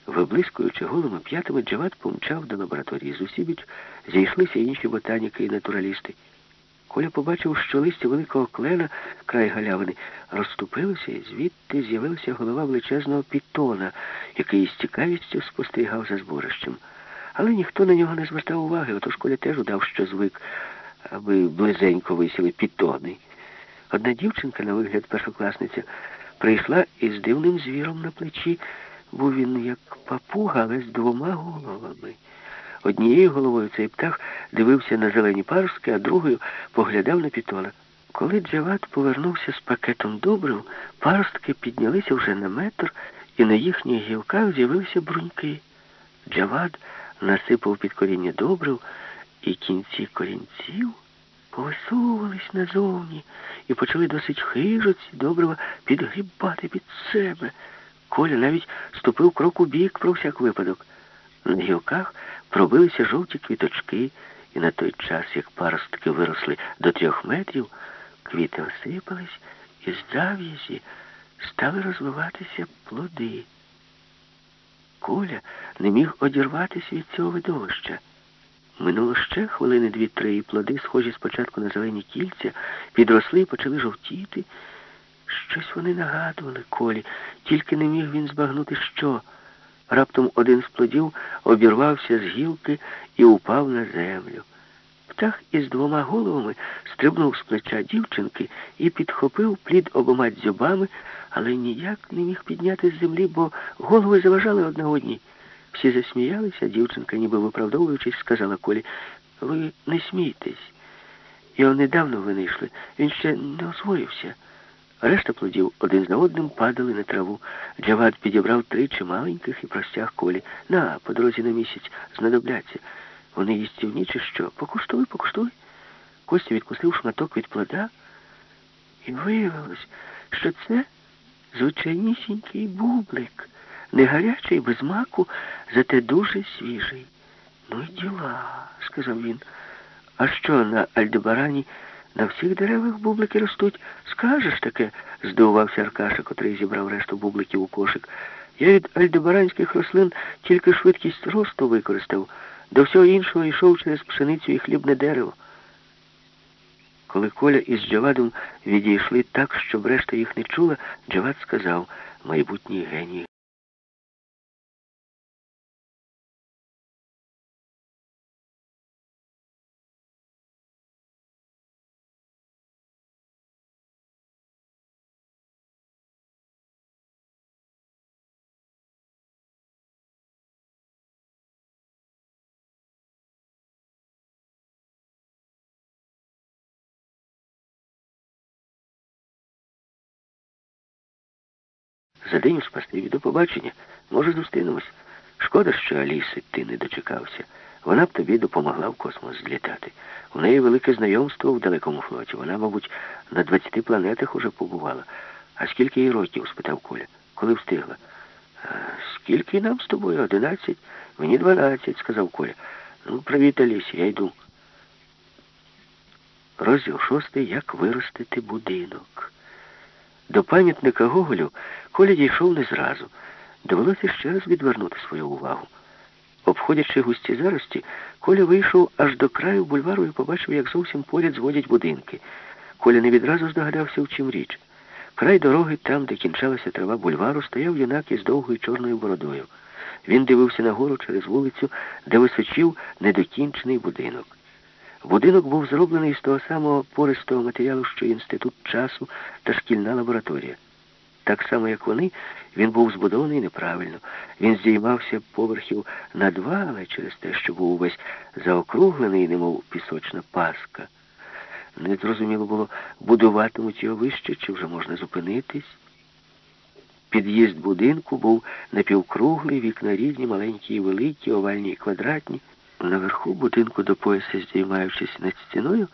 Виблискуючи голими п'ятами, Джават помчав до лабораторії. З усібіч зійшлися інші ботаніки і натуралісти. Коля побачив, що листя великого клена, край галявини, розступилося, і звідти з'явилася голова величезного пітона, який з цікавістю спостерігав за зборищем. Але ніхто на нього не звертав уваги, отож Коля теж удав, що звик, аби близенько висіли пітони. Одна дівчинка, на вигляд першокласниця, прийшла із дивним звіром на плечі. Був він як папуга, але з двома головами. Однією головою цей птах дивився на зелені паростки, а другою поглядав на пітона. Коли Джават повернувся з пакетом добрив, паростки піднялися вже на метр, і на їхніх гілках з'явилися бруньки. Джават насипав під коріння добрив, і кінці корінців повисовувались назовні і почали досить хижо ці добрива підгрібати під себе. Коля навіть ступив крок у бік про всяк випадок. На гілках пробилися жовті квіточки, і на той час, як паростки виросли до трьох метрів, квіти осипались, і з стали розвиватися плоди. Коля не міг одірватися від цього видовища. Минуло ще хвилини дві-три, і плоди, схожі спочатку на зелені кільця, підросли і почали жовтіти. Щось вони нагадували Колі, тільки не міг він збагнути, що. Раптом один з плодів обірвався з гілки і упав на землю. Птах із двома головами стрибнув з плеча дівчинки і підхопив плід обома дзьобами, але ніяк не міг підняти з землі, бо голови заважали одна одній. Всі засміялися, дівчинка, ніби виправдовуючись, сказала Колі, ви не смійтесь. Його недавно винайшли, він ще не освоївся. Решта плодів один за одним падали на траву. Джавад підібрав три чималеньких і простяг колі. На, по дорозі на місяць, знадобляться. Вони їстівні чи що? Покуштуй, покуштуй. Костя відкусив шматок від плода, і виявилось, що це звичайнісінький бублик, не гарячий, без маку, зате дуже свіжий. Ну й діла, сказав він. А що на Альдебарані? На всіх деревах бублики ростуть. Скажеш таке, здивувався Аркаша, котрий зібрав решту бубликів у кошик. Я від альдебаранських рослин тільки швидкість росту використав. До всього іншого йшов через пшеницю і хлібне дерево. Коли Коля із Джавадом відійшли так, щоб решта їх не чула, Джавад сказав майбутній геній. За день у спасибі, до побачення. Може, зустрінемось. Шкода, що Аліси ти не дочекався. Вона б тобі допомогла в космос злітати. У неї велике знайомство в далекому флоті. Вона, мабуть, на 20 планетах уже побувала. А скільки їй років? спитав Коля. Коли встигла? «А Скільки нам з тобою? Одинадцять? Мені дванадцять, сказав Коля. Ну, привіт, Алісі, я йду. Розділ шостий. Як виростити будинок. До пам'ятника Гоголю Коля дійшов не зразу. Довелося ще раз відвернути свою увагу. Обходячи густі зарості, Коля вийшов аж до краю бульвару і побачив, як зовсім поряд зводять будинки. Коля не відразу здогадався, в чим річ. Край дороги, там, де кінчалася трава бульвару, стояв юнак із довгою чорною бородою. Він дивився нагору через вулицю, де височив недокінчений будинок. Будинок був зроблений з того самого пористого матеріалу, що інститут часу та шкільна лабораторія. Так само, як вони, він був збудований неправильно. Він здіймався поверхів на два, але через те, що був увесь заокруглений, немов пісочна паска. Незрозуміло було, будуватимуть його вище, чи вже можна зупинитись. Під'їзд будинку був напівкруглий, вікна різні, маленькі і великі, овальні і квадратні. Наверху будинку до пояса, здіймаючись над стіною,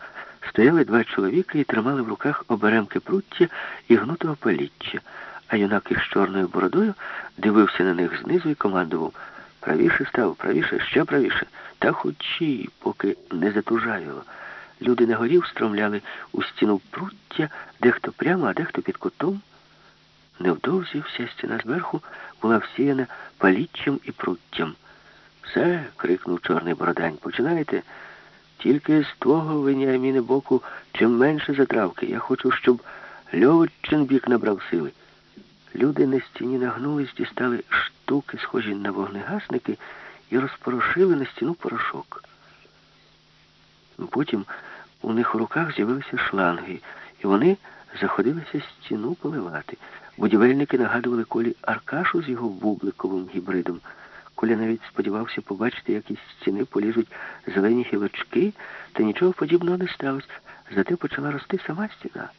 стояли два чоловіки і тримали в руках оберемки пруття і гнутого поліччя, а юнак із чорною бородою дивився на них знизу і командував правіше став, правіше, ще правіше, та хочі, поки не затужавіло. Люди на горі встромляли у стіну пруття, дехто прямо, а дехто під кутом. Невдовзі вся стіна зверху була всіяна паліччям і пруттям. Все, крикнув чорний бородань, починайте. Тільки з твого Веніаміне боку чим менше затравки. Я хочу, щоб Льовчин бік набрав сили. Люди на стіні нагнулись, дістали штуки, схожі на вогнегасники, і розпорошили на стіну порошок. Потім у них у руках з'явилися шланги, і вони заходилися стіну поливати. Будівельники нагадували колі Аркашу з його бубликовим гібридом. Коля навіть сподівався побачити, як із стіни полізуть зелені хілочки, та нічого подібного не сталося. Зате почала рости сама стіна.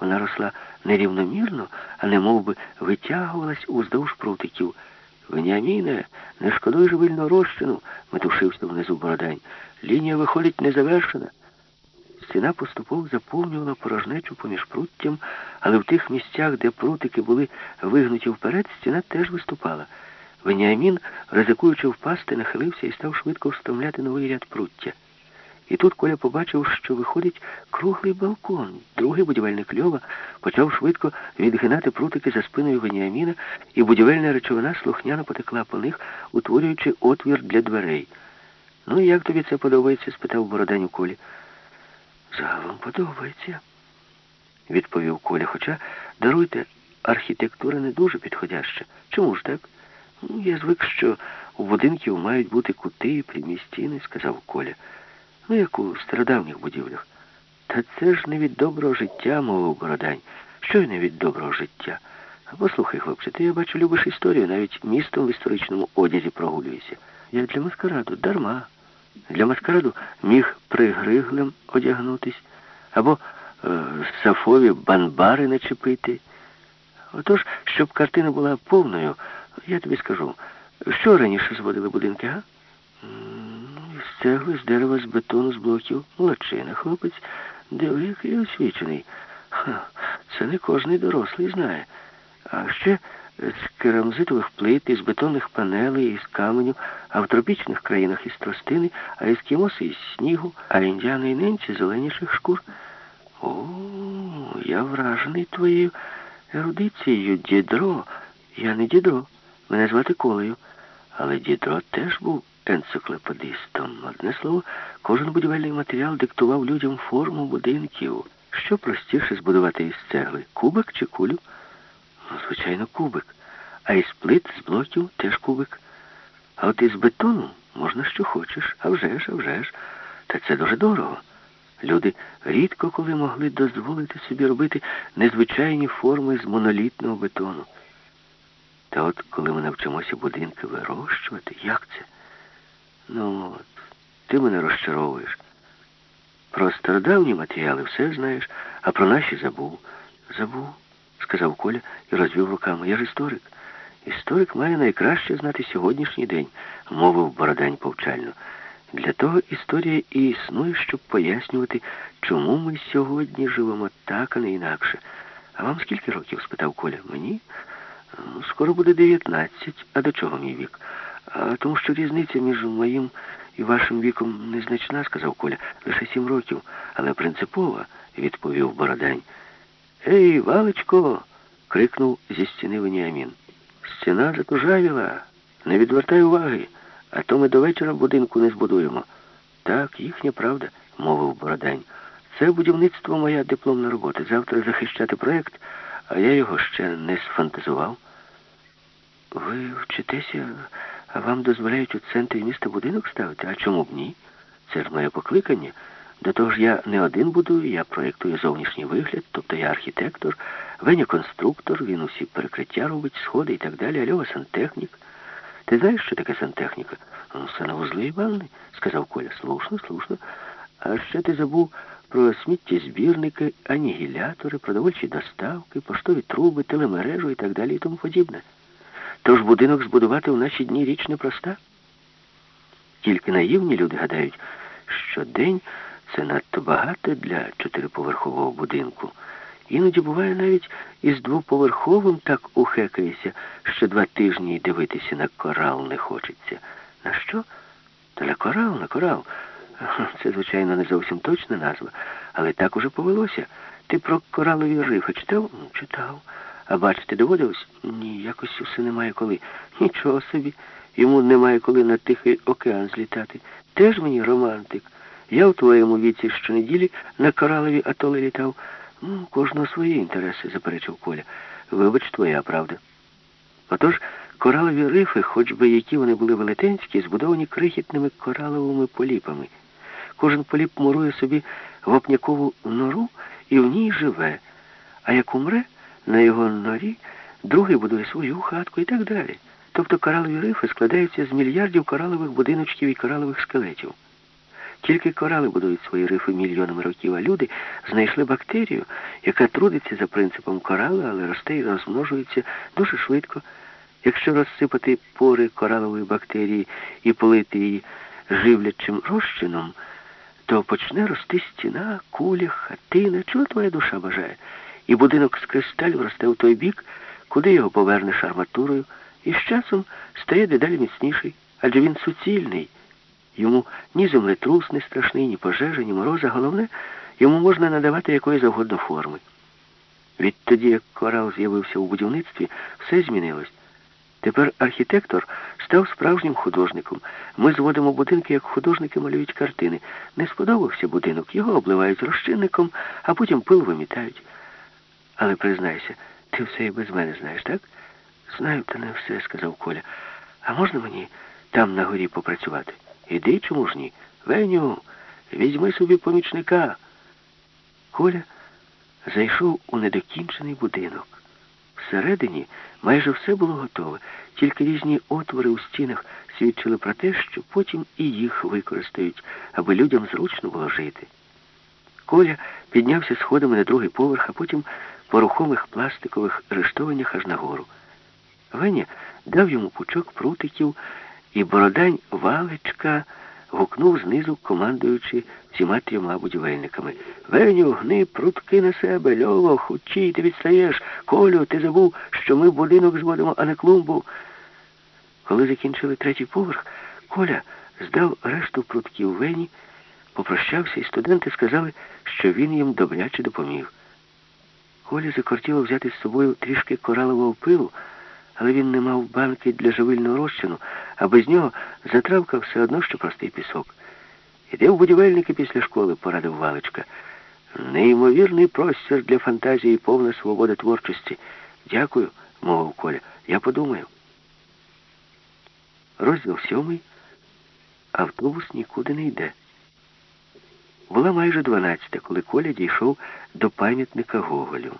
Вона росла нерівномірно, а не мов би витягувалась уздовж прутиків. Веніаміне, не шкодуй живильну розчину, метушився внизу бородань. Лінія виходить незавершена. Стіна поступово заповнювала порожнечу поміж пруттям, але в тих місцях, де прутики були вигнуті вперед, стіна теж виступала. Веніамін, ризикуючи впасти, нахилився і став швидко вставляти новий ряд пруття. І тут Коля побачив, що виходить круглий балкон. Другий будівельник Льова почав швидко відгинати прутики за спиною Веніаміна, і будівельна речовина слухняно потекла по них, утворюючи отвір для дверей. Ну і як тобі це подобається? спитав Бородань у Колі. Загалом подобається, відповів Коля. Хоча, даруйте, архітектура не дуже підходяща. Чому ж так? Ну, я звик, що у будинків мають бути кути і прямі стіни, сказав Коля. Ну, як у стародавніх будівлях. Та це ж не від доброго життя, мовив Бородань. Що й не від доброго життя? Послухай, хлопче, ти я бачу, любиш історію, навіть містом в історичному одязі прогулюєшся. Я для маскараду дарма. Для маскараду міг пригриглем одягнутись, або е, сафові банбари начепити. Отож, щоб картина була повною, я тобі скажу, що раніше зводили будинки, га? З цегли, з дерева, з бетону, з блоків. Молодчина, хлопець, диви, який освічений. Ха, це не кожний дорослий знає. А ще з керамзитових плит, із бетонних панелей, із каменю, а в тропічних країнах із тростини, а ескімоси із снігу, а індіани і ненці зеленіших шкур. О, я вражений твоєю ерудицією, дідро. Я не дідро. Мене звати Колею. Але дідро теж був енциклопедистом. Одне слово, кожен будівельний матеріал диктував людям форму будинків. Що простіше збудувати із цегли? Кубик чи кулю? Ну, звичайно, кубик. А із плит, з блоків теж кубик. А от із бетону можна що хочеш, а вже ж, а вже ж. Та це дуже дорого. Люди рідко коли могли дозволити собі робити незвичайні форми з монолітного бетону. Та от коли ми навчимося будинки вирощувати, як це? Ну от, ти мене розчаровуєш. Про стародавні матеріали все знаєш, а про наші забув. Забув, сказав Коля і розвів руками. Я ж історик. Історик має найкраще знати сьогоднішній день, мовив Бородань повчально. Для того історія і існує, щоб пояснювати, чому ми сьогодні живемо так, а не інакше. А вам скільки років? спитав Коля. Мені? Скоро буде 19. А до чого мій вік? Тому що різниця між моїм і вашим віком незначна, сказав Коля. Лише сім років, але принципова, відповів Бородань. Ей, Валечко! крикнув зі стіни Веніамін. Стіна затужавіла. Не відвертай уваги, а то ми до вечора будинку не збудуємо. Так, їхня правда, мовив Бородань. Це будівництво моя дипломна робота. Завтра захищати проєкт, а я його ще не сфантазував. Ви вчитеся, а вам дозволяють у центрі міста будинок ставити? А чому б ні? Це ж моє покликання. До того ж я не один будую, я проєктую зовнішній вигляд, тобто я архітектор, Веня конструктор, він усі перекриття робить, сходи і так далі, Альова сантехнік. Ти знаєш, що таке сантехніка? Ну, санвузли і ванни, сказав Коля. Слушно, слушно. А ще ти забув про сміттєзбірники, анігілятори, продовольчі доставки, поштові труби, телемережу і так далі і тому подібне. Тож будинок збудувати в наші дні річ непроста. Тільки наївні люди гадають, що день це надто багато для чотириповерхового будинку. Іноді буває навіть із двоповерховим так ухекаєшся, що два тижні дивитися на корал не хочеться. На що? Та на корал, на корал. Це, звичайно, не зовсім точна назва, але так уже повелося. Ти про коралові рифи читав? Читав. А бачити доводилось? Ні, якось усе немає коли. Нічого собі. Йому немає коли на Тихий океан злітати. Теж мені романтик. Я в твоєму віці щонеділі на коралові атоли літав. Ну, кожного свої інтереси, заперечив Коля. Вибач, твоя правда. Отож, коралові рифи, хоч би які вони були велетенські, збудовані крихітними кораловими поліпами. Кожен поліп мурує собі вопнякову нору і в ній живе. А як умре, на його норі другий будує свою хатку і так далі. Тобто коралові рифи складаються з мільярдів коралових будиночків і коралових скелетів. Тільки корали будують свої рифи мільйонами років, а люди знайшли бактерію, яка трудиться за принципом корали, але росте і розмножується дуже швидко. Якщо розсипати пори коралової бактерії і полити її живлячим розчином, то почне рости стіна, куля, хатина, чого твоя душа бажає. І будинок з кристалів росте в той бік, куди його повернеш арматурою, і з часом стає дедалі міцніший, адже він суцільний. Йому ні землетрус не страшний, ні пожежа, ні мороза. Головне, йому можна надавати якої завгодно форми. Відтоді, як корал з'явився у будівництві, все змінилось. Тепер архітектор став справжнім художником. Ми зводимо будинки, як художники малюють картини. Не сподобався будинок, його обливають розчинником, а потім пил вимітають. Але признайся, ти все і без мене знаєш, так? Знаю, та не все, сказав Коля. А можна мені там на горі попрацювати? Іди, чому ж ні? Веню, візьми собі помічника. Коля зайшов у недокінчений будинок. Всередині майже все було готове, тільки різні отвори у стінах свідчили про те, що потім і їх використають, аби людям зручно було жити. Коля піднявся сходами на другий поверх, а потім по рухомих пластикових рештованнях аж нагору. Веня дав йому пучок прутиків, і бородань валечка гукнув знизу, командуючи всіма трьома будівельниками. Веню, гни прутки на себе, льово, хучій, ти відстаєш. Колю, ти забув, що ми будинок зводимо, а не клумбу. Коли закінчили третій поверх, Коля здав решту прутків Вені, попрощався, і студенти сказали, що він їм добряче допоміг. Колі закортіло взяти з собою трішки коралового пилу, але він не мав банки для живильного розчину, а без нього затравка все одно, що простий пісок. Іди в будівельники після школи, порадив Валечка. Неймовірний простір для фантазії і повна свобода творчості. Дякую, мовив Коля. Я подумаю. Розділ сьомий. Автобус нікуди не йде. Була майже дванадцята, коли Коля дійшов до пам'ятника Гоголю.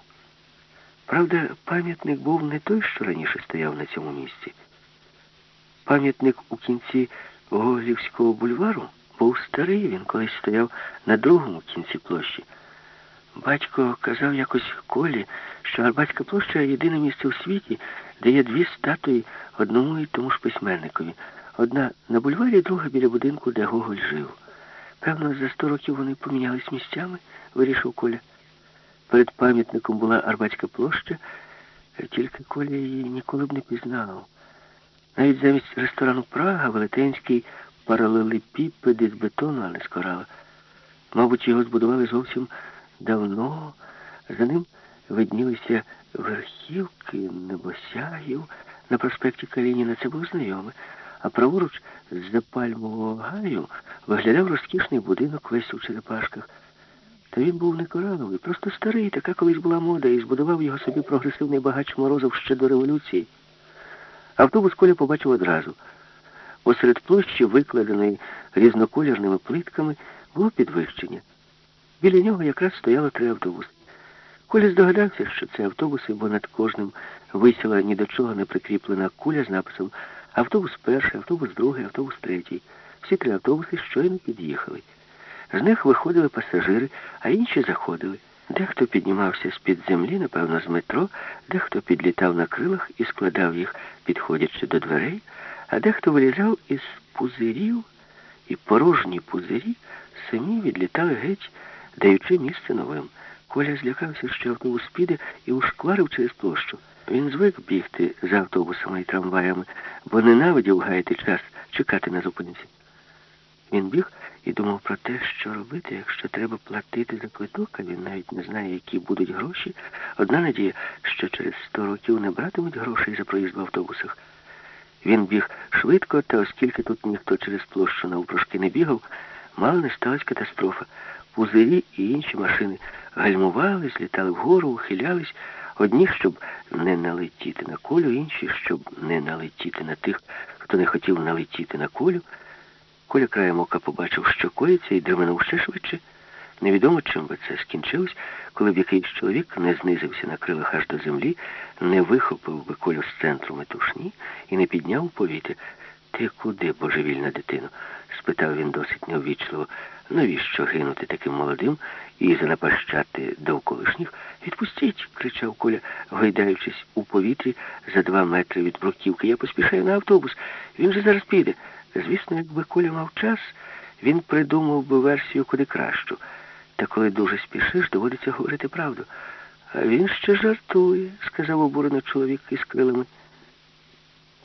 Правда, пам'ятник був не той, що раніше стояв на цьому місці. Пам'ятник у кінці Гоголівського бульвару був старий, він колись стояв на другому кінці площі. Батько казав якось Колі, що Арбатська площа єдине місце у світі, де є дві статуї одному і тому ж письменникові. Одна на бульварі, друга біля будинку, де Гоголь жив. Певно, за сто років вони помінялись місцями, вирішив Коля. Перед пам'ятником була Арбатська площа, тільки Коля її ніколи б не пізнав. Навіть замість ресторану Прага велетенський паралелепіпед із бетону, а не з. Мабуть, його збудували зовсім давно. За ним виднілися верхівки небосягів на проспекті Калініна. Це було знайоме. А праворуч з-за пальмового гаю виглядав розкішний будинок весь у черепашках. Та він був не кораловий, просто старий, така колись була мода, і збудував його собі прогресивний багач Морозов ще до революції. Автобус Коля побачив одразу. Посеред площі, викладеної різнокольорними плитками, було підвищення. Біля нього якраз стояло три автобуси. Коля здогадався, що це автобуси, бо над кожним висіла ні до чого не прикріплена куля з написом автобус перший, автобус другий, автобус третій. Всі три автобуси щойно під'їхали. З них виходили пасажири, а інші заходили. Дехто піднімався з-під землі, напевно, з метро, дехто підлітав на крилах і складав їх, підходячи до дверей, а дехто вилізав із пузирів, і порожні пузирі самі відлітали геть, даючи місце новим. Коля злякався, що автобус піде і ушкварив через площу. Він звик бігти за автобусами і трамваями, бо ненавидів гаяти час чекати на зупинці. Він біг і думав про те, що робити, якщо треба платити за квиток, а він навіть не знає, які будуть гроші. Одна надія, що через сто років не братимуть грошей за проїзд в автобусах. Він біг швидко, та оскільки тут ніхто через площу навпрошки не бігав, мало не сталася катастрофа. Пузирі і інші машини гальмували, злітали вгору, ухилялись, одні, щоб не налетіти на колю, інші, щоб не налетіти на тих, хто не хотів налетіти на колю. Коля краєм ока побачив, що коїться, і дременув ще швидше. Невідомо, чим би це скінчилось, коли б якийсь чоловік не знизився на крилах аж до землі, не вихопив би колю з центру метушні і не підняв у повітря. Ти куди, божевільна дитино? спитав він досить неввічливо. Навіщо гинути таким молодим і занапащати довколишніх? Відпустіть, кричав Коля, гойдаючись у повітрі за два метри від бруківки. Я поспішаю на автобус. Він же зараз піде. Звісно, якби Коля мав час, він придумав би версію куди кращу. Та коли дуже спішиш, доводиться говорити правду. А він ще жартує, сказав обурено чоловік із крилами.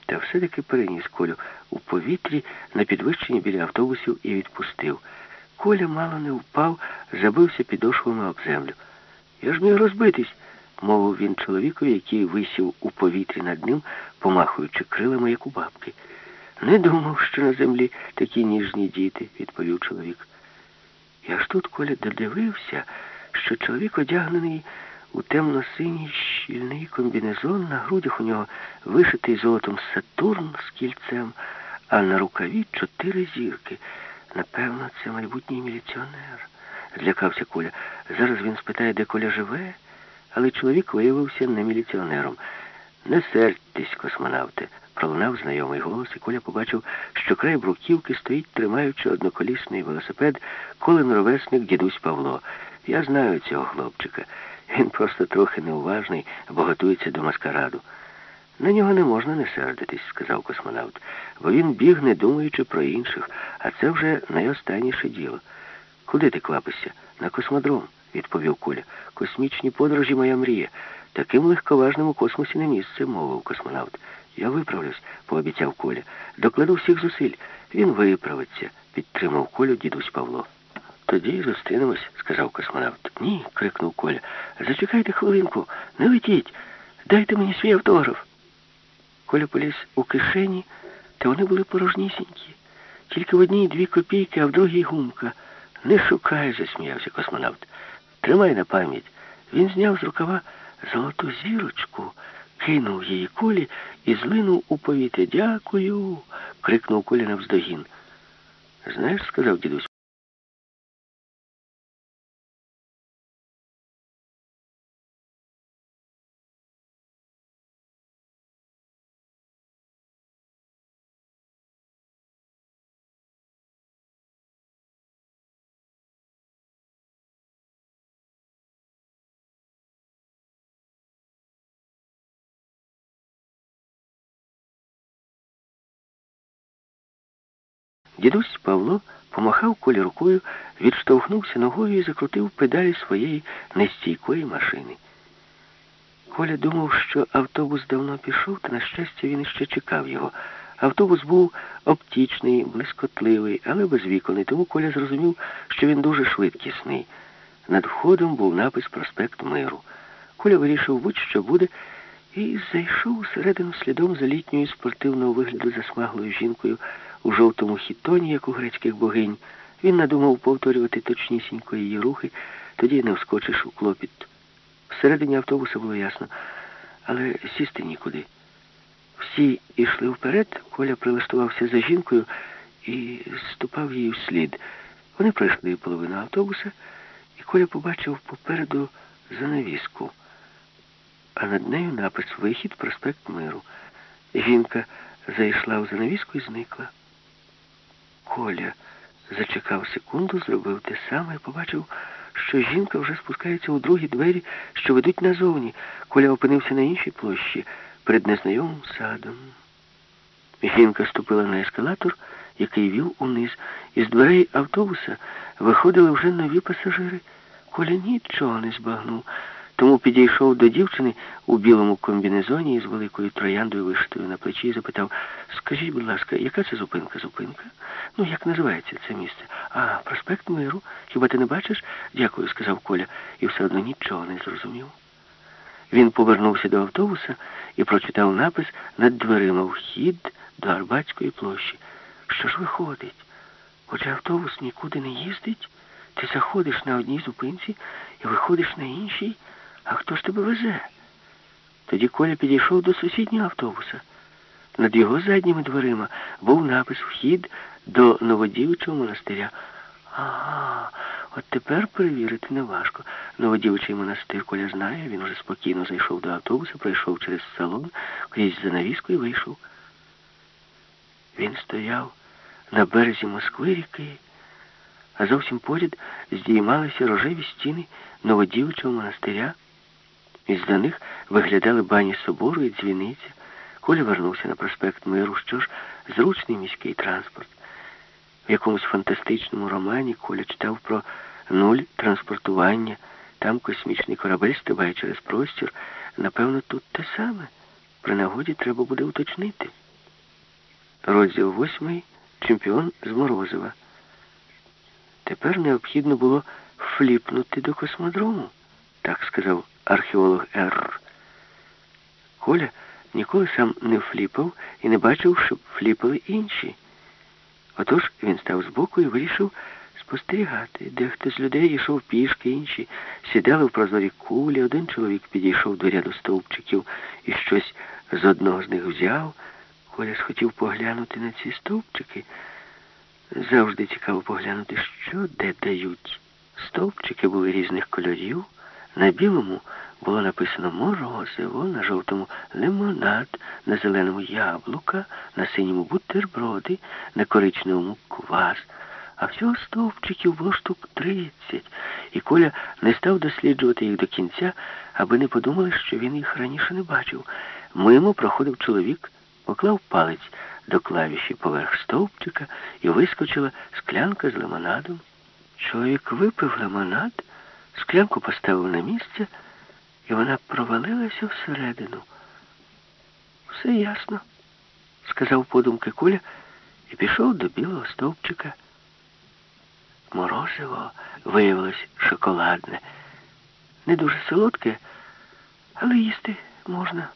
Та все-таки переніс Колю у повітрі на підвищенні біля автобусів і відпустив. Коля мало не впав, забився підошвами об землю. Я ж міг розбитись, мовив він чоловікові, який висів у повітрі над ним, помахуючи крилами, як у бабки. Не думав, що на землі такі ніжні діти, відповів чоловік. Я ж тут, Коля, додивився, що чоловік одягнений у темно-синій щільний комбінезон, на грудях у нього вишитий золотом Сатурн з кільцем, а на рукаві чотири зірки. Напевно, це майбутній міліціонер. Злякався Коля. Зараз він спитає, де Коля живе, але чоловік виявився не міліціонером. Не сердьтесь, космонавте, пролунав знайомий голос, і Коля побачив, що край бруківки стоїть, тримаючи одноколісний велосипед, колен ровесник дідусь Павло. Я знаю цього хлопчика. Він просто трохи неуважний, бо готується до маскараду. На нього не можна не сердитись, сказав космонавт, бо він біг, не думаючи про інших, а це вже найостанніше діло. Куди ти квапишся? На космодром, відповів Коля. Космічні подорожі моя мрія. Таким легковажним у космосі не місце, мовив космонавт. Я виправлюсь, пообіцяв Коля. Докладу всіх зусиль. Він виправиться, підтримав Колю дідусь Павло. Тоді зустрінемось, сказав космонавт. Ні, крикнув Коля. Зачекайте хвилинку, не летіть. Дайте мені свій автограф. Коля поліз у кишені, та вони були порожнісінькі. Тільки в одній дві копійки, а в другій гумка. Не шукай, засміявся космонавт. Тримай на пам'ять. Він зняв з рукава золоту зірочку, кинув її колі і злинув у повітря. Дякую. крикнув Коля навздогін. Знаєш, сказав дідусь. Дідусь Павло помахав колі рукою, відштовхнувся ногою і закрутив педалі своєї нестійкої машини. Коля думав, що автобус давно пішов, та, на щастя, він іще чекав його. Автобус був оптічний, блискотливий, але безвіконний, тому Коля зрозумів, що він дуже швидкісний. Над входом був напис Проспект Миру. Коля вирішив, будь-що буде, і зайшов усередину слідом за літньою спортивного вигляду засмаглою жінкою у жовтому хітоні, як у грецьких богинь. Він надумав повторювати точнісінько її рухи, тоді не вскочиш у клопіт. Всередині автобуса було ясно, але сісти нікуди. Всі йшли вперед, Коля прилаштувався за жінкою і ступав їй вслід. Вони пройшли половину автобуса, і Коля побачив попереду занавіску, а над нею напис Вихід, проспект Миру. Жінка зайшла в занавіску і зникла. Коля зачекав секунду, зробив те саме і побачив, що жінка вже спускається у другі двері, що ведуть назовні. Коля опинився на іншій площі перед незнайомим садом. Жінка ступила на ескалатор, який вів униз. Із дверей автобуса виходили вже нові пасажири. Коля нічого не збагнув, тому підійшов до дівчини у білому комбінезоні із великою трояндою вишитою на плечі і запитав, скажіть, будь ласка, яка це зупинка? Зупинка? Ну, як називається це місце? А, проспект Миру. Хіба ти не бачиш? Дякую, сказав Коля, і все одно нічого не зрозумів. Він повернувся до автобуса і прочитав напис над дверима вхід до Арбатської площі. Що ж виходить? Отже, автобус нікуди не їздить? Ти заходиш на одній зупинці і виходиш на іншій, а хто ж тебе везе? Тоді Коля підійшов до сусіднього автобуса. Над його задніми дверима був напис Вхід до Новодівичого монастиря. Ага, от тепер перевірити неважко. Новодівичий монастир Коля знає, він вже спокійно зайшов до автобуса, пройшов через салон, крізь занавіску і вийшов. Він стояв на березі Москви ріки, а зовсім поряд здіймалися рожеві стіни Новодівичого монастиря. Із за них виглядали бані собору і дзвіниця. Коля вернувся на проспект Миру, що ж зручний міський транспорт. В якомусь фантастичному романі Коля читав про нуль транспортування. Там космічний корабель стрибає через простір. Напевно, тут те саме. При нагоді треба буде уточнити. Розділ восьмий. Чемпіон з Морозова. Тепер необхідно було фліпнути до космодрому, так сказав археолог Р. Коля ніколи сам не фліпав і не бачив, щоб фліпали інші. Отож він став збоку і вирішив спостерігати. Дехто з людей йшов пішки, інші сідали в прозорі кулі. Один чоловік підійшов до ряду стовпчиків і щось з одного з них взяв. Коля схотів поглянути на ці стовпчики. Завжди цікаво поглянути, що де дають. Стовпчики були різних кольорів. На білому було написано морозиво, на жовтому лимонад, на зеленому яблука, на синьому бутерброди, на коричневому квас. А всього стовпчиків було штук тридцять. І Коля не став досліджувати їх до кінця, аби не подумали, що він їх раніше не бачив. Мимо проходив чоловік, поклав палець до клавіші поверх стовпчика і вискочила склянка з лимонадом. Чоловік випив лимонад, склянку поставив на місце, і вона провалилася всередину. Все ясно, сказав подумки Коля і пішов до білого стовпчика. Морозиво виявилось шоколадне. Не дуже солодке, але їсти можна.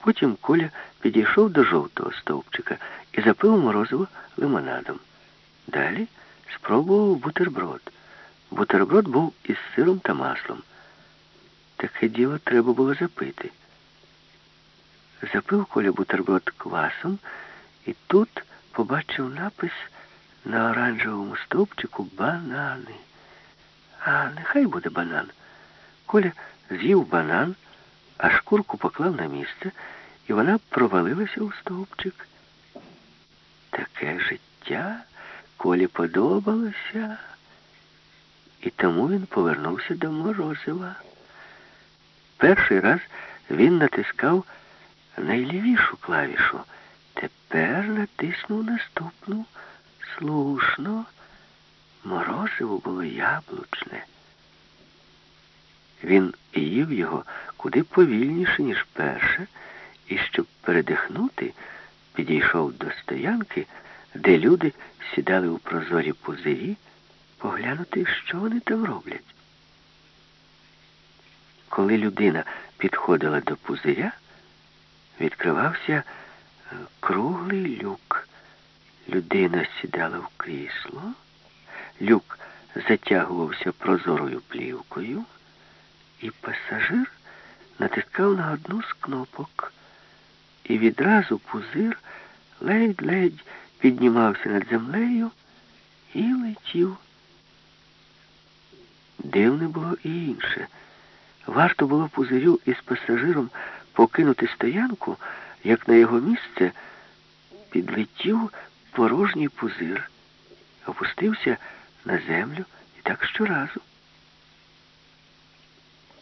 Потім Коля підійшов до жовтого стовпчика і запив морозиво лимонадом. Далі спробував бутерброд. Бутерброд був із сиром та маслом. Таке діло треба було запити. Запив Коля бутерброд квасом і тут побачив напис на оранжевому стовпчику банани. А нехай буде банан. Коля з'їв банан, а шкурку поклав на місце, і вона провалилася у стовпчик. Таке життя Колі подобалося, і тому він повернувся до Морозива. Перший раз він натискав найлівішу клавішу Тепер натиснув наступну. Слушно. Морозиво було яблучне. Він їв його куди повільніше, ніж перше, і щоб передихнути, підійшов до стоянки, де люди сідали у прозорі пузирі, поглянути, що вони там роблять. Коли людина підходила до пузиря, відкривався е, круглий люк. Людина сідала в крісло, люк затягувався прозорою плівкою, і пасажир натискав на одну з кнопок. І відразу пузир ледь-ледь піднімався над землею і летів. Дивне було і інше. Варто було пузирю із пасажиром покинути стоянку, як на його місце підлетів порожній пузир, опустився на землю і так щоразу.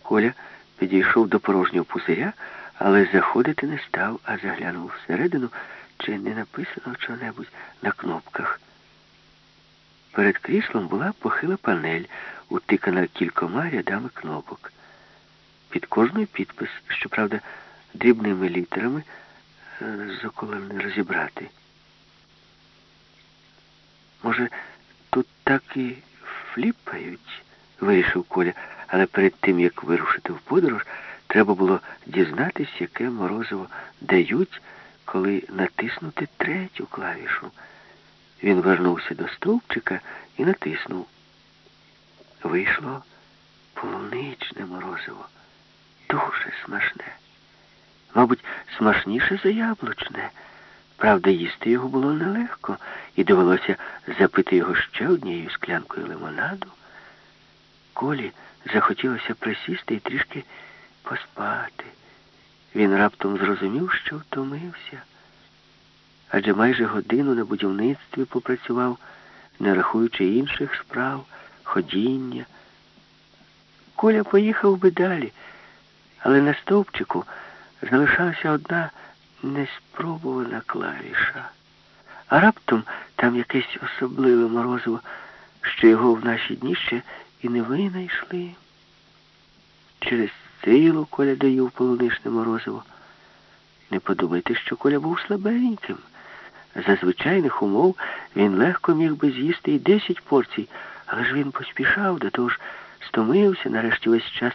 Коля підійшов до порожнього пузиря, але заходити не став, а заглянув всередину, чи не написано чого-небудь на кнопках. Перед кріслом була похила панель, утикана кількома рядами кнопок. Під кожною підпис, щоправда, дрібними літерами, е, з не розібрати. Може, тут так і фліпають, вирішив Коля, але перед тим, як вирушити в подорож, треба було дізнатись, яке морозиво дають, коли натиснути третю клавішу. Він вернувся до стовпчика і натиснув. Вийшло полуничне морозиво. Дуже смачне. Мабуть, смачніше за яблучне. Правда, їсти його було нелегко, і довелося запити його ще однією склянкою лимонаду. Колі захотілося присісти і трішки поспати. Він раптом зрозумів, що втомився. Адже майже годину на будівництві попрацював, не рахуючи інших справ, ходіння. Коля поїхав би далі, але на стовпчику залишалася одна неспробувана клавіша. А раптом там якесь особливе морозиво, що його в наші дні ще і не винайшли. Через силу Коля доїв полунишне морозиво. Не подумайте, що Коля був слабеньким. За звичайних умов він легко міг би з'їсти і десять порцій, але ж він поспішав, до того ж стомився, нарешті весь час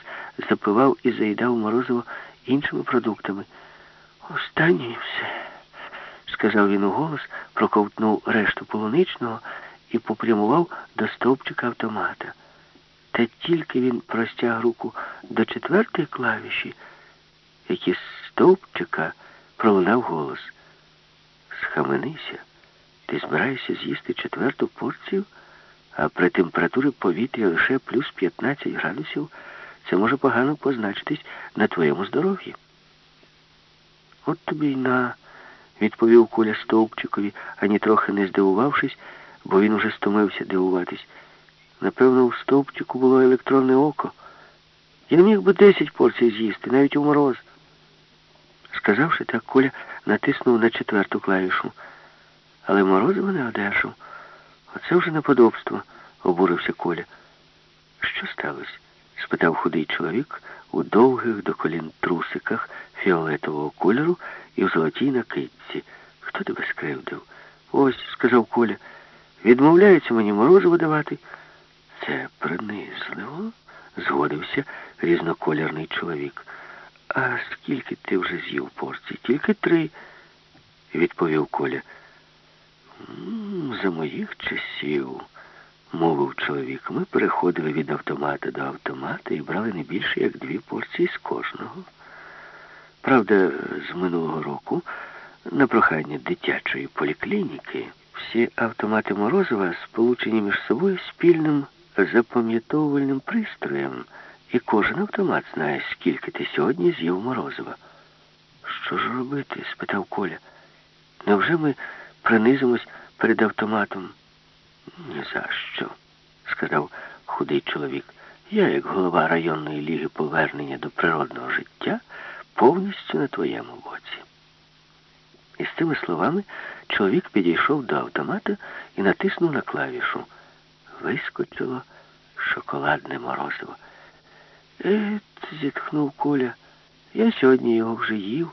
запивав і заїдав морозиво іншими продуктами. Останнє все, сказав він у голос, проковтнув решту полуничного і попрямував до стовпчика автомата. Та тільки він простяг руку до четвертої клавіші, як із стовпчика пролунав голос. Схаменися, ти збираєшся з'їсти четверту порцію, а при температурі повітря лише плюс 15 градусів це може погано позначитись на твоєму здоров'ї. От тобі й на, відповів Коля Стовпчикові, ані трохи не здивувавшись, бо він уже стомився дивуватись. Напевно, у стовпчику було електронне око. Я міг би десять порцій з'їсти, навіть у мороз. Сказавши так, Коля натиснув на четверту клавішу. Але морозиво не одержав. Оце вже неподобство, обурився Коля. Що сталося? спитав худий чоловік у довгих до колін трусиках фіолетового кольору і в золотій накидці. Хто тебе скривдив? Ось, сказав Коля, відмовляється мені морозиво давати. Це принизливо, згодився різнокольорний чоловік. А скільки ти вже з'їв порцій? Тільки три, відповів Коля. За моїх часів, мовив чоловік, ми переходили від автомата до автомата і брали не більше, як дві порції з кожного. Правда, з минулого року, на прохання дитячої поліклініки, всі автомати Морозова сполучені між собою спільним запам'ятовувальним пристроєм, і кожен автомат знає, скільки ти сьогодні з'їв Морозова. Що ж робити? спитав Коля. Невже ми принизимось перед автоматом? «Ні за що», – сказав худий чоловік. Я, як голова районної ліги повернення до природного життя, повністю на твоєму боці. І з цими словами чоловік підійшов до автомата і натиснув на клавішу. Вискочило шоколадне морозиво. Ет, зітхнув Коля. Я сьогодні його вже їв.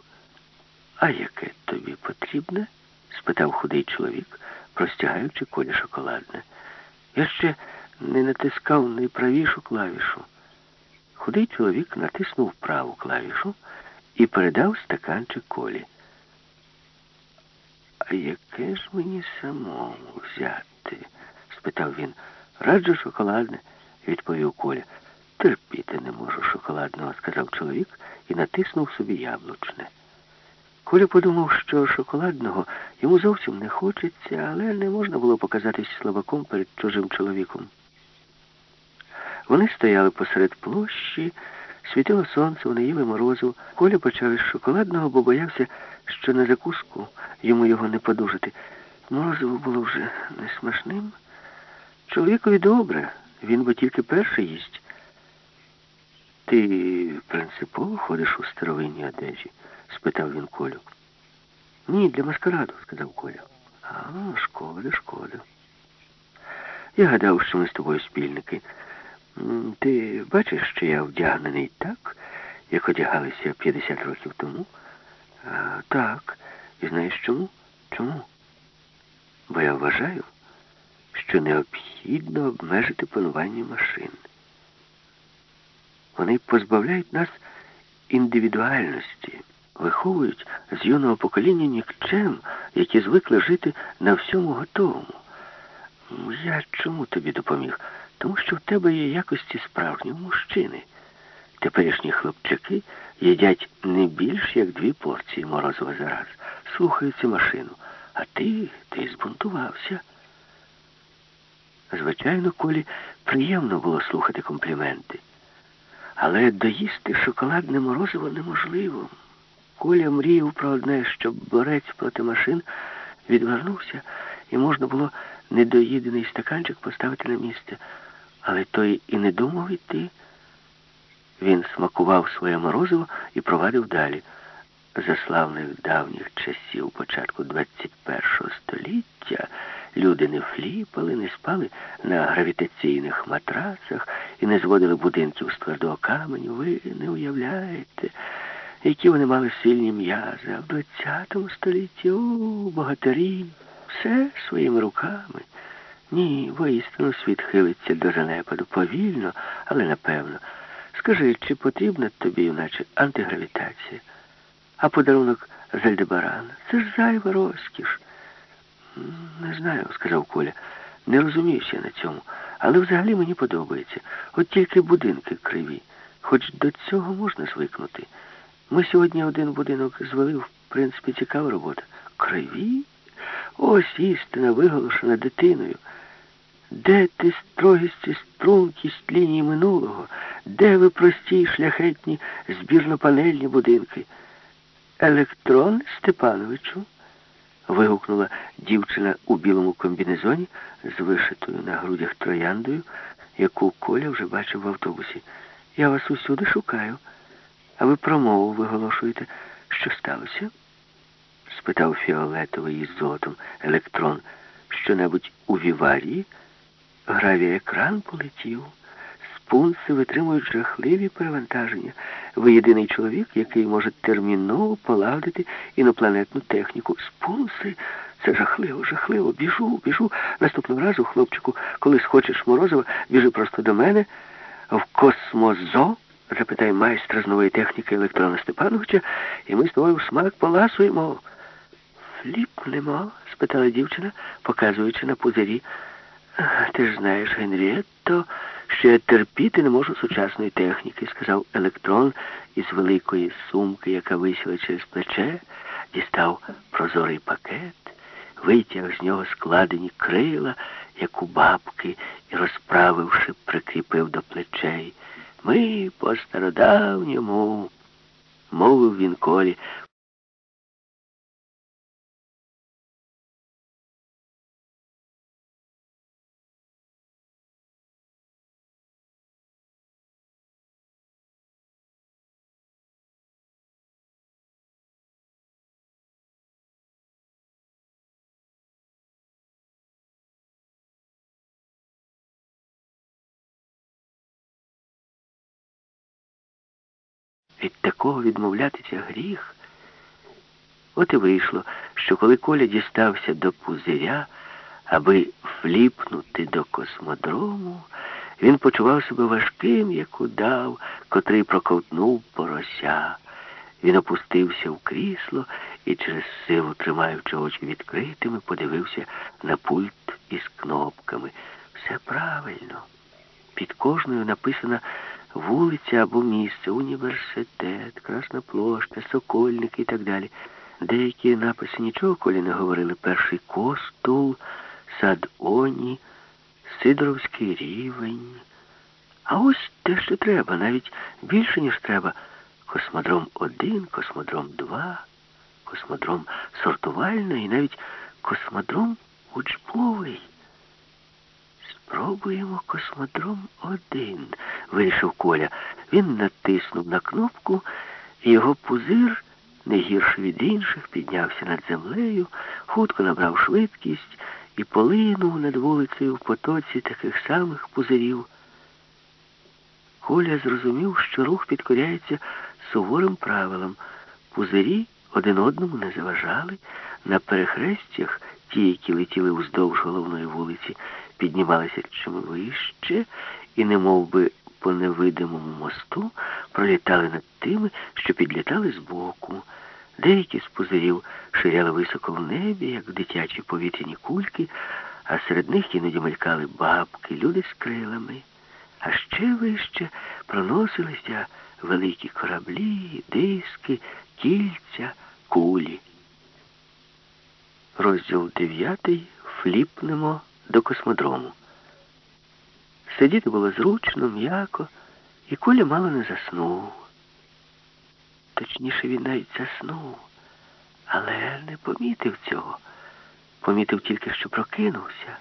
А яке тобі потрібне? Спитав худий чоловік, простягаючи колі шоколадне. Я ще не натискав найправішу клавішу. Худий чоловік натиснув праву клавішу і передав стаканчик колі. А яке ж мені самому взяти? спитав він. Раджу шоколадне, відповів Коля. Терпіти не можу шоколадного, сказав чоловік і натиснув собі яблучне. Коля подумав, що шоколадного йому зовсім не хочеться, але не можна було показатись слабаком перед чужим чоловіком. Вони стояли посеред площі, світило сонце, вони їли морозиво. Коля почав із шоколадного, бо боявся, що на закуску йому його не подужати. Морозиво було вже несмачним. Чоловікові добре, він бо тільки перший їсть. Ти принципово ходиш у старовинній одежі? Спитав він Колю. Ні, для маскараду, сказав Коля. А, шкода, шкода. Я гадав, що ми з тобою спільники. Ти бачиш, що я вдягнений так, як одягалися 50 років тому? А, Так. І знаєш чому? Чому? Бо я вважаю, що необхідно обмежити панування машин. Вони позбавляють нас індивідуальності, виховують з юного покоління нікчем, які звикли жити на всьому готовому. Я чому тобі допоміг? Тому що в тебе є якості справжнього мужчини. Теперішні хлопчаки їдять не більш як дві порції морозива за раз, слухаються машину. А ти, ти збунтувався. Звичайно, Колі приємно було слухати компліменти. Але доїсти шоколадне морозиво неможливо. Коля мріяв про одне, щоб борець проти машин відвернувся, і можна було недоїдений стаканчик поставити на місце. Але той і не думав іти. Він смакував своє морозиво і провадив далі. За славних давніх часів, початку 21-го століття, люди не фліпали, не спали на гравітаційних матрацах і не зводили будинків з твердого каменю. Ви не уявляєте, які вони мали сильні м'язи. А в 20 столітті о, богатирі, все своїми руками. Ні, воістину світ хилиться до занепаду повільно, але напевно. Скажи, чи потрібна тобі, юначе, антигравітація? А подарунок з Альдебарана? Це ж зайва розкіш. Не знаю, сказав Коля. Не розуміюся на цьому. Але взагалі мені подобається. От тільки будинки криві. Хоч до цього можна звикнути. Ми сьогодні один будинок звели, в принципі, цікава робота. Криві? Ось істина виголошена дитиною. Де ти строгість і стрункість лінії минулого? Де ви прості шляхетні збірно-панельні будинки? Електрон Степановичу? вигукнула дівчина у білому комбінезоні з вишитою на грудях трояндою, яку Коля вже бачив в автобусі. Я вас усюди шукаю. А ви промову виголошуєте. Що сталося? спитав фіолетовий із золотом електрон. Що-небудь у віварії? Гравіекран полетів. Спунси витримують жахливі перевантаження. Ви єдиний чоловік, який може терміново полагодити інопланетну техніку. Спунси це жахливо, жахливо. Біжу, біжу. Наступного разу, хлопчику, коли схочеш морозиво, біжи просто до мене в космозо. Запитай майстра з нової техніки Електрона Степановича, і ми з тобою смак поласуємо. Фліпнемо? спитала дівчина, показуючи на пузирі. Ти ж знаєш, Генрієтто, що я терпіти не можу сучасної техніки, сказав електрон із великої сумки, яка висіла через плече, дістав прозорий пакет, витяг з нього складені крила, як у бабки, і, розправивши, прикріпив до плечей. Ми по стародавньому, мовив він колі, Від такого відмовлятися гріх. От і вийшло, що коли Коля дістався до пузиря, аби фліпнути до космодрому, він почував себе важким, як удав, котрий проковтнув порося. Він опустився в крісло і через силу, тримаючи очі відкритими, подивився на пульт із кнопками. Все правильно. Під кожною написана вулиця або місце, університет, Красна площа, Сокольник і так далі. Деякі написи нічого колі не говорили. Перший костул, сад Оні, Сидоровський рівень. А ось те, що треба, навіть більше, ніж треба. Космодром 1, космодром 2, космодром сортувальний навіть космодром учбовий. Спробуємо космодром 1, вирішив Коля. Він натиснув на кнопку, і його пузир, не гірше від інших, піднявся над землею, хутко набрав швидкість і полинув над вулицею в потоці таких самих пузирів. Коля зрозумів, що рух підкоряється суворим правилам. Пузирі один одному не заважали. На перехрестях ті, які летіли вздовж головної вулиці, піднімалися чим вище і, не би по невидимому мосту, пролітали над тими, що підлітали збоку. Деякі з пузирів ширяли високо в небі, як дитячі повітряні кульки, а серед них іноді мелькали бабки, люди з крилами. А ще вище проносилися великі кораблі, диски, кільця, кулі. Розділ дев'ятий фліпнемо до космодрому. Сидіти було зручно, м'яко, і Коля мало не заснув. Точніше, він навіть заснув, але не помітив цього. Помітив тільки, що прокинувся.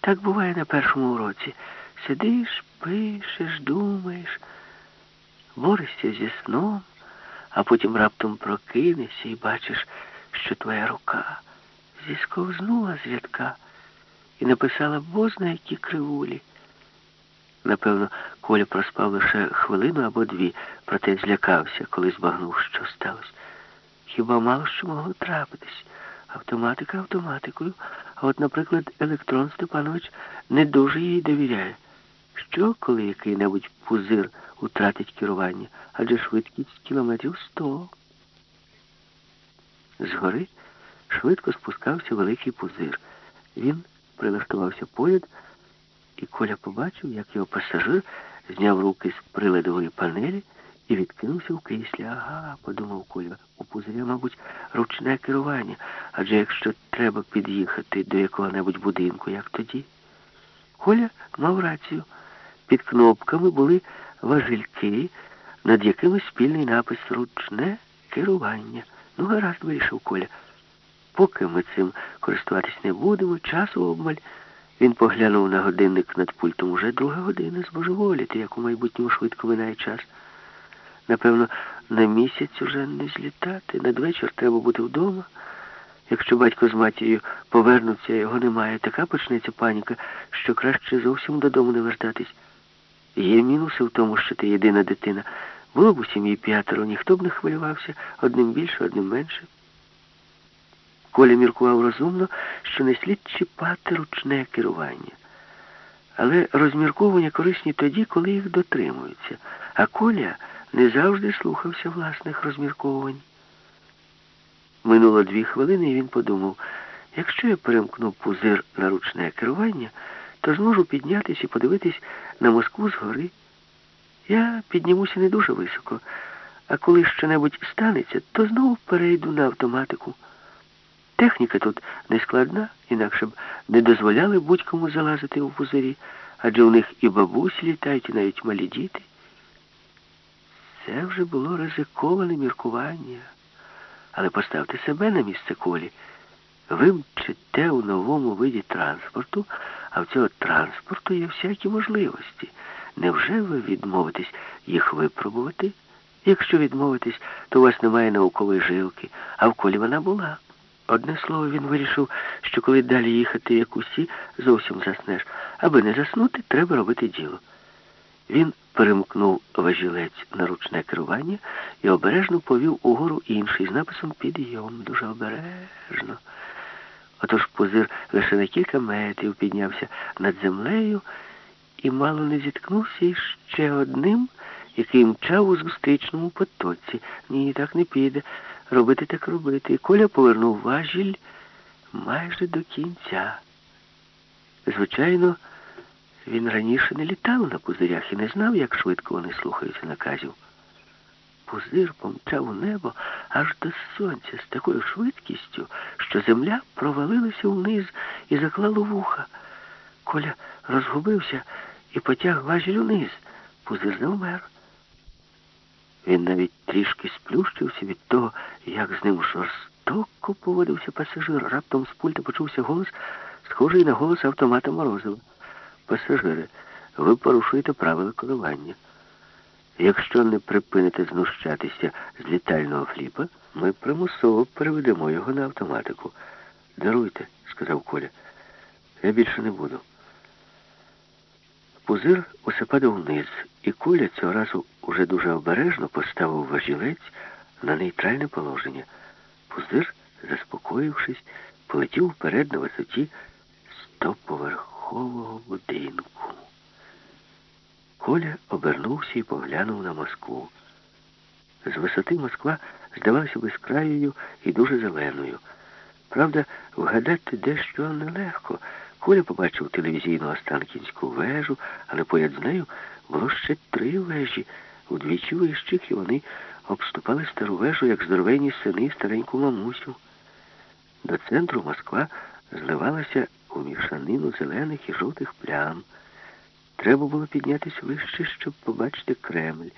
Так буває на першому уроці. Сидиш, пишеш, думаєш, борешся зі сном, а потім раптом прокинешся і бачиш, що твоя рука зісковзнула з рядка і написала бозна які кривулі. Напевно, Коля проспав лише хвилину або дві, проте злякався, коли збагнув, що сталося. Хіба мало що могло трапитись? Автоматика автоматикою, а от, наприклад, Електрон Степанович не дуже їй довіряє. Що, коли який-небудь пузир утратить керування, адже швидкість кілометрів сто. Згори швидко спускався великий пузир. Він прилаштувався поряд, і Коля побачив, як його пасажир зняв руки з приладової панелі і відкинувся в кріслі. Ага, подумав Коля, у пузиря, мабуть, ручне керування, адже якщо треба під'їхати до якого-небудь будинку, як тоді. Коля мав рацію. Під кнопками були важильки, над якими спільний напис Ручне керування. Ну, гаразд вирішив Коля. Поки ми цим користуватись не будемо, часу обмаль. Він поглянув на годинник над пультом уже друга година збожеволіти, як у майбутньому швидко минає час. Напевно, на місяць уже не злітати. Надвечір треба бути вдома. Якщо батько з матір'ю повернуться, його немає, така почнеться паніка, що краще зовсім додому не вертатись. Є мінуси в тому, що ти єдина дитина. Було б у сім'ї п'ятеро, ніхто б не хвилювався, одним більше, одним менше. Коля міркував розумно, що не слід чіпати ручне керування. Але розмірковування корисні тоді, коли їх дотримуються. А Коля не завжди слухався власних розмірковувань. Минуло дві хвилини, і він подумав, якщо я перемкну пузир на ручне керування, то зможу піднятися і подивитись на Москву згори. Я піднімуся не дуже високо, а коли що-небудь станеться, то знову перейду на автоматику. Техніка тут не складна, інакше б не дозволяли будь-кому залазити у пузирі, адже у них і бабусі літають, і навіть малі діти. Це вже було ризиковане міркування. Але поставте себе на місце колі. Ви мчите у новому виді транспорту, а в цього транспорту є всякі можливості. Невже ви відмовитесь їх випробувати? Якщо відмовитесь, то у вас немає наукової жилки, а в колі вона була. Одне слово, він вирішив, що коли далі їхати, як усі, зовсім заснеш. Аби не заснути, треба робити діло. Він перемкнув важілець на ручне керування і обережно повів угору інший з написом Підйом. Дуже обережно. Отож пузир лише на кілька метрів піднявся над землею і мало не зіткнувся іще одним, який мчав у зустрічному потоці. Ні, так не піде. Робити так робити. І Коля повернув важіль майже до кінця. Звичайно, він раніше не літав на пузирях і не знав, як швидко вони слухаються наказів. Пузир помчав у небо аж до сонця з такою швидкістю, що земля провалилася вниз і заклала вуха. Коля розгубився і потяг важіль униз. Пузир завмер. Він навіть трішки сплющився від того, як з ним жорстоко поводився пасажир. Раптом з пульта почувся голос, схожий на голос автомата Морозова. Пасажири, ви порушуєте правила керування. Якщо не припините знущатися з літального фліпа, ми примусово переведемо його на автоматику. Даруйте, сказав Коля. Я більше не буду. Пузир усе падав вниз, і Коля цього разу уже дуже обережно поставив важілець на нейтральне положення. Пузир, заспокоївшись, полетів вперед на висоті стоповерхового будинку. Коля обернувся і поглянув на Москву. З висоти Москва здавалася безкраєю і дуже зеленою. Правда, вгадати дещо нелегко. Коля побачив телевізійну Останкінську вежу, але поряд з нею було ще три вежі, удвічі вищих, і вони обступали стару вежу, як здоровенні сини стареньку мамусю. До центру Москва зливалася у мішанину зелених і жовтих плям. Треба було піднятися вище, щоб побачити Кремль.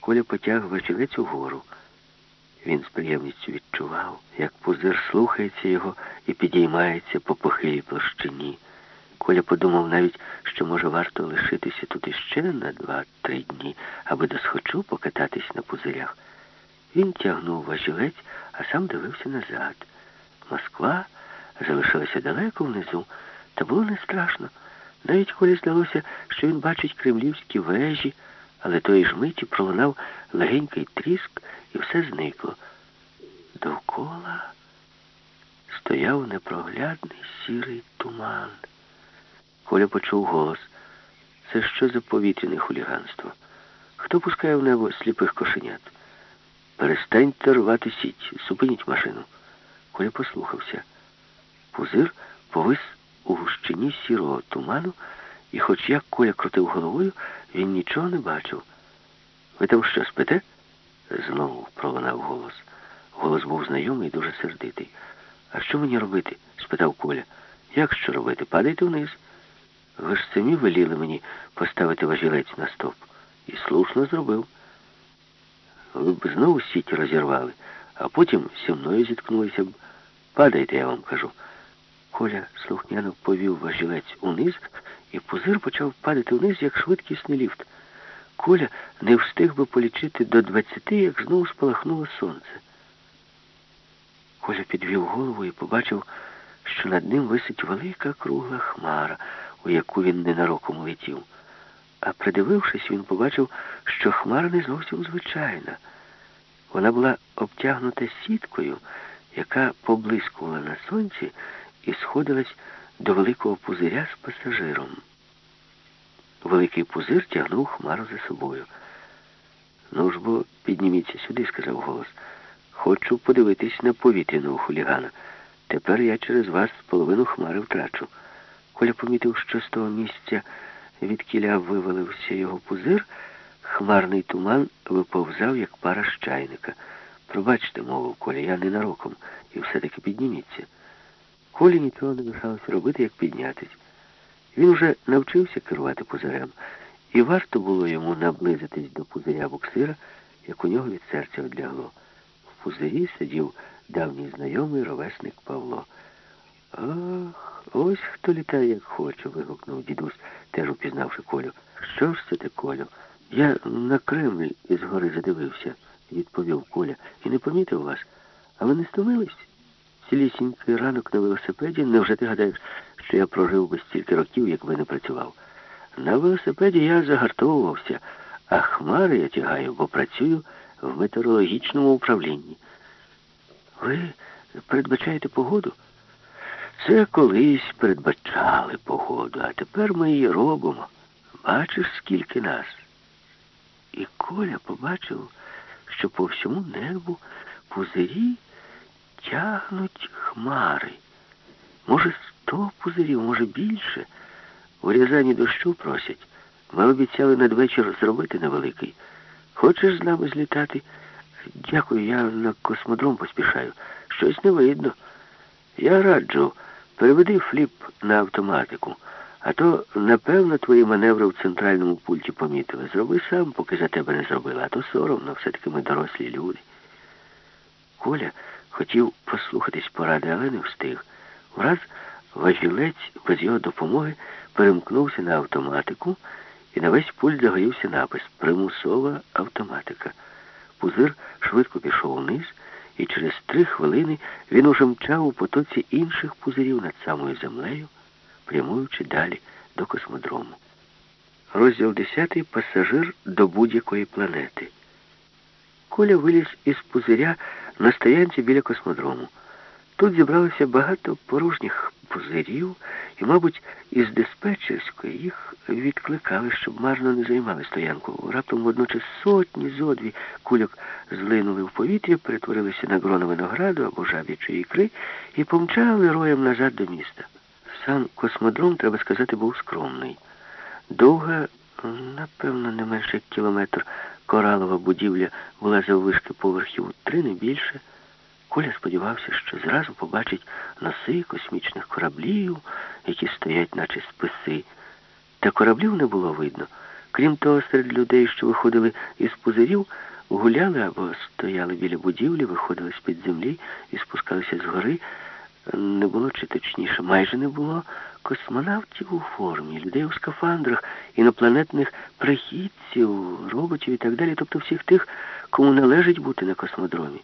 Коля потяг вечілець угору. Він з приємністю відчував, як пузир слухається його і підіймається по похилій площині. Коля подумав навіть, що може варто лишитися тут іще на два-три дні, аби досхочу покататись на пузирях. Він тягнув важілець, а сам дивився назад. Москва залишилася далеко внизу, та було не страшно. Навіть Колі здалося, що він бачить кремлівські вежі, але тої ж миті пролунав легенький тріск і все зникло. Довкола стояв непроглядний сірий туман. Коля почув голос. Це що за повітряне хуліганство? Хто пускає в небо сліпих кошенят? Перестаньте рвати сіть, зупиніть машину. Коля послухався. Пузир повис у гущині сірого туману, і хоч як Коля крутив головою, він нічого не бачив. Ви там що спите? Знову пролунав голос. Голос був знайомий дуже сердитий. А що мені робити? спитав Коля. Як що робити? Падайте вниз. Ви ж самі веліли мені поставити важілець на стоп. І слушно зробив. Ви б знову сіть розірвали, а потім зі мною зіткнулися б. Падайте, я вам кажу. Коля слухняно повів важілець униз, і пузир почав падати вниз, як швидкісний ліфт. Коля не встиг би полічити до двадцяти, як знову спалахнуло сонце. Коля підвів голову і побачив, що над ним висить велика кругла хмара, у яку він ненароком летів. А придивившись, він побачив, що хмара не зовсім звичайна. Вона була обтягнута сіткою, яка поблискувала на сонці і сходилась до великого пузиря з пасажиром. Великий пузир тягнув хмару за собою. Ну ж бо підніміться сюди, сказав голос. Хочу подивитись на повітряного хулігана. Тепер я через вас половину хмари втрачу. Коля помітив, що з того місця, від кіля вивалився його пузир, хмарний туман виповзав, як пара з чайника. Пробачте, мовив Коля, я ненароком, і все-таки підніміться. Колі нічого не лишалося робити, як піднятись. Він уже навчився керувати пузирем, і варто було йому наблизитись до пузиря буксира, як у нього від серця одлягло. В пузирі сидів давній знайомий ровесник Павло. Ах, ось хто літає, як хоче, вигукнув дідусь, теж упізнавши Колю. Що ж це ти, Колю? Я на Кремль із гори задивився, відповів Коля, і не помітив вас. А ви не стомились? Цілісінький ранок на велосипеді, невже ти гадаєш, що я прожив би стільки років, якби не працював? На велосипеді я загартовувався, а хмари я тягаю, бо працюю в метеорологічному управлінні. Ви передбачаєте погоду? Це колись передбачали погоду, а тепер ми її робимо. Бачиш, скільки нас? І Коля побачив, що по всьому небу пузирі тягнуть хмари. Може, сто пузирів, може більше. У Рязані дощу просять. Ми обіцяли надвечір зробити невеликий. Хочеш з нами злітати? Дякую, я на космодром поспішаю. Щось не видно. Я раджу, переведи фліп на автоматику. А то, напевно, твої маневри в центральному пульті помітили. Зроби сам, поки за тебе не зробили, а то соромно, все-таки ми дорослі люди. Коля хотів послухатись поради, але не встиг. Враз важілець без його допомоги перемкнувся на автоматику, і на весь пульт загоївся напис Примусова автоматика. Пузир швидко пішов вниз, і через три хвилини він уже мчав у потоці інших пузирів над самою землею, прямуючи далі до космодрому. Розділ 10. Пасажир до будь-якої планети. Коля виліз із пузиря на стоянці біля космодрому. Тут зібралося багато порожніх пузирів, і, мабуть, із диспетчерської їх відкликали, щоб марно не займали стоянку. Раптом водночас сотні зодві кульок злинули в повітря, перетворилися на гроно винограду або жаб'ячої ікри і помчали роєм назад до міста. Сам космодром, треба сказати, був скромний. Довга, напевно, не менше кілометр, коралова будівля була заввишки поверхів три, не більше. Коля сподівався, що зразу побачить носи космічних кораблів, які стоять, наче списи. Та кораблів не було видно. Крім того, серед людей, що виходили із пузирів, гуляли або стояли біля будівлі, виходили з-під землі і спускалися з гори. Не було, чи точніше, майже не було космонавтів у формі, людей у скафандрах, інопланетних прихідців, роботів і так далі, тобто всіх тих, кому належить бути на космодромі.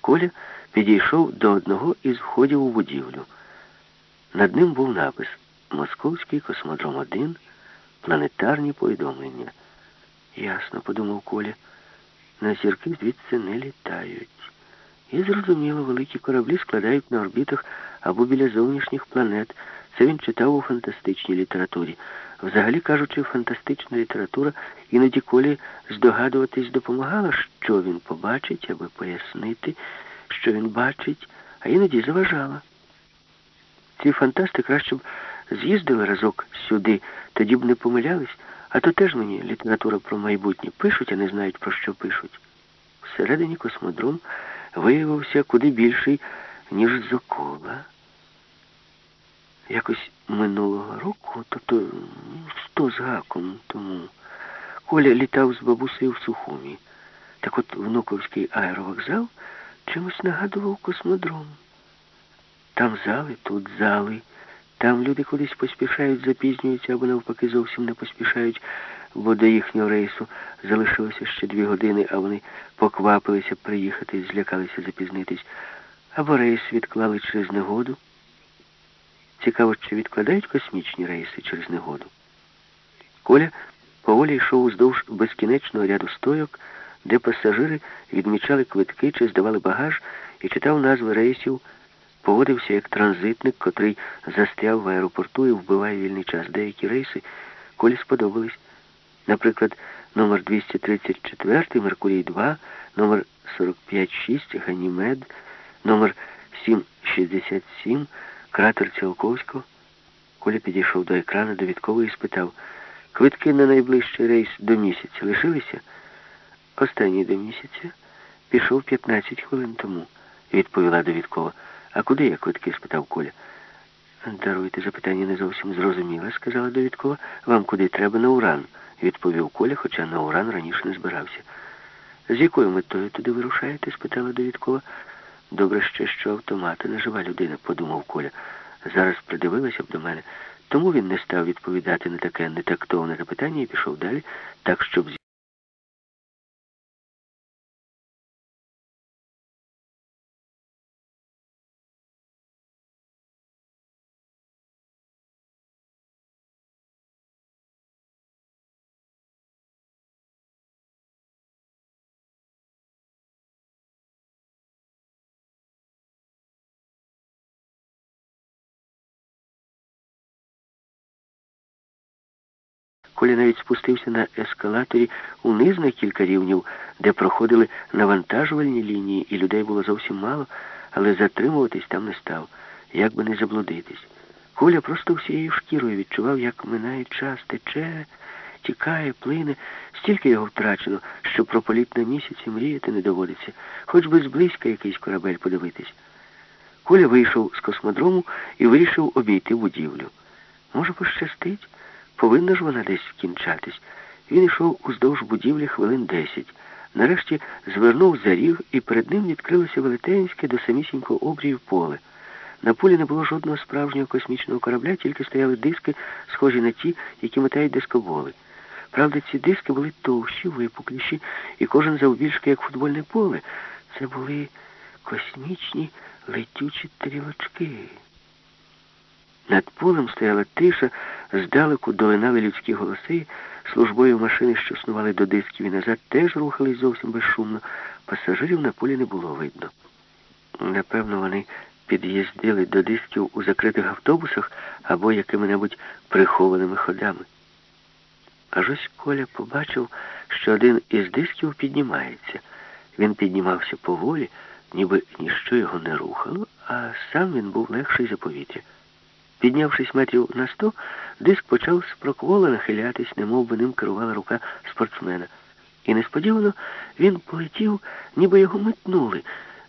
Коля підійшов до одного із входів у будівлю. Над ним був напис Московський космодром 1 планетарні повідомлення. Ясно, подумав Коля, на зірки звідси не літають. І зрозуміло, великі кораблі складають на орбітах або біля зовнішніх планет. Це він читав у фантастичній літературі. Взагалі кажучи, фантастична література іноді Колі здогадуватись допомагала, що він побачить, аби пояснити, що він бачить, а іноді заважала. Ці фантасти краще б з'їздили разок сюди, тоді б не помилялись, а то теж мені література про майбутнє пишуть, а не знають, про що пишуть. Всередині космодром виявився куди більший, ніж Зокола. Якось минулого року, тобто сто з гаком тому, Коля літав з бабусею в Сухумі. Так от внуковський аеровокзал чимось нагадував космодром. Там зали, тут зали. Там люди кудись поспішають, запізнюються або навпаки зовсім не поспішають, бо до їхнього рейсу залишилося ще дві години, а вони поквапилися приїхати, злякалися запізнитись, або рейс відклали через негоду. Цікаво, чи відкладають космічні рейси через негоду. Коля поволі йшов уздовж безкінечного ряду стойок, де пасажири відмічали квитки чи здавали багаж і читав назви рейсів, поводився як транзитник, котрий застряв в аеропорту і вбиває вільний час. Деякі рейси Колі сподобались. Наприклад, номер 234 Меркурій 2, номер 45-6 Ганімед, номер 767 Кратер Цілковського. Коля підійшов до екрану довідково і спитав, квитки на найближчий рейс до місяця лишилися? Останній до місяця пішов 15 хвилин тому, відповіла довідкова. А куди я квитки? спитав Коля. Даруйте, запитання не зовсім зрозуміле, сказала довідкова. Вам куди треба на Уран, відповів Коля, хоча на Уран раніше не збирався. З якою метою туди вирушаєте? спитала довідкова. Добре ще, що автомата не жива людина, подумав Коля. Зараз придивилася б до мене. Тому він не став відповідати на таке нетактовне запитання і пішов далі, так, щоб Коля навіть спустився на ескалаторі униз на кілька рівнів, де проходили навантажувальні лінії, і людей було зовсім мало, але затримуватись там не став, як би не заблудитись. Коля просто всією шкірою відчував, як минає час, тече, тікає, плине, стільки його втрачено, що про політ на місяці мріяти не доводиться, хоч би зблизька якийсь корабель подивитись. Коля вийшов з космодрому і вирішив обійти будівлю. Може, пощастить? Повинна ж вона десь скінчатись. Він йшов уздовж будівлі хвилин десять. Нарешті звернув за ріг, і перед ним відкрилося велетенське до самісінького обрію поле. На полі не було жодного справжнього космічного корабля, тільки стояли диски, схожі на ті, які метають дискоболи. Правда, ці диски були товщі, випукліші, і кожен завбільшки, як футбольне поле. Це були космічні летючі тарілочки. Над полем стояла тиша, здалеку долинали людські голоси, службові машини, що снували до дисків і назад, теж рухались зовсім безшумно. Пасажирів на полі не було видно. Напевно, вони під'їздили до дисків у закритих автобусах або якими-небудь прихованими ходами. Аж ось Коля побачив, що один із дисків піднімається. Він піднімався поволі, ніби ніщо його не рухало, а сам він був легший за повітря. Піднявшись метрів на сто, диск почав спроквола нахилятись, немов би ним керувала рука спортсмена. І несподівано він полетів, ніби його метнули,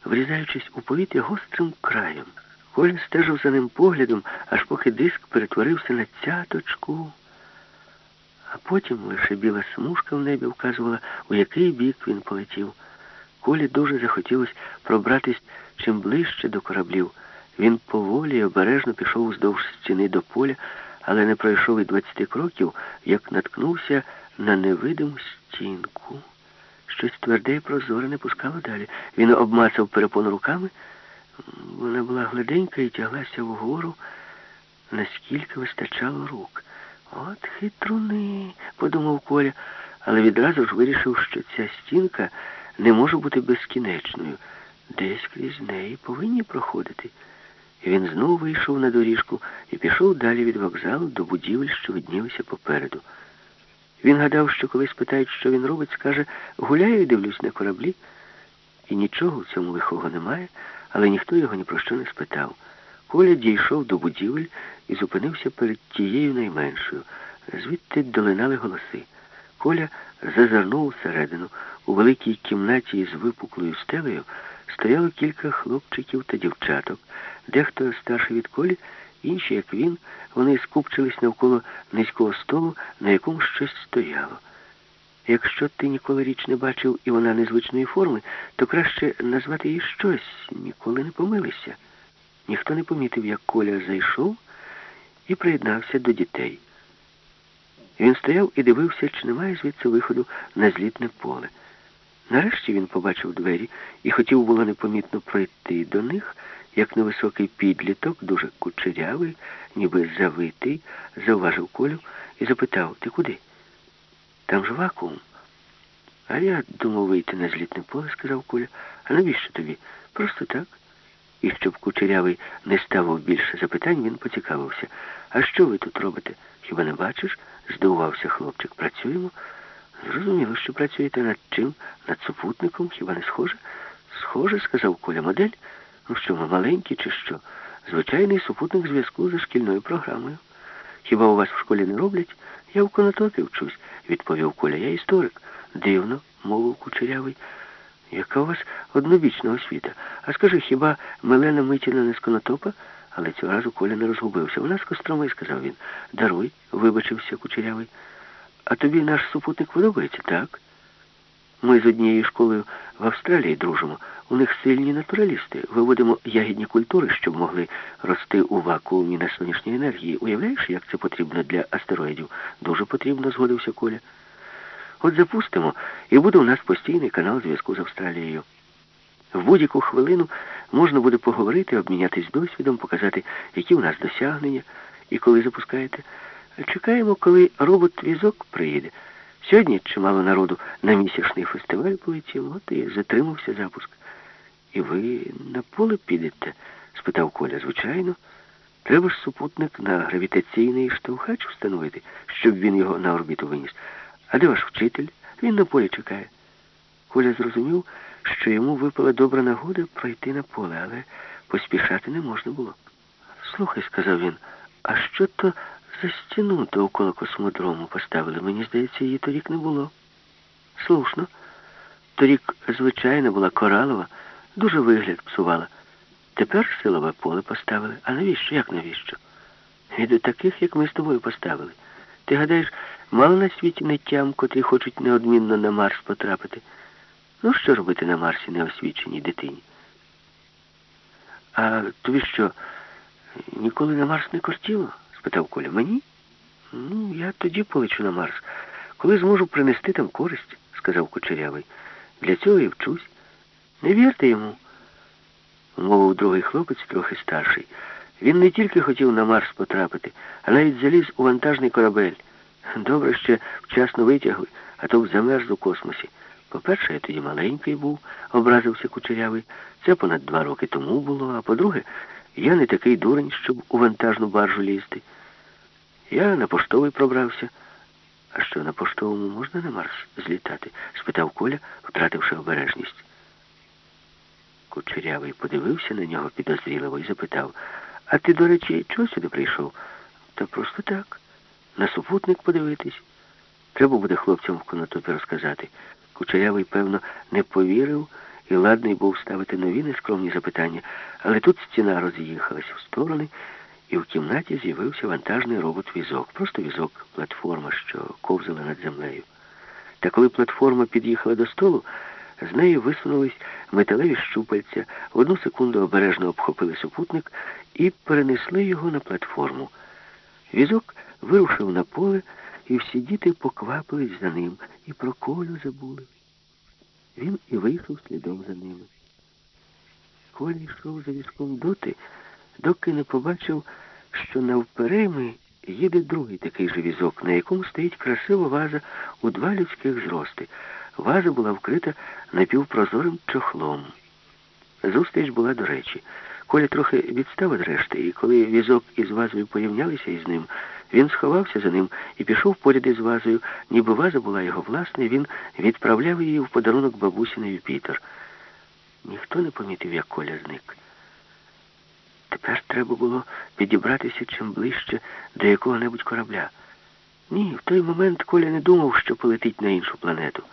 врізаючись у повітря гострим краєм. Коля стежив за ним поглядом, аж поки диск перетворився на цяточку. А потім лише біла смужка в небі вказувала, у який бік він полетів. Колі дуже захотілося пробратись чим ближче до кораблів. Він поволі і обережно пішов уздовж стіни до поля, але не пройшов і двадцяти кроків, як наткнувся на невидиму стінку. Щось тверде і прозоре не пускало далі. Він обмацав перепону руками. Вона була гладенька і тяглася вгору, наскільки вистачало рук. От хитруни, подумав Коля, але відразу ж вирішив, що ця стінка не може бути безкінечною. Десь крізь неї повинні проходити. Він знову вийшов на доріжку і пішов далі від вокзалу до будівель, що виднілися попереду. Він гадав, що коли спитають, що він робить, скаже, гуляю і дивлюсь на кораблі. І нічого в цьому лихого немає, але ніхто його ні про що не спитав. Коля дійшов до будівель і зупинився перед тією найменшою. Звідти долинали голоси. Коля зазирнув усередину. У великій кімнаті із випуклою стелею стояло кілька хлопчиків та дівчаток. Дехто старший від колі, інші, як він, вони скупчились навколо низького столу, на якому щось стояло. Якщо ти ніколи річ не бачив і вона незвичної форми, то краще назвати її щось, ніколи не помилися. Ніхто не помітив, як Коля зайшов і приєднався до дітей. Він стояв і дивився, чи немає звідси виходу на злітне поле. Нарешті він побачив двері і хотів було непомітно пройти до них, як невисокий підліток, дуже кучерявий, ніби завитий, зауважив Колю і запитав, ти куди? Там ж вакуум. А я думав вийти на злітне поле, сказав Коля. А навіщо тобі? Просто так. І щоб кучерявий не ставив більше запитань, він поцікавився. А що ви тут робите? Хіба не бачиш? здивувався хлопчик. Працюємо? Зрозуміло, що працюєте над чим? Над супутником? Хіба не схоже? Схоже, сказав Коля модель. Ну що, ми маленькі чи що? Звичайний супутник зв'язку за шкільною програмою. Хіба у вас в школі не роблять? Я в конотопі вчусь, відповів Коля. Я історик. Дивно, мовив кучерявий. Яка у вас однобічна освіта? А скажи, хіба Мелена Митіна не з конотопа? Але цього разу Коля не розгубився. Вона з Костроми, сказав він. Даруй, вибачився кучерявий. А тобі наш супутник подобається, так? Ми з однією школою в Австралії дружимо. У них сильні натуралісти. Виводимо ягідні культури, щоб могли рости у вакуумі на сонячній енергії. Уявляєш, як це потрібно для астероїдів? Дуже потрібно, згодився Коля. От запустимо, і буде у нас постійний канал зв'язку з Австралією. В будь-яку хвилину можна буде поговорити, обмінятись досвідом, показати, які у нас досягнення, і коли запускаєте. Чекаємо, коли робот-візок приїде. Сьогодні чимало народу на місячний фестиваль полетіло, от і затримався запуск. І ви на поле підете? спитав Коля. Звичайно. Треба ж супутник на гравітаційний штовхач встановити, щоб він його на орбіту виніс. А де ваш вчитель? Він на полі чекає. Коля зрозумів, що йому випала добра нагода пройти на поле, але поспішати не можна було. Слухай, сказав він, а що то за стіну довкола космодрому поставили? Мені здається, її торік не було. Слушно. Торік, звичайно, була коралова, дуже вигляд псувала. Тепер силове поле поставили. А навіщо? Як навіщо? Від таких, як ми з тобою поставили. Ти гадаєш, мало на світі неттям, котрі хочуть неодмінно на Марс потрапити. Ну, що робити на Марсі неосвіченій дитині? А тобі що, ніколи на Марс не кортіло? Спитав Коля. Мені? Ну, я тоді полечу на Марс. Коли зможу принести там користь, сказав Кучерявий. Для цього і вчусь. Не вірте йому, мовив другий хлопець, трохи старший. Він не тільки хотів на Марс потрапити, а навіть заліз у вантажний корабель. Добре, ще вчасно витягли, а то б замерз у космосі. По-перше, я тоді маленький був, образився кучерявий. Це понад два роки тому було. А по-друге, я не такий дурень, щоб у вантажну баржу лізти. Я на поштовий пробрався. А що, на поштовому можна на Марс злітати? спитав Коля, втративши обережність. Кучерявий подивився на нього підозріливо і запитав, а ти, до речі, чого сюди прийшов? Та просто так. На супутник подивитись. Треба буде хлопцям в конотопі розказати. Кучерявий, певно, не повірив і ладний був ставити нові нескромні запитання, але тут стіна роз'їхалась в сторони, і в кімнаті з'явився вантажний робот-візок. Просто візок, платформа, що ковзала над землею. Та коли платформа під'їхала до столу, з неї висунулись металеві щупальця, в одну секунду обережно обхопили супутник і перенесли його на платформу. Візок вирушив на поле, і всі діти поквапились за ним, і про колю забули. Він і вийшов слідом за ними. Коля йшов за візком доти, доки не побачив, що навперейми їде другий такий же візок, на якому стоїть красива ваза у два людських зрости. Ваза була вкрита напівпрозорим чохлом. Зустріч була до речі. Коля трохи відстав від решти, і коли візок із вазою порівнялися із ним, він сховався за ним і пішов поряд із вазою, ніби ваза була його власна, він відправляв її в подарунок бабусі на Юпітер. Ніхто не помітив, як Коля зник. Тепер треба було підібратися чим ближче до якого-небудь корабля. Ні, в той момент Коля не думав, що полетить на іншу планету.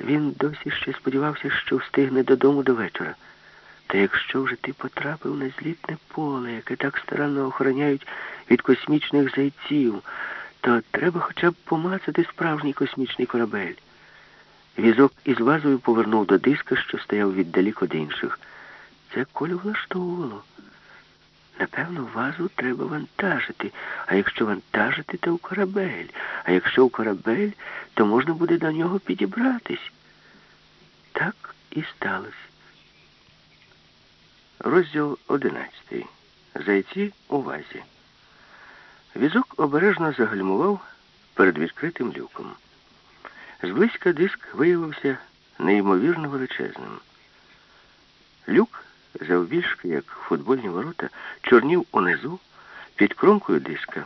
Він досі ще сподівався, що встигне додому до вечора. Та якщо вже ти потрапив на злітне поле, яке так старанно охороняють від космічних зайців, то треба хоча б помацати справжній космічний корабель. Візок із вазою повернув до диска, що стояв віддалік від інших. Це колю влаштовувало. Напевно, вазу треба вантажити, а якщо вантажити, то в корабель. А якщо в корабель, то можна буде до нього підібратись. Так і сталося. Розділ одинадцятий. Зайці у вазі. Візок обережно загальмував перед відкритим люком. Зблизька диск виявився неймовірно величезним. Люк, завбільшки, як футбольні ворота, чорнів унизу під кромкою диска,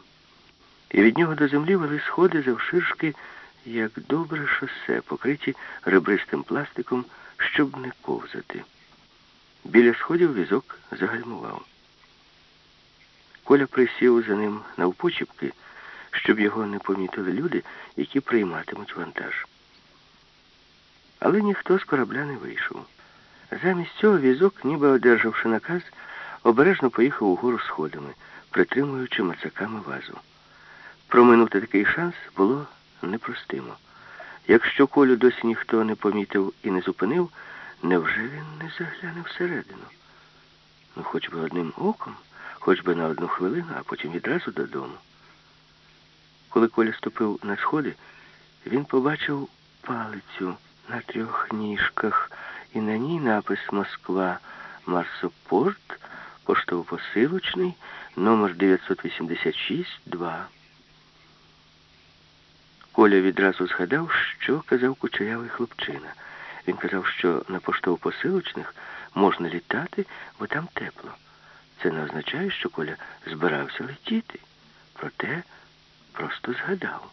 і від нього до землі вели сходи завширшки, як добре шосе, покриті ребристим пластиком, щоб не ковзати. Біля сходів візок загальмував. Коля присів за ним навпочіпки, щоб його не помітили люди, які прийматимуть вантаж. Але ніхто з корабля не вийшов. Замість цього візок, ніби одержавши наказ, обережно поїхав угору сходами, притримуючи мацаками вазу. Проминути такий шанс було непростимо. Якщо колю досі ніхто не помітив і не зупинив, невже він не загляне всередину? Ну, хоч би одним оком, хоч би на одну хвилину, а потім відразу додому. Коли Коля ступив на сходи, він побачив палицю на трьох ніжках, і на ній напис Москва, Марсопорт, поштово-посилочний, номер 986-2. Коля відразу згадав, що казав кучерявий хлопчина. Він казав, що на поштово-посилочних можна літати, бо там тепло. це не означає, що Коля збирався летіти. Проте просто згадав.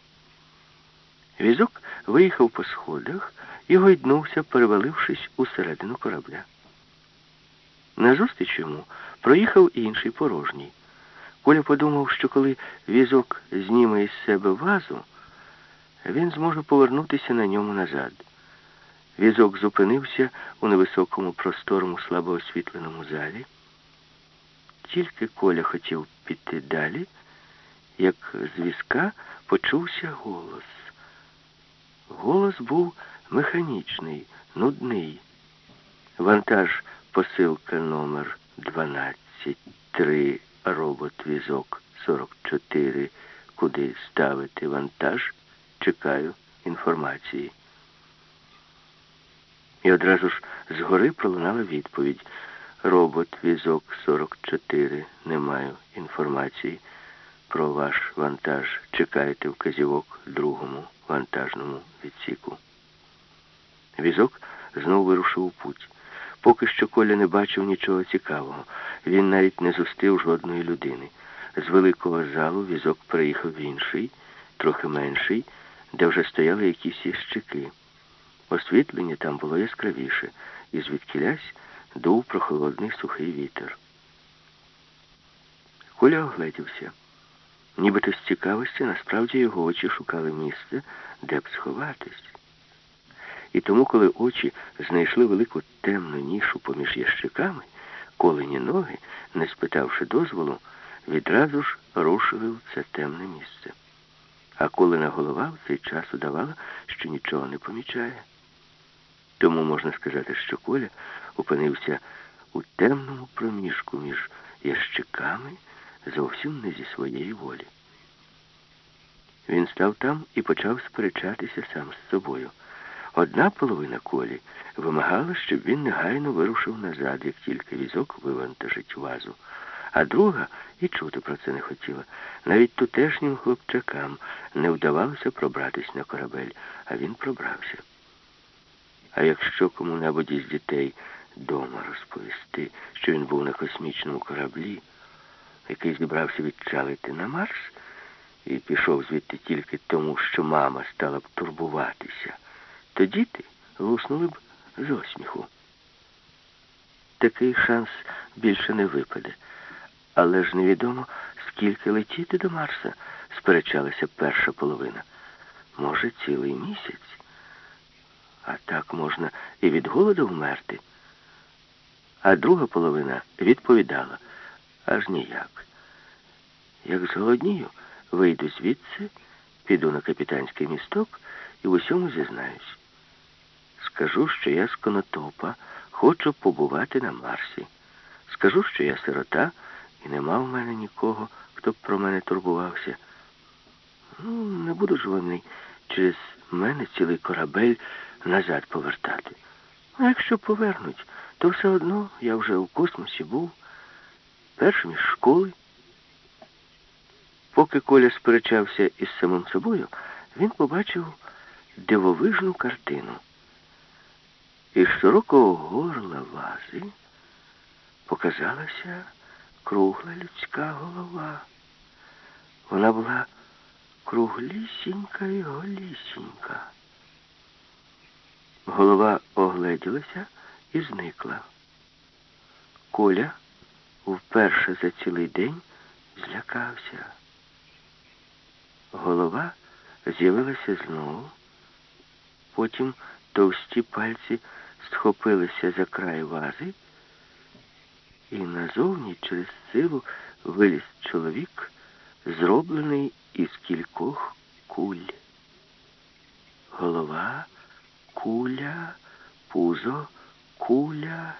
Візок виїхав по сходах і гойднувся, перевалившись усередину корабля. Назустріч йому проїхав інший порожній. Коля подумав, що коли візок зніме із себе вазу, він зможе повернутися на ньому назад. Візок зупинився у невисокому, просторому, слабо освітленому залі. Тільки Коля хотів піти далі, як з візка почувся голос. Голос був механічний, нудний. Вантаж посилка номер 12, 3, робот-візок 44. Куди ставити вантаж? Чекаю інформації. І одразу ж згори пролунала відповідь. Робот, візок 44. Не маю інформації про ваш вантаж. Чекайте вказівок другому вантажному відсіку. Візок знов вирушив у путь. Поки що Коля не бачив нічого цікавого. Він навіть не зустрів жодної людини. З великого залу візок приїхав в інший, трохи менший, де вже стояли якісь ящики. Освітлення там було яскравіше, і звідкілясь дув прохолодний сухий вітер. Коля огледівся. Нібито з цікавості, насправді його очі шукали місце, де б сховатись. І тому, коли очі знайшли велику темну нішу поміж ящиками, колені ноги, не спитавши дозволу, відразу ж рушили в це темне місце. А колена голова в цей час удавала, що нічого не помічає. Тому можна сказати, що Коля опинився у темному проміжку між ящиками зовсім не зі своєї волі. Він став там і почав сперечатися сам з собою. Одна половина колі вимагала, щоб він негайно вирушив назад, як тільки візок вивантажить вазу. А друга і чути про це не хотіла. Навіть тутешнім хлопчакам не вдавалося пробратись на корабель, а він пробрався. А якщо кому-небудь із дітей дома розповісти, що він був на космічному кораблі, який зібрався відчалити на Марс, і пішов звідти тільки тому, що мама стала б турбуватися, то діти луснули б з осміху. Такий шанс більше не випаде. Але ж невідомо, скільки летіти до Марса, сперечалася перша половина. Може, цілий місяць. А так можна і від голоду вмерти. А друга половина відповідала аж ніяк. Як зголоднію, вийду звідси, піду на капітанський місток і в усьому зізнаюсь. Скажу, що я з Конотопа, хочу побувати на Марсі. Скажу, що я сирота, і нема в мене нікого, хто б про мене турбувався. Ну, не буду ж вони через мене цілий корабель назад повертати. А якщо повернуть, то все одно я вже у космосі був, першим із школи. Поки Коля сперечався із самим собою, він побачив дивовижну картину. Із широкого горла вази показалася кругла людська голова. Вона була круглісінька і голісінька. Голова огледілася і зникла. Коля вперше за цілий день злякався. Голова з'явилася знову, потім товсті пальці схопилися за край вази, і назовні через силу виліз чоловік, зроблений із кількох куль. Голова, куля, пузо, куля,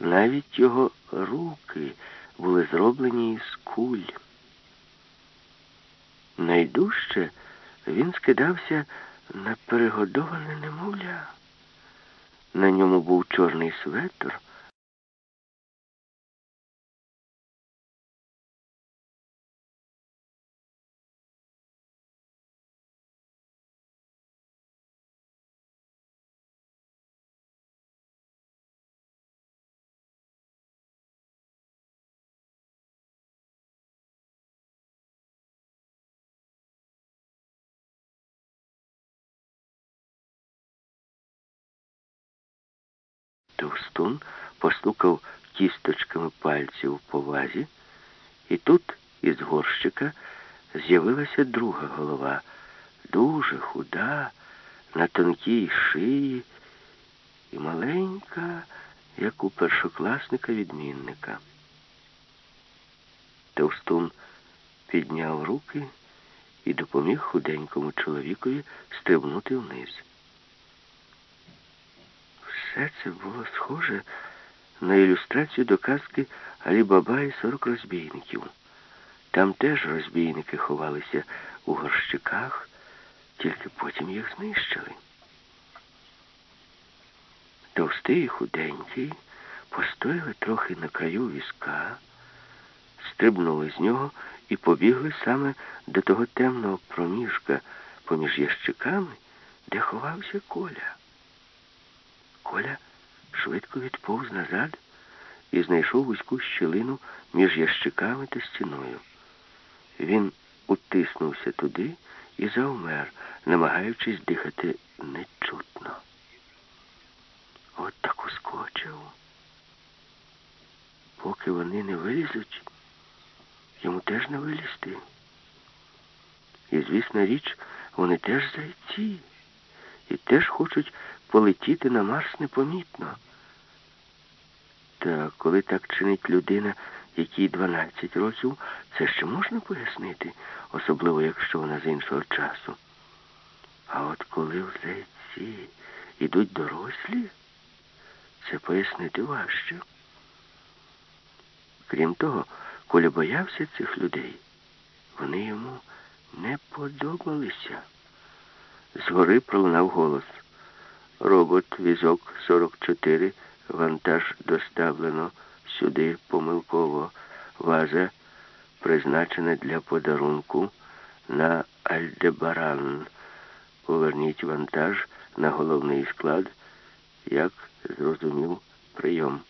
навіть його руки були зроблені із куль. Найдужче він скидався на перегодоване немовля. На ньому був чорний светр, Товстун постукав кісточками пальців по вазі, і тут із горщика з'явилася друга голова, дуже худа, на тонкій шиї і маленька, як у першокласника-відмінника. Товстун підняв руки і допоміг худенькому чоловікові стрибнути вниз. Все це було схоже на ілюстрацію до казки Алі-Баба і сорок розбійників. Там теж розбійники ховалися у горщиках, тільки потім їх знищили. Товстий і худенький постояли трохи на краю візка, стрибнули з нього і побігли саме до того темного проміжка поміж ящиками, де ховався Коля. Коля швидко відповз назад і знайшов вузьку щілину між ящиками та стіною. Він утиснувся туди і завмер, намагаючись дихати нечутно. От так ускочив. Поки вони не вилізуть, йому теж не вилізти. І, звісна річ, вони теж зайці і теж хочуть полетіти на Марс непомітно. Та коли так чинить людина, якій 12 років, це ще можна пояснити, особливо якщо вона з іншого часу. А от коли в зайці йдуть дорослі, це пояснити важче. Крім того, Коля боявся цих людей, вони йому не подобалися. Згори пролунав голос. Робот, візок 44, вантаж доставлено сюди помилково. Ваза призначена для подарунку на Альдебаран. Поверніть вантаж на головний склад, як зрозумів прийом.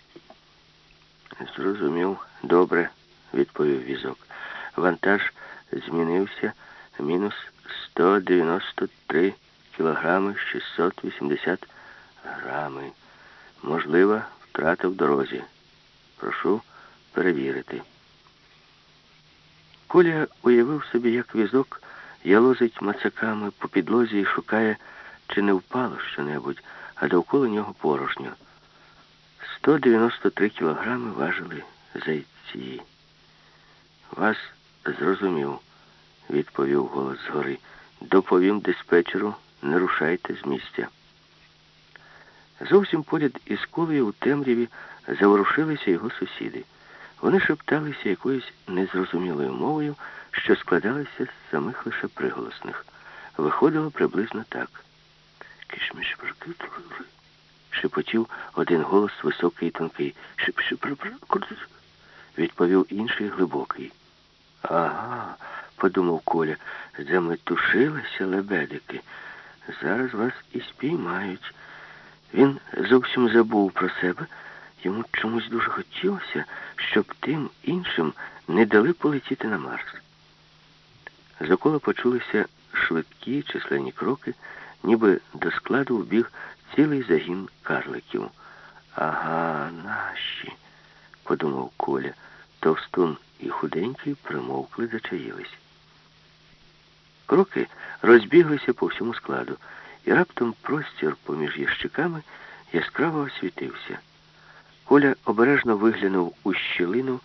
Зрозумів, добре, відповів візок. Вантаж змінився мінус 193 кілограми 680 грами. Можлива втрата в дорозі. Прошу перевірити. Коля уявив собі, як візок ялозить мацаками по підлозі і шукає, чи не впало що-небудь, а довкола нього порожньо. 193 кілограми важили зайці. Вас зрозумів, відповів голос згори. Доповім диспетчеру, не рушайте з місця. Зовсім поряд із колею у темряві заворушилися його сусіди. Вони шепталися якоюсь незрозумілою мовою, що складалася з самих лише приголосних. Виходило приблизно так. Кишміш шепотів один голос високий і тонкий. відповів інший глибокий. Ага, подумав Коля, заметушилися лебедики. Зараз вас і спіймають. Він зовсім забув про себе. Йому чомусь дуже хотілося, щоб тим іншим не дали полетіти на Марс. За коло почулися швидкі численні кроки, ніби до складу вбіг цілий загін карликів. Ага, наші, подумав Коля. Товстун і худенький примовкли, зачаїлись. Кроки розбіглися по всьому складу, і раптом простір поміж ящиками яскраво освітився. Коля обережно виглянув у щілину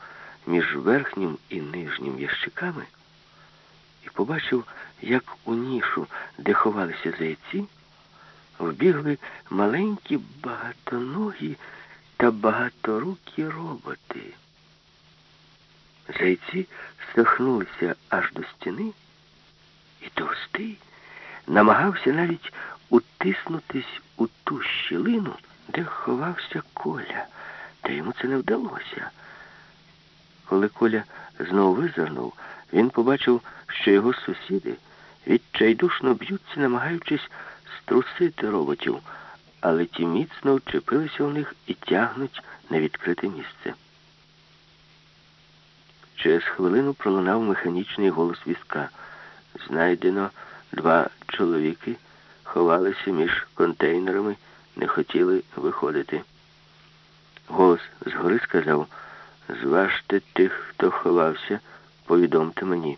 між верхнім і нижнім ящиками і побачив, як у нішу, де ховалися зайці, вбігли маленькі багатоногі та багаторукі роботи. Зайці стахнулися аж до стіни, і товстий намагався навіть утиснутись у ту щілину, де ховався Коля, та йому це не вдалося. Коли Коля знову визирнув, він побачив, що його сусіди відчайдушно б'ються, намагаючись струсити роботів, але ті міцно вчепилися в них і тягнуть на відкрите місце. Через хвилину пролунав механічний голос візка. Знайдено два чоловіки, ховалися між контейнерами, не хотіли виходити. Голос згори сказав, зважте тих, хто ховався, повідомте мені.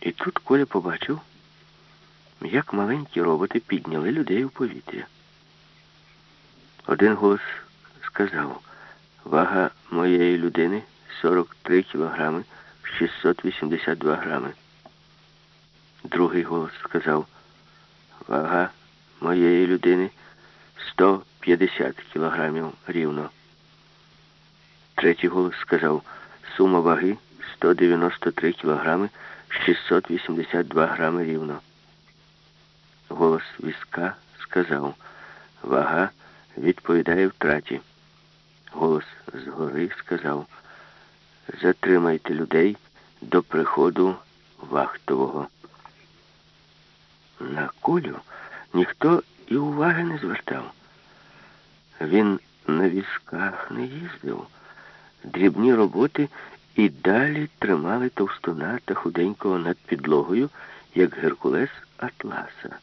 І тут Коля побачив, як маленькі роботи підняли людей у повітря. Один голос сказав, вага моєї людини 43 кілограми 682 грами. Другий голос сказав, вага моєї людини 150 кілограмів рівно. Третій голос сказав, сума ваги 193 кілограми 682 грами рівно. Голос візка сказав, вага відповідає втраті. Голос згори сказав, затримайте людей до приходу вахтового. На колю ніхто і уваги не звертав. Він на візках не їздив. Дрібні роботи і далі тримали товстуна та худенького над підлогою, як Геркулес Атласа,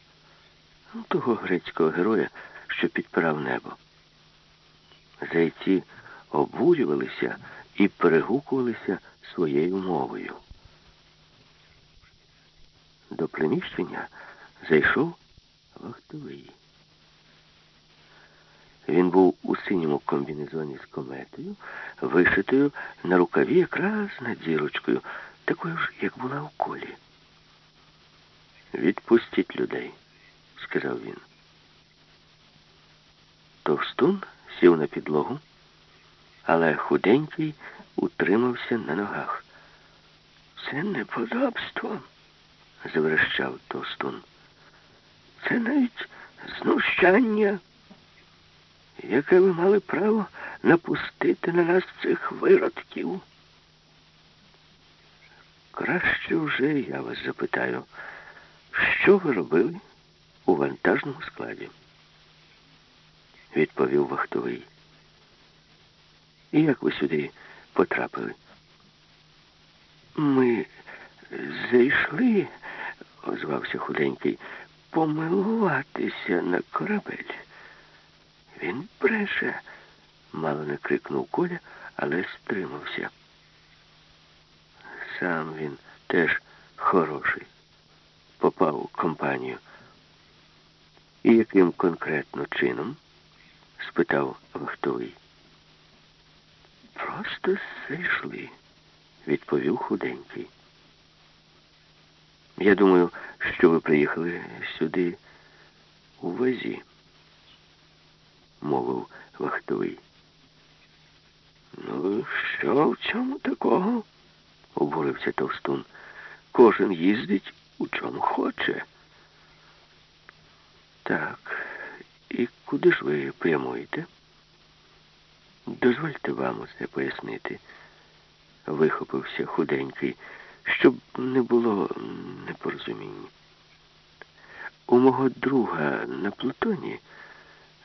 ну, того грецького героя, що підпирав небо. Зайці обурювалися і перегукувалися своєю мовою. До приміщення зайшов вахтовий. Він був у синьому комбінезоні з кометою, вишитою на рукаві якраз над зірочкою, такою ж, як була у колі. Відпустіть людей, сказав він. Товстун сів на підлогу, але худенький утримався на ногах. Це неподобство, заверещав Товстун. Це навіть знущання. Яке ви мали право напустити на нас цих виродків? Краще вже я вас запитаю, що ви робили у вантажному складі? Відповів вахтовий. І як ви сюди потрапили? Ми зайшли, озвався худенький, помилуватися на корабель. Він бреше, мало не крикнув Коля, але стримався. Сам він теж хороший, попав у компанію. І яким конкретно чином? спитав вахтовий. Просто зайшли, відповів худенький. Я думаю, що ви приїхали сюди у вазі мовив вахтовий. Ну, що в цьому такого? обурився Товстун. Кожен їздить у чому хоче. Так, і куди ж ви прямуєте? Дозвольте вам усе пояснити, вихопився худенький, щоб не було непорозумінь. У мого друга на Плутоні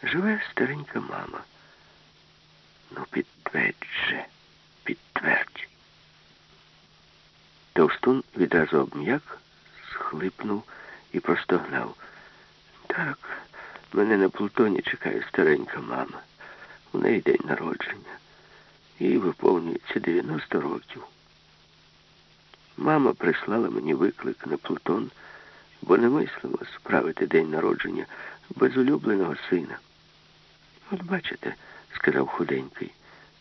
живе старенька мама. Ну, підтвердь же, підтвердь. Товстун відразу обм'як, схлипнув і простогнав. Так, мене на Плутоні чекає старенька мама. У неї день народження. Їй виповнюється 90 років. Мама прислала мені виклик на Плутон, бо не мислимо справити день народження без улюбленого сина. От бачите, сказав худенький,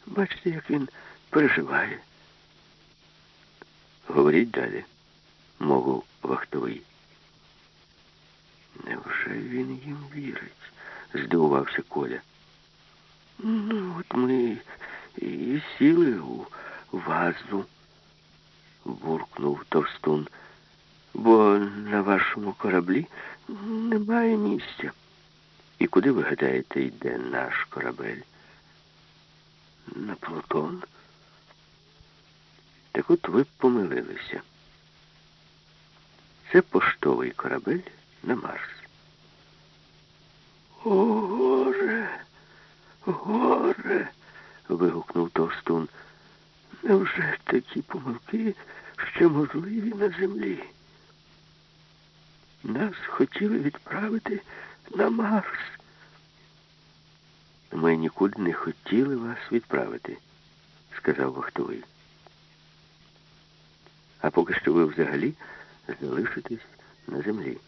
бачите, як він переживає. Говоріть далі, мовив вахтовий. Невже він їм вірить? здивувався Коля. Ну, от ми і сіли у вазу, буркнув Товстун, бо на вашому кораблі немає місця. І куди, ви гадаєте, йде наш корабель? На Плутон? Так от ви помилилися. Це поштовий корабель на Марс. О, горе, горе. вигукнув Товстун. Невже такі помилки ще можливі на землі? Нас хотіли відправити на Марс. Ми нікуди не хотіли вас відправити, сказав вахтовий. А поки що ви взагалі залишитесь на землі.